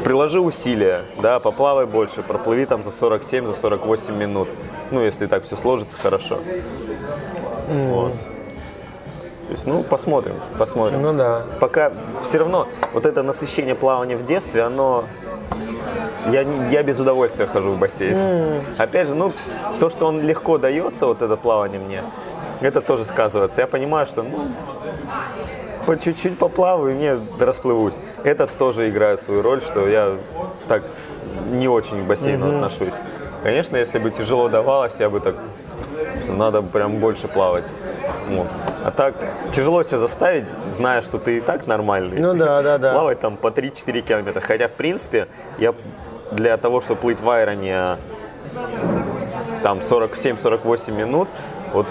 приложи усилия, да, поплавай больше, проплыви там за 47, за 48 минут. Ну, если так все сложится хорошо. Mm. Вот. То есть, ну, посмотрим, посмотрим. Ну да. Пока все равно вот это насыщение плавания в детстве, оно я, я без удовольствия хожу в бассейн. Mm. Опять же, ну, то, что он легко дается, вот это плавание мне, это тоже сказывается. Я понимаю, что, ну, по чуть-чуть поплаваю, и мне расплывусь. Это тоже играет свою роль, что я так не очень к бассейну mm-hmm. отношусь. Конечно, если бы тяжело давалось, я бы так, надо прям больше плавать. Вот. А так, тяжело себя заставить, зная, что ты и так нормальный. Ну да, да, да. Плавать там по 3-4 километра. Хотя, в принципе, я для того, чтобы плыть в айроне там 47-48 минут, вот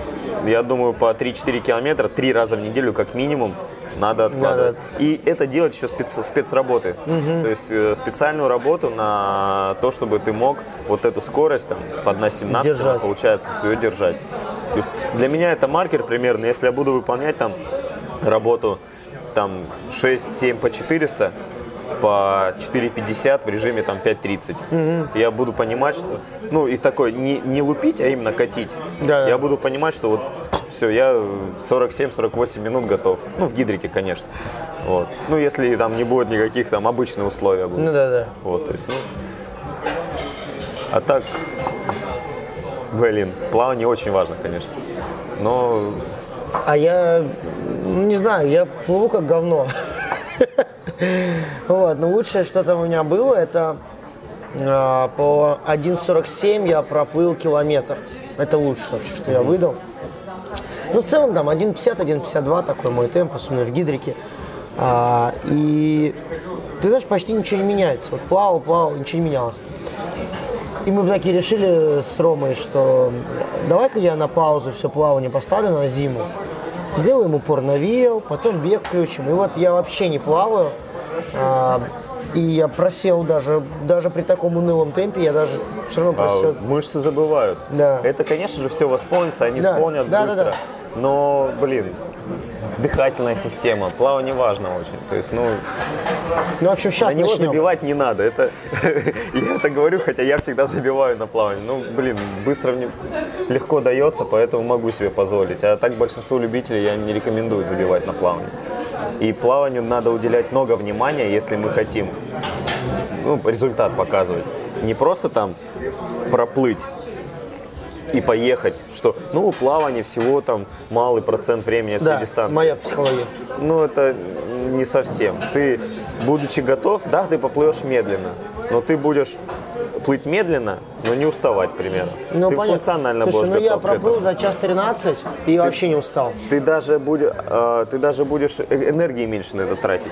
я думаю, по 3-4 километра, три раза в неделю как минимум надо откладывать. Надо. И это делать еще спец, спецработы. Угу. То есть э, специальную работу на то, чтобы ты мог вот эту скорость там, под на 17 держать. получается, ее держать. То есть для меня это маркер примерно, если я буду выполнять там работу там 6-7 по 400, по 4.50 в режиме там 5.30. Угу. Я буду понимать, что, ну и такой, не, не лупить, а именно катить. Да, я буду понимать, что вот все, я 47-48 минут готов. Ну, в гидрике, конечно. Вот. Ну, если там не будет никаких там обычных условий. Будут. Ну, да, да. Вот, то есть, ну... А так, блин, плавание очень важно, конечно. Но... А я, ну, не знаю, я плыву как говно. Вот, но лучшее, что там у меня было, это а, по 1.47 я проплыл километр. Это лучшее вообще, что я выдал. Ну, в целом, там, 1.50, 1.52 такой мой темп, особенно в гидрике. А, и ты знаешь, почти ничего не меняется. Вот плавал, плавал, ничего не менялось. И мы такие решили с Ромой, что давай-ка я на паузу все плавание поставлю на зиму. Сделаем упор на вил, потом бег включим. И вот я вообще не плаваю. А, и я просел даже, даже при таком унылом темпе, я даже все равно просел. А, мышцы забывают. Да. Это, конечно же, все восполнится, они да. исполнят да, быстро. Да, да. Но, блин, дыхательная система, плавание важно очень. То есть, ну, ну в общем, сейчас на него начнем. забивать не надо. Это я это говорю, хотя я всегда забиваю на плавание. Ну, блин, быстро мне легко дается, поэтому могу себе позволить. А так большинству любителей я не рекомендую забивать на плавание. И плаванию надо уделять много внимания, если мы хотим ну, результат показывать. Не просто там проплыть и поехать, что, ну, плавание всего там малый процент времени от да, всей дистанции. моя психология. Ну, это не совсем. Ты, будучи готов, да, ты поплывешь медленно, но ты будешь плыть медленно, но не уставать примерно. Ну, ты понятно. функционально Слушай, будешь ну я проплыл за час 13 и ты, вообще не устал. Ты даже, будешь, э, ты даже будешь э, энергии меньше на это тратить.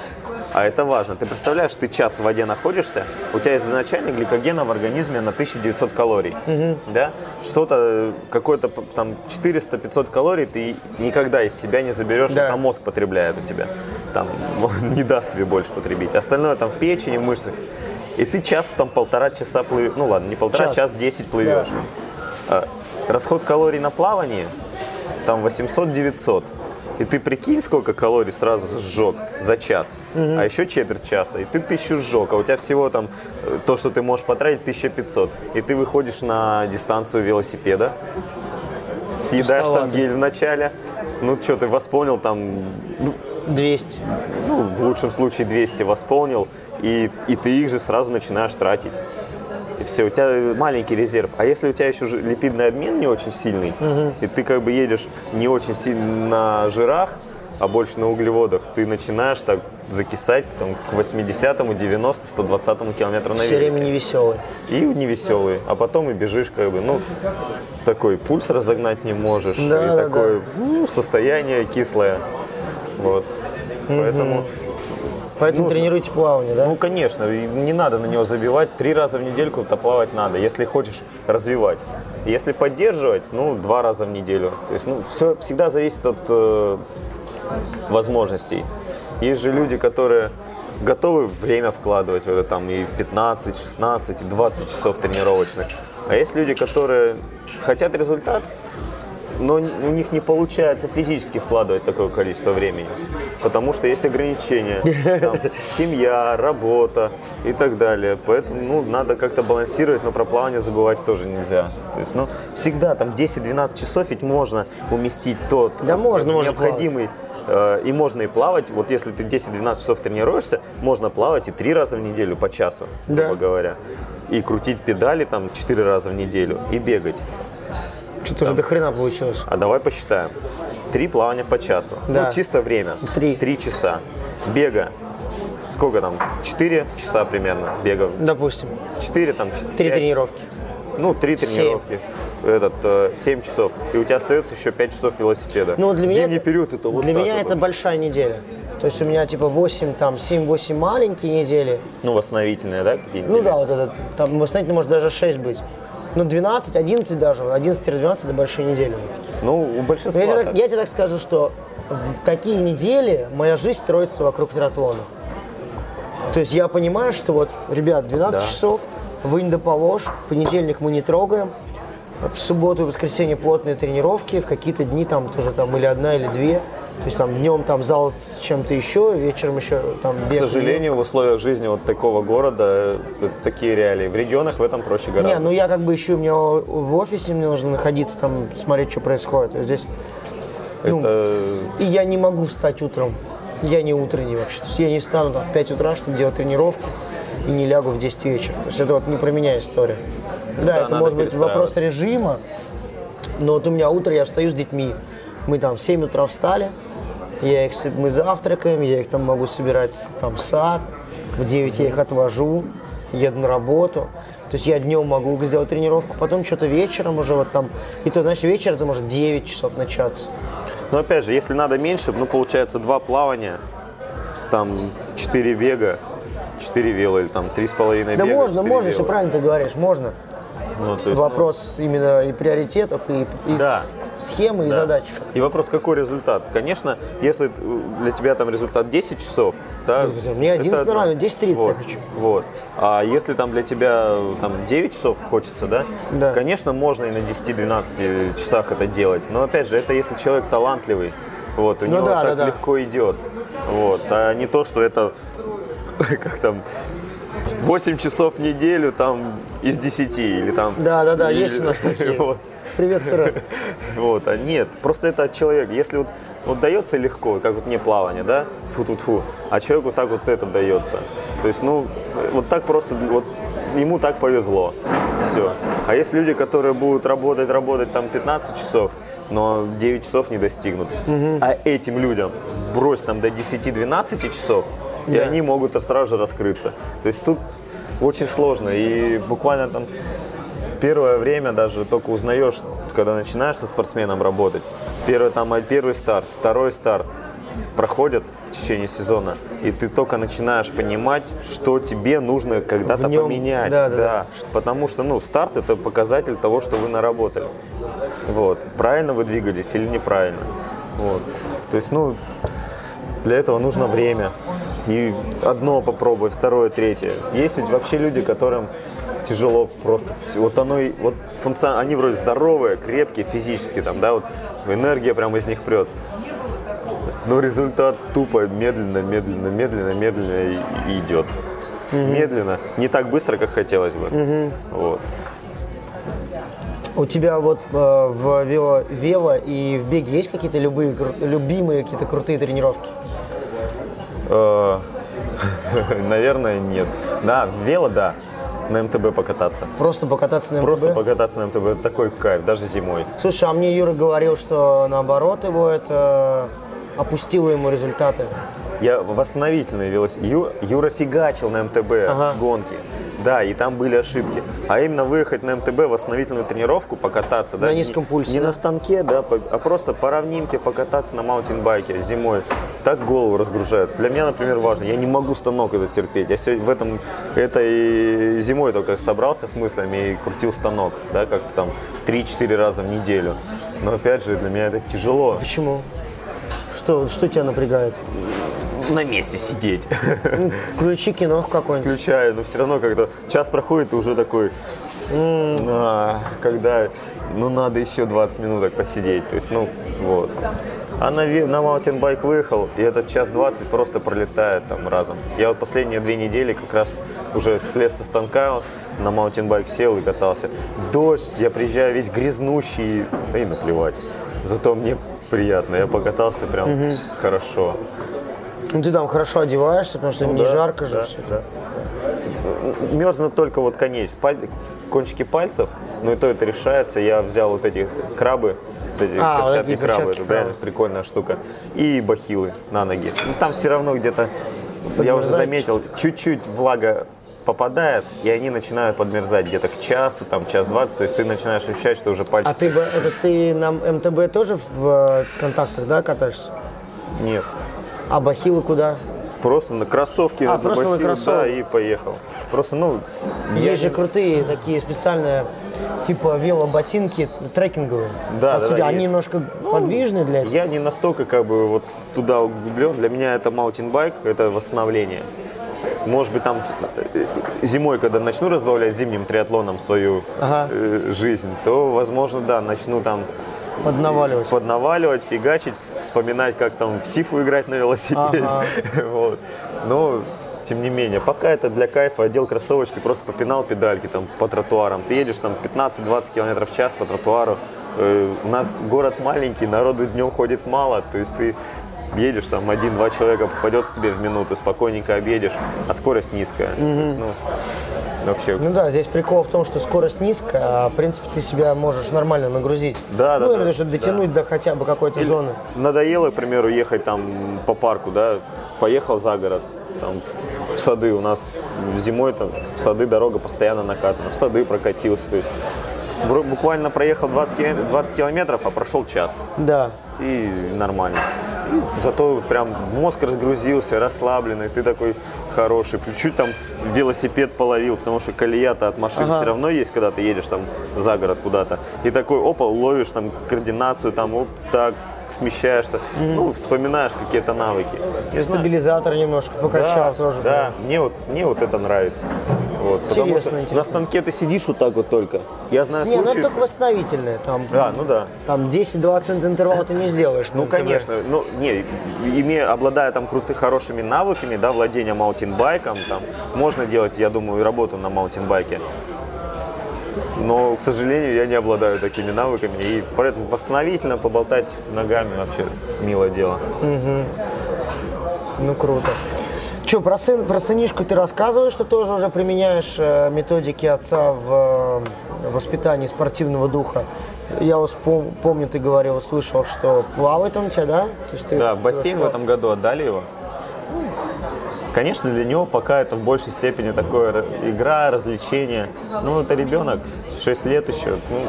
А это важно. Ты представляешь, ты час в воде находишься, у тебя изначально гликогена в организме на 1900 калорий. Угу. Да? Что-то, какое-то там 400-500 калорий ты никогда из себя не заберешь, да. это мозг потребляет у тебя. Там не даст тебе больше потребить. Остальное там в печени, в мышцах. И ты час, там полтора часа плывешь, ну ладно, не полтора, Час. час 10 плывешь. А, Расход калорий на плавании там 800-900. И ты прикинь, сколько калорий сразу сжег за час, а еще четверть часа, и ты тысячу сжег, а у тебя всего там э, то, что ты можешь потратить, 1500. И ты выходишь на дистанцию велосипеда, съедаешь там Пустовато. гель в начале, ну что, ты восполнил там, ну, 200. ну, в лучшем случае 200 восполнил, и, и ты их же сразу начинаешь тратить. И все, у тебя маленький резерв. А если у тебя еще липидный обмен не очень сильный, и ты как бы едешь не очень сильно на жирах, а больше на углеводах, ты начинаешь так закисать там, к 80-му, 90 120 километру на Все время велике. не веселый. И не веселый. А потом и бежишь как бы, ну, такой пульс разогнать не можешь. Да, и да, такое ну, состояние кислое. Вот. Поэтому Поэтому Нужно. тренируйте плавание, да? ну, конечно, не надо на него забивать. Три раза в недельку-то плавать надо, если хочешь развивать. Если поддерживать, ну, два раза в неделю. То есть, ну, все всегда зависит от э, возможностей. Есть же люди, которые готовы время вкладывать в это там и 15, 16, и 20 часов тренировочных. А есть люди, которые хотят результат, но у них не получается физически вкладывать такое количество времени, потому что есть ограничения, там, семья, работа и так далее. Поэтому ну, надо как-то балансировать, но про плавание забывать тоже нельзя. То есть, ну, всегда там 10-12 часов ведь можно уместить тот Да можно, можно необходимый э, и можно и плавать. Вот если ты 10-12 часов тренируешься, можно плавать и три раза в неделю по часу, Да. грубо говоря. И крутить педали там 4 раза в неделю и бегать. Что-то уже до хрена получилось. А давай посчитаем. Три плавания по часу. Да. Ну, чисто время. Три. Три часа. Бега. Сколько там? Четыре часа примерно бега. Допустим, Четыре там. три тренировки. Ну, три тренировки. Этот, э, семь часов. И у тебя остается еще пять часов велосипеда. Ну, для меня Зимний это- период это вот Для так меня вот это большая неделя. То есть у меня типа 8, там, 7-8 маленькие недели. Ну, восстановительные, да, какие-нибудь? Ну да, вот это, там, восстановительно может даже 6 быть. Ну, 12, 11 даже, 11-12 это большие недели. Ну, у большинства Я, тебе так. я тебе так скажу, что в такие недели моя жизнь строится вокруг триатлона. То есть я понимаю, что вот, ребят, 12 Да. часов, вынь да положь, в понедельник мы не трогаем, в субботу и воскресенье плотные тренировки, в какие-то дни там тоже там или одна, или две. То есть там днем там зал с чем-то еще, вечером еще там К бег. сожалению, в условиях жизни вот такого города э, такие реалии. В регионах в этом проще гораздо. Не, ну я как бы еще, у меня в офисе, мне нужно находиться там, смотреть, что происходит. Здесь ну, это И я не могу встать утром. Я не утренний вообще. То есть я не встану там, в 5 утра, чтобы делать тренировку, и не лягу в 10 вечера. То есть это вот не про меня история. Да, Да, это может быть вопрос режима, но вот у меня утро, я встаю с детьми. Мы там в 7 утра встали, я их, мы завтракаем, я их там могу собирать там в сад, в 9 я их отвожу, еду на работу. То есть я днем могу сделать тренировку, потом что-то вечером уже вот там, и то, значит, вечер это может 9 часов начаться. Но опять же, если надо меньше, ну получается два плавания, там четыре бега, четыре вело или там три с половиной Да бега. можно, четыре можно, если вело. правильно ты говоришь, можно. Ну, есть, Вопрос именно и приоритетов, и, и Да. Схемы, и Да. задач. ну, И вопрос, какой результат? Конечно, если э, для тебя там результат 10 часов, да, Да, мне 11 это нравится, 10:30 я вот, хочу. Вот. А если там для тебя э, там 9 часов хочется, да, Да. конечно, можно и на 10-12 часах это делать. Но опять же, это если человек талантливый, вот, у Ну него да, так да, да. легко идет. Вот. А не то, что это как там 8 часов в неделю там из 10 или там. Да, да, да, или- есть у нас такие. Вот. Привет, сырок. Вот, а нет, просто это от человека. Если вот, вот дается легко, как вот мне плавание, да, фу фу фу а человеку так вот это дается. То есть, ну, вот так просто, вот ему так повезло. Все. А есть люди, которые будут работать, работать там 15 часов, но 9 часов не достигнут. А этим людям сбрось там до 10-12 часов, и Да. они могут сразу же раскрыться. То есть тут очень сложно. И буквально там первое время даже только узнаешь, когда начинаешь со спортсменом работать. Первый, там, первый старт, второй старт проходят в течение сезона, и ты только начинаешь понимать, что тебе нужно когда-то нем, поменять. да, да, да. Потому что ну, старт это показатель того, что вы наработали. Вот. Правильно вы двигались или неправильно. Вот. То есть, ну, Для этого нужно время. И одно попробовать, второе, третье. Есть ведь вообще люди, которым тяжело просто. всё. Вот оно и вот функцион... они вроде здоровые, крепкие физически, там, да, вот энергия прямо из них прет. Но результат тупо медленно, медленно, медленно, медленно и, идет. Медленно, не так быстро, как хотелось бы. Вот. У тебя вот э, в вело, вело и в беге есть какие-то любые, любимые какие-то крутые тренировки? Э, Наверное, нет. Да, вело, да. На МТБ покататься. Просто покататься на МТБ? Просто покататься на МТБ такой кайф, даже зимой. Слушай, а мне Юра говорил, что наоборот его это опустило ему результаты. Я восстановительный велосипед. Ю- Юра фигачил на МТБ Ага. гонки. Да, и там были ошибки. А именно выехать на МТБ, восстановительную тренировку, покататься. да, На не- низком пульсе, Не да? на станке, да, а просто по равнинке покататься на маунтинбайке зимой. Так голову разгружает. Для меня, например, важно. Я не могу станок этот терпеть. Я сегодня в этом, это и зимой только собрался с мыслями и крутил станок, да, как-то там 3-4 раза в неделю. Но опять же, для меня это тяжело. Почему? Что, что тебя напрягает? На месте сидеть. Ну, Включи кино какой-нибудь. включаю, но все равно как-то час проходит и уже такой, «М, а, когда, ну надо еще 20 минуток посидеть, то есть, ну вот. А на, на маунтинбайк выехал, и этот час 20 просто пролетает там разом. Я вот последние две недели как раз уже слез со станка, на маунтинбайк сел и катался. Дождь, я приезжаю весь грязнущий, да и наплевать. Зато мне приятно, я покатался прям хорошо. Ну, ты там хорошо одеваешься, потому что не Ну да, жарко же да, все. да. Мерзнут только вот конец, паль- кончики пальцев, но и то это решается. Я взял вот эти крабы, вот эти А, вот перчатки такие крабы, перчатки это реально прикольная штука. И бахилы на ноги. Ну, там все равно где-то, я уже заметил, чуть-чуть влага попадает, и они начинают подмерзать где-то к часу, там час двадцать, то есть ты начинаешь ощущать, что уже пальцы... А ты, это ты на МТБ тоже в э, контактах, да, катаешься? Нет, А бахилы куда? просто на кроссовки, А, просто на бахилы, кроссовки. да, и поехал. Просто, ну, я Есть же не- крутые такие специальные, типа велоботинки трекинговые. Да, да, да, они есть. немножко подвижные для этого. Я не настолько как бы вот туда углублен. Для меня это маунтинбайк, это восстановление. Может быть, там э, зимой, когда начну разбавлять зимним триатлоном свою Ага. э, жизнь, то, возможно, да, начну там Поднаваливать. поднаваливать, фигачить, вспоминать, как там в сифу играть на велосипеде. Ага. Вот. Но, тем не менее, пока это для кайфа, одел кроссовочки, просто попинал педальки там по тротуарам. Ты едешь там 15-20 км в час по тротуару. Э, У нас город маленький, народу днем ходит мало, то есть ты едешь, там один-два человека попадется тебе в минуту, спокойненько объедешь, а скорость низкая. То есть, ну, вообще Ну да, здесь прикол в том, что скорость низкая, а в принципе ты себя можешь нормально нагрузить. Да, да, ну, да, или что дотянуть до хотя бы какой-то зоны. Надоело, к примеру, ехать там по парку, да, поехал за город, там в- сады у нас зимой там в сады дорога постоянно накатана, в сады прокатился, то есть буквально проехал 20, километров, 20 километров, а прошел час Да. и нормально. И зато прям мозг разгрузился, расслабленный, ты такой хороший. Чуть там велосипед половил, потому что колея-то от машин Ага. все равно есть, когда ты едешь там за город куда-то. И такой, опа, ловишь там координацию, там, оп, так, смещаешься. Ну, вспоминаешь какие-то навыки. И стабилизатор немножко покачал да, тоже. Да, мне вот, мне вот это нравится. Вот, потому что интересно. на станке ты сидишь вот так вот только. Я знаю Не, ну это только восстановительное. Там, Да, ну да. там 10-20 минут интервала ты не сделаешь. Ну, конечно, ну, не, имея, обладая там крутых, хорошими навыками, да, владения маунтинбайком, там, можно делать, я думаю, и работу на маунтинбайке. Но, к сожалению, я не обладаю такими навыками, и поэтому восстановительно поболтать ногами вообще милое дело. Ну круто. Че, про, сын, про сынишку ты рассказываешь, что тоже уже применяешь э, методики отца в э, воспитании спортивного духа. Я вас пом- помню, ты говорил, слышал, что плавает он у тебя, да? То есть ты Да, в бассейн в этом году отдали его. Конечно, для него пока это в большей степени такое ра- игра, развлечение. Ну, это ребенок, 6 лет еще, ну,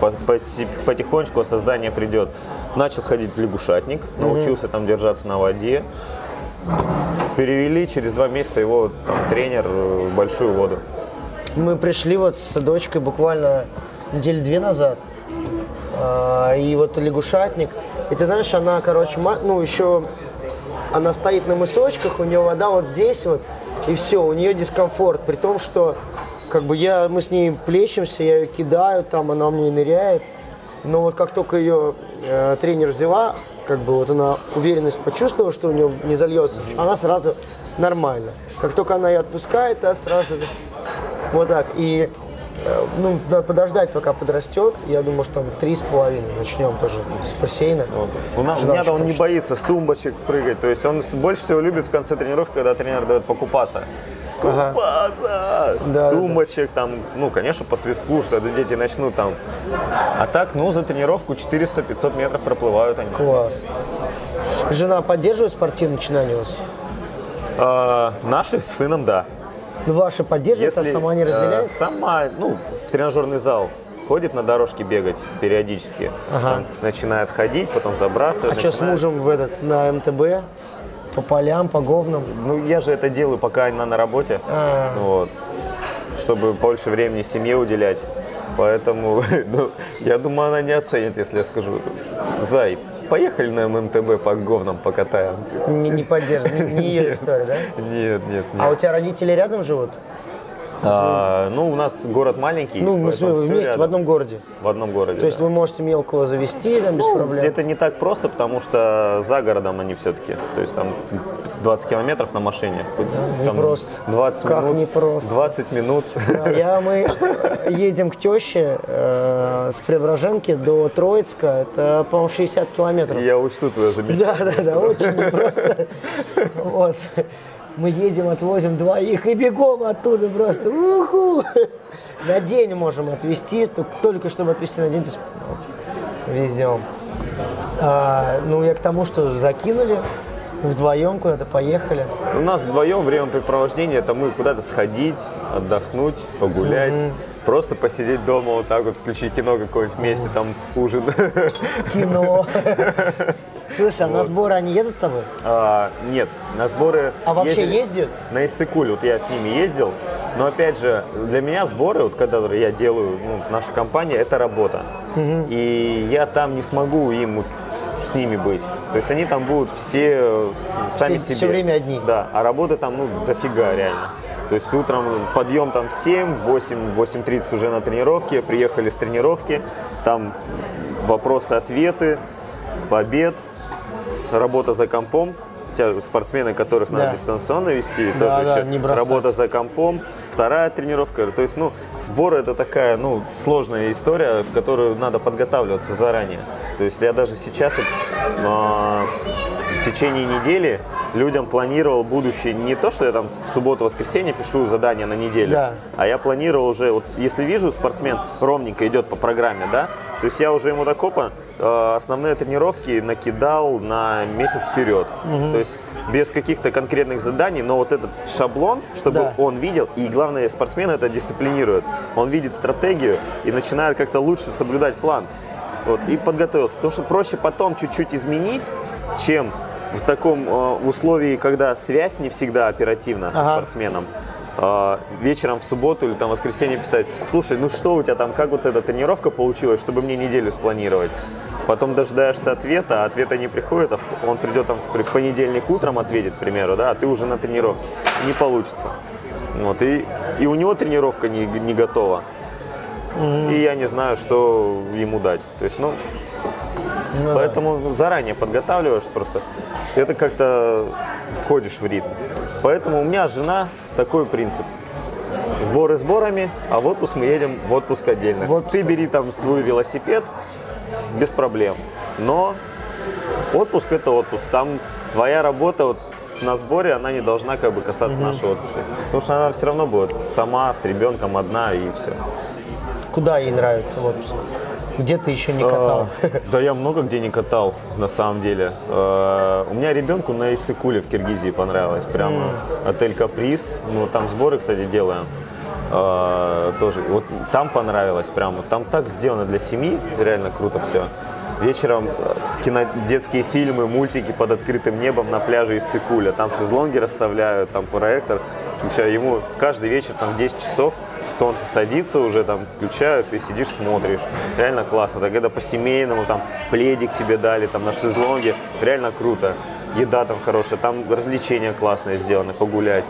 по- поти- потихонечку осознание придет. Начал ходить в лягушатник, научился там держаться на воде. Перевели, через два месяца его там, тренер э, в большую воду. Мы пришли вот с дочкой буквально недели две назад. А, И вот лягушатник. И ты знаешь, она, короче, ну еще она стоит на мысочках, у нее вода вот здесь вот, и все, у нее дискомфорт, при том, что как бы я, мы с ней плещемся, я ее кидаю, там она мне ныряет, но вот как только ее э, тренер взяла, как бы вот она уверенность почувствовала, что у нее не зальется, она сразу нормально. Как только она ее отпускает, а сразу вот так. И э, ну, надо подождать, пока подрастет. Я думаю, что там три с половиной начнем тоже с бассейна. У, нас, у очень он не боится с тумбочек прыгать. То есть он больше всего любит в конце тренировки, когда тренер дает покупаться. Ага. Купаться! Да, с да, тумбочек, там, ну, конечно, по свиску, что дети начнут там. А так, ну, за тренировку 400-500 метров проплывают они. Класс. Жена поддерживает спортивное начинание у вас? А, наши с сыном, да. Ну, ваша поддерживает, а сама не э, разделяет? сама, ну, в тренажерный зал ходит на дорожке бегать периодически. Ага. Начинает ходить, потом забрасывает. А что с начинает- мужем в этот, на МТБ? По полям, по говнам? Ну, я же это делаю, пока она на работе. А. Вот. Чтобы больше времени семье уделять. Поэтому, ну, я думаю, она не оценит, если я скажу, Зай, поехали на ММТБ по говнам покатаем. Не, не поддерживает, не, не ее история, да? Нет, нет, нет. А у тебя родители рядом живут? А, ну, у нас город маленький. Ну, мы вместе в рядом. одном городе. В одном городе. То есть да. вы можете мелкого завести там без проблем. Это не так просто, потому что за городом они все-таки. То есть там 20 километров на машине. Там непросто. 20 Как минут. непросто. 20 минут. А Я, мы едем к теще э, с Преображенки до Троицка. Это, по-моему, 60 километров. Я учту твое замечание. Да, да, да, очень непросто. Вот. Мы едем, отвозим двоих и бегом оттуда просто. Уху! На день можем отвезти, только- чтобы отвезти на день, то есть везем. А, ну, я к тому, что закинули, вдвоем куда-то поехали. У нас вдвоем времяпрепровождение это мы куда-то сходить, отдохнуть, погулять. Просто посидеть дома вот так вот, включить кино какое-нибудь вместе, там ужин. Кино. Слушай, а на сборы они едут с тобой? А, нет, на сборы... А вообще ездили- ездят? На Иссыкуле, вот я с ними ездил. Но опять же, для меня сборы, вот когда я делаю, ну, наша компания, это работа. И я там не смогу им вот с ними быть. То есть они там будут все с- сами Все- себе. все время одни. Да, а работы там, ну, дофига реально. То есть утром подъем там в 7, 8, 8.30 уже на тренировке, приехали с тренировки, там вопросы-ответы, в обед, работа за компом. Тебя спортсмены, которых Да. надо дистанционно вести, Да, тоже да, еще не бросать. работа за компом, вторая тренировка. То есть, ну, сбор это такая, ну, сложная история, в которую надо подготавливаться заранее. То есть я даже сейчас а, в течение недели людям планировал будущее не то, что я там в субботу-воскресенье пишу задания на неделю, Да. а я планировал уже, вот если вижу, спортсмен ровненько идет по программе, да, то есть я уже ему до копа э, основные тренировки накидал на месяц вперед. То есть без каких-то конкретных заданий, но вот этот шаблон, чтобы Да. он видел, и главное, спортсмен это дисциплинирует. Он видит стратегию и начинает как-то лучше соблюдать план. Вот, и подготовился. Потому что проще потом чуть-чуть изменить, чем в таком э, условии, когда связь не всегда оперативна со Ага. спортсменом. Э, вечером в субботу или там в воскресенье писать, слушай, ну что у тебя там, как вот эта тренировка получилась, чтобы мне неделю спланировать. Потом дожидаешься ответа, а ответа не приходит, а в- он придет там в понедельник утром ответит, к примеру, да, а ты уже на тренировке. Не получится. Вот, и, и у него тренировка не, не готова. И я не знаю, что ему дать. То есть, ну, Ну да. Поэтому заранее подготавливаешься просто. Это как-то входишь в ритм. Поэтому у меня жена такой принцип. Сборы сборами, а в отпуск мы едем в отпуск отдельно. В отпуск. Ты бери там свой велосипед, без проблем. Но отпуск это отпуск. Там твоя работа вот на сборе, она не должна как бы касаться нашего отпуска. Потому что она все равно будет сама, с ребенком одна и все. Куда ей нравится в отпуск? Где ты еще не катал? А, Да я много где не катал, на самом деле. А, У меня ребенку на Иссыкуле в Киргизии понравилось. Прямо отель Каприз. Ну, там сборы, кстати, делаем. А, Тоже. Вот там понравилось прямо. Там так сделано для семьи. Реально круто все. Вечером э, кино, детские фильмы, мультики под открытым небом на пляже Иссыкуля. Там шезлонги расставляют, там проектор. Ему каждый вечер там в 10 часов солнце садится уже, там включают, ты сидишь, смотришь. Реально классно. Так это по-семейному, там пледик тебе дали, там на шезлонге. Реально круто. еда там хорошая, там развлечения классные сделаны, погулять.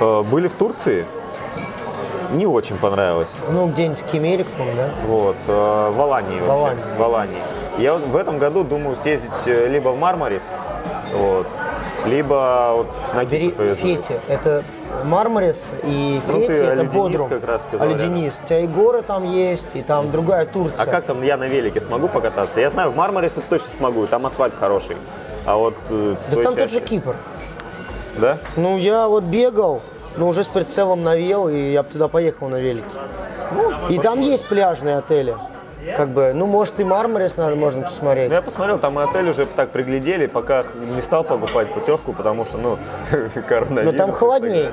Э, Были в Турции, не очень понравилось. Ну, где-нибудь в Кемере, по-моему, да? Вот, э, в Алании вообще. Алании. В Алании. Я вот в этом году думаю съездить э, либо в Мармарис, вот, либо вот на Бери Кипр повезу. Фети. Это Мармарис и Ну, Фети это Бодрум. как раз сказал, Алюдинис. У тебя и горы там есть, и там другая Турция. А как там я на велике смогу покататься? Я знаю, в Мармарисе точно смогу, там асфальт хороший. А вот э, Да там тот части- же Кипр. Да? Ну, я вот бегал, но уже с прицелом на вел, и я бы туда поехал на велике. Ну, И там есть пляжные отели. Как бы, ну, может, и Мармарис надо, можно посмотреть. Ну, я посмотрел, там и отель уже так приглядели, пока не стал покупать путевку, потому что, ну, коронавирус. Но там холоднее,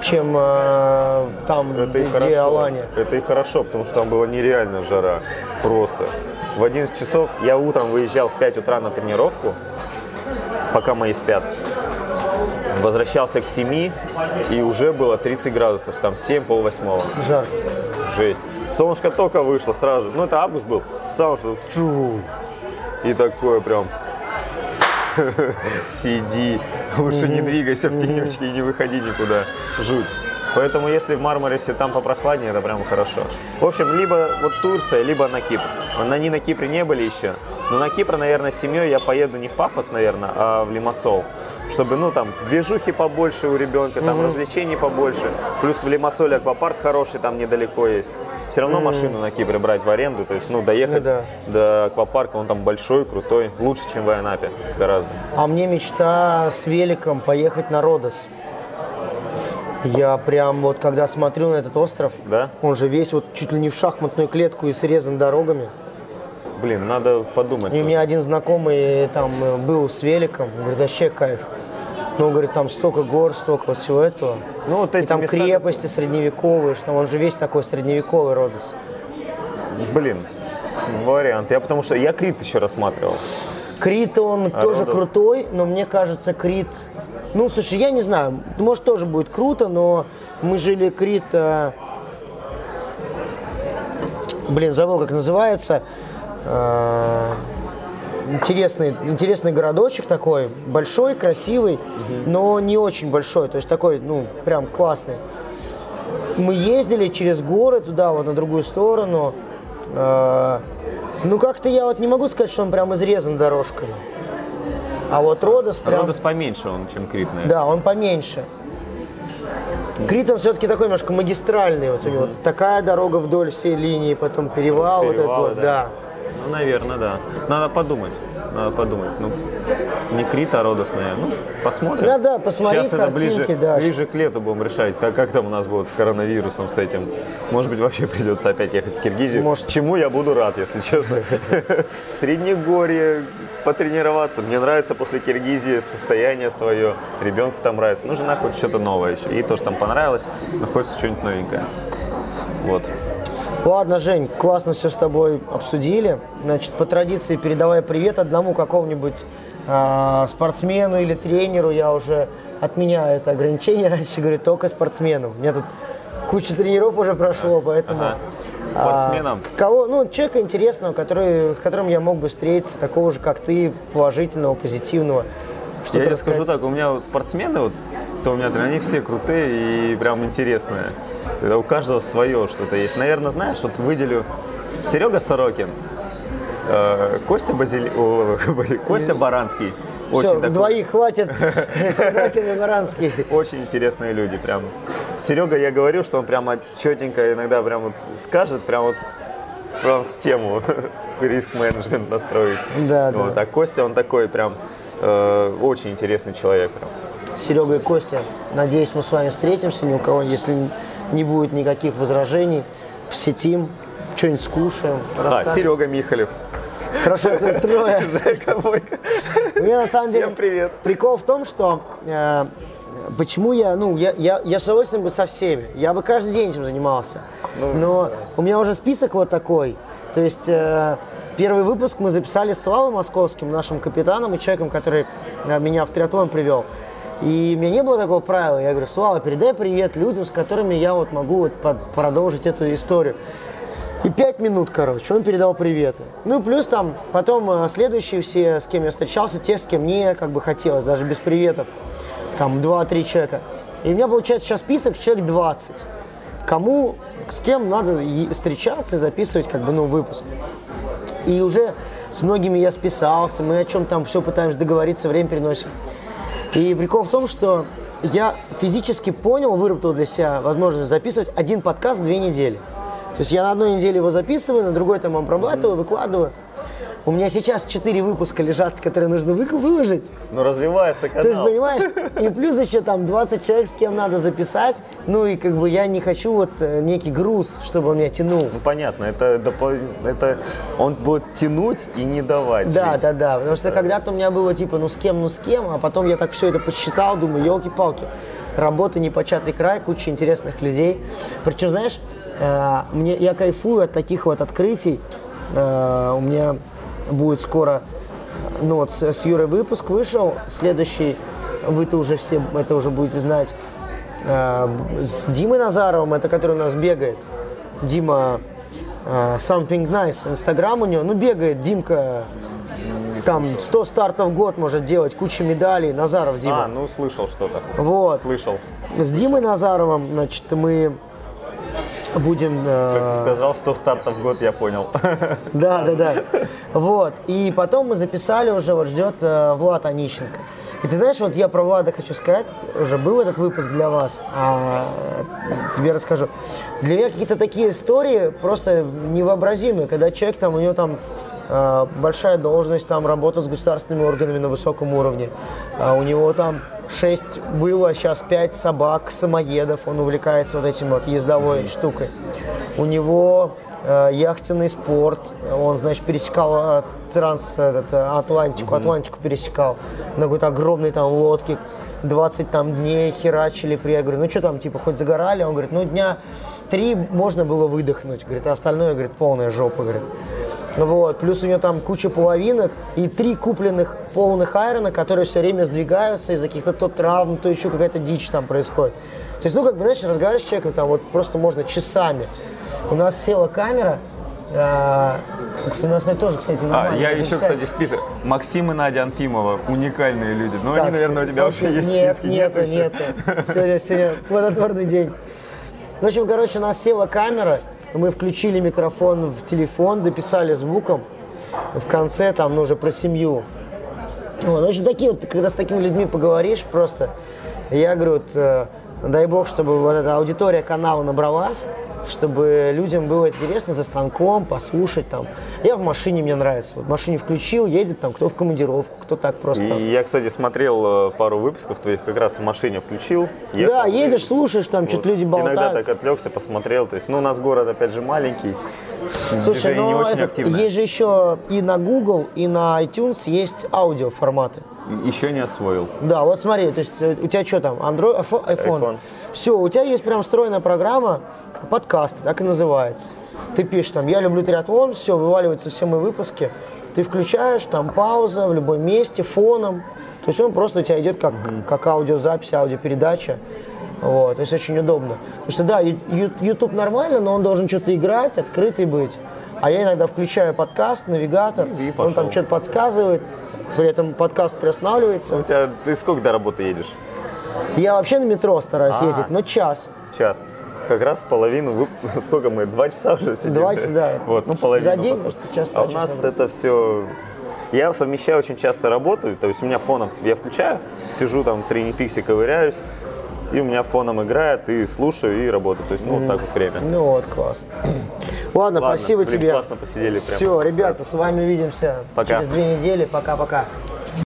чем э, там, Это где хорошо. Алания. Это и хорошо, потому что там была нереально жара. Просто. В 11 часов я утром выезжал в 5 утра на тренировку, пока мои спят. Возвращался к 7, и уже было 30 градусов, там 7, полвосьмого. Жарко. Жесть. Солнышко только вышло сразу же. Ну, это август был. Солнышко чу. И такое прям сиди. Лучше не двигайся в тенечке и не выходи никуда. Жуть. Поэтому если в Мармарисе там попрохладнее, это прям хорошо. В общем, либо вот Турция, либо на Кипр. Они на Кипре не были еще. Но на Кипр, наверное, с семьей я поеду не в Пафос, наверное, а в Лимассол. Чтобы, ну, там, движухи побольше у ребенка, там, развлечений побольше. Плюс в Лимассоле аквапарк хороший, там недалеко есть. Все равно машину на Кипре брать в аренду, то есть, ну, доехать Ну да. до аквапарка, он там большой, крутой, лучше, чем в Айанапе, гораздо. А мне мечта с великом поехать на Родос. Я прям вот, когда смотрю на этот остров, Да? он же весь вот чуть ли не в шахматную клетку и срезан дорогами. Блин, надо подумать. И у меня один знакомый там э, был с великом, говорит, вообще кайф. Ну, говорит, там столько гор, столько вот всего этого. Ну, вот И эти там места- крепости средневековые, что он же весь такой средневековый Родос. Блин, вариант. Я потому что я Крит еще рассматривал. Крит, он тоже Родос? крутой, но мне кажется, Крит... Ну, слушай, я не знаю, может, тоже будет круто, но мы жили Крит... Блин, забыл, как называется. Э, Интересный, интересный городочек такой, большой, красивый, но не очень большой, то есть такой, ну, прям классный. Мы ездили через горы туда, вот на другую сторону. Э, Ну, как-то я вот не могу сказать, что он прям изрезан дорожками. А вот Родос прям... Родос поменьше он, чем Крит, наверное. Да, он поменьше. Крит он все-таки такой немножко магистральный. Вот у него такая дорога вдоль всей линии, потом перевал, вот Перевалы, этот вот, да. Ну, наверное, да. Надо подумать. Надо подумать. Ну, не Крит, а Родос, наверное. Ну, посмотрим. Да, да, посмотри Сейчас это ближе, да. ближе к лету будем решать, как, как там у нас будет с коронавирусом, с этим. Может быть, вообще придется опять ехать в Киргизию. Может. Чему я буду рад, если честно. Среднегорье потренироваться. Мне нравится после Киргизии состояние свое. Ребенку там нравится. Ну, жена хочет что-то новое еще. Ей тоже там понравилось, но хочется что-нибудь новенькое. Вот. Ладно, Жень, классно все с тобой обсудили. Значит, по традиции передавай привет одному какому-нибудь а, спортсмену или тренеру. Я уже отменяю это ограничение. Раньше говорю только спортсменам. У меня тут куча тренеров уже прошло, поэтому... Ага. Спортсменам? а, кого, ну, человека интересного, который, с которым я мог бы встретиться, такого же, как ты, положительного, позитивного. Я Что-то тебе скажу так, у меня спортсмены, вот, то у меня они все крутые и прям интересные. Это у каждого свое что-то есть. Наверное, знаешь, вот выделю Серега Сорокин, э, Костя Базили... о, Костя Баранский. Очень, Все, такой- двоих хватит. Сорокин и Баранский. очень интересные люди, прям. Серега, я говорил, что он прямо четенько иногда прям вот скажет, прям вот прям в тему риск-менеджмент настроить. Да, да. вот. А Костя, он такой прям э, очень интересный человек. Прям. Серега и Костя, надеюсь, мы с вами встретимся. Ни у кого, если не будет никаких возражений, посетим, что-нибудь скушаем. А. Серега Михалев. Хорошо, это трое. Жека Бойко. Меня на самом деле Всем привет. прикол в том, что э, почему я, ну, я, я, я с удовольствием бы со всеми. Я бы каждый день этим занимался. Ну, Но у меня уже список вот такой. То есть э, первый выпуск мы записали с Славой Московским, нашим капитаном и человеком, который э, меня в триатлон привел. И у меня не было такого правила. Я говорю, Слава, передай привет людям, с которыми я вот могу вот под- продолжить эту историю. И пять минут, короче, он передал приветы. Ну, плюс там потом э, следующие все, с кем я встречался, те, с кем мне как бы хотелось, даже без приветов. Там 2-3 человека. И у меня получается сейчас список человек 20. Кому, с кем надо встречаться и записывать как бы, ну, выпуск. И уже с многими я списался, мы о чем там все пытаемся договориться, время переносим. И прикол в том, что я физически понял, выработал для себя возможность записывать один подкаст две недели. То есть я на одной неделе его записываю, на другой там обрабатываю, выкладываю. У меня сейчас четыре выпуска лежат, которые нужно вы- выложить. Ну, развивается То есть, канал. понимаешь, и плюс еще там 20 человек, с кем надо записать. Ну и как бы я не хочу вот э, некий груз, чтобы он меня тянул. Ну, понятно, это, это он будет тянуть и не давать Да, жить. да, да. Потому что когда-то у меня было типа, ну с кем, ну с кем, а потом я так все это посчитал, думаю, елки-палки. Работа непочатый край, куча интересных людей. Причем, знаешь, э, мне, я кайфую от таких вот открытий. Э, у меня будет скоро, ну вот с, с Юрой выпуск вышел, следующий, вы-то уже все это уже будете знать, э, с Димой Назаровым, это который у нас бегает. Дима э, Something Nice, Инстаграм у него, ну бегает Димка, там 100 стартов в год может делать, куча медалей, Назаров Дима. А, ну слышал что-то. Вот. Слышал. С Димой Назаровым, значит, мы будем... э, Как ты сказал, 100 стартов в год, я понял. Да, да, да. Вот. И потом мы записали уже, вот ждет э, Влад Онищенко. И ты знаешь, вот я про Влада хочу сказать, уже был этот выпуск для вас, а тебе расскажу. Для меня какие-то такие истории просто невообразимые, когда человек там, у него там э, большая должность, там работа с государственными органами на высоком уровне, а у него там шесть было, сейчас пять собак, самоедов, он увлекается вот этим вот ездовой штукой. У него э, яхтенный спорт, он, значит, пересекал э, транс, этот, э, Атлантику, Атлантику пересекал. На какой-то огромной там лодке, 20 там дней херачили, при я говорю, ну что там, типа, хоть загорали? Он говорит, ну дня три можно было выдохнуть, говорит, а остальное, говорит, полная жопа, говорит. Вот, плюс у него там куча половинок и три купленных полных айрона, которые все время сдвигаются из-за каких-то то травм, то еще какая-то дичь там происходит. То есть, ну, как бы, знаешь, разговариваешь с человеком, там вот просто можно часами. У нас села камера, а, у нас тоже, кстати, А, я еще, кстати, список. Максим и Надя Анфимова, уникальные люди. Ну, они, наверное, у тебя вообще есть нет, списки. Нету, нету. Сегодня, сегодня плодотворный день. В общем, короче, у нас села камера, мы включили микрофон в телефон, дописали звуком. В конце там, ну, уже про семью. Вот, в общем, такие вот, когда с такими людьми поговоришь просто, я говорю, вот, э, дай бог, чтобы вот эта аудитория канала набралась, чтобы людям было интересно за станком послушать там. Я в машине, мне нравится. Вот в машине включил, едет там, кто в командировку, кто так просто. И я, кстати, смотрел э, пару выпусков твоих, как раз в машине включил. ехал, Да, и едешь, слушаешь, там вот что-то люди болтают. Иногда так отвлекся, посмотрел. То есть, ну, у нас город, опять же, маленький. Слушай, движение не но очень этот, есть же еще и на Google, и на iTunes есть аудио форматы. Еще не освоил. Да, вот смотри, то есть э, у тебя что там, Android, iPhone? iPhone. Все, у тебя есть прям встроенная программа, подкасты, так и называется. Ты пишешь там, я люблю триатлон, все, вываливаются все мои выпуски. Ты включаешь, там пауза в любом месте, фоном. То есть он просто у тебя идет как, как аудиозапись, аудиопередача. Вот, то есть очень удобно. Потому что да, YouTube нормально, но он должен что-то играть, открытый быть. А я иногда включаю подкаст, навигатор, И он там пошел. что-то подсказывает, при этом подкаст приостанавливается. У тебя, ты сколько до работы едешь? Я вообще на метро стараюсь А. ездить, но час. Час. Как раз половину, вып- сколько мы, два часа уже сидим? Два часа, да. Вот, ну половину. За день просто час, А у нас часа. это все... Я совмещаю очень часто работу, то есть у меня фоном, я включаю, сижу там в тренипиксе, ковыряюсь, и у меня фоном играет, и слушаю, и работаю. То есть, ну, вот так вот время. Ну вот, класс. Ладно, Ладно, спасибо блин, тебе. классно посидели прям. Все, ребята, с вами увидимся Пока. через две недели. Пока-пока.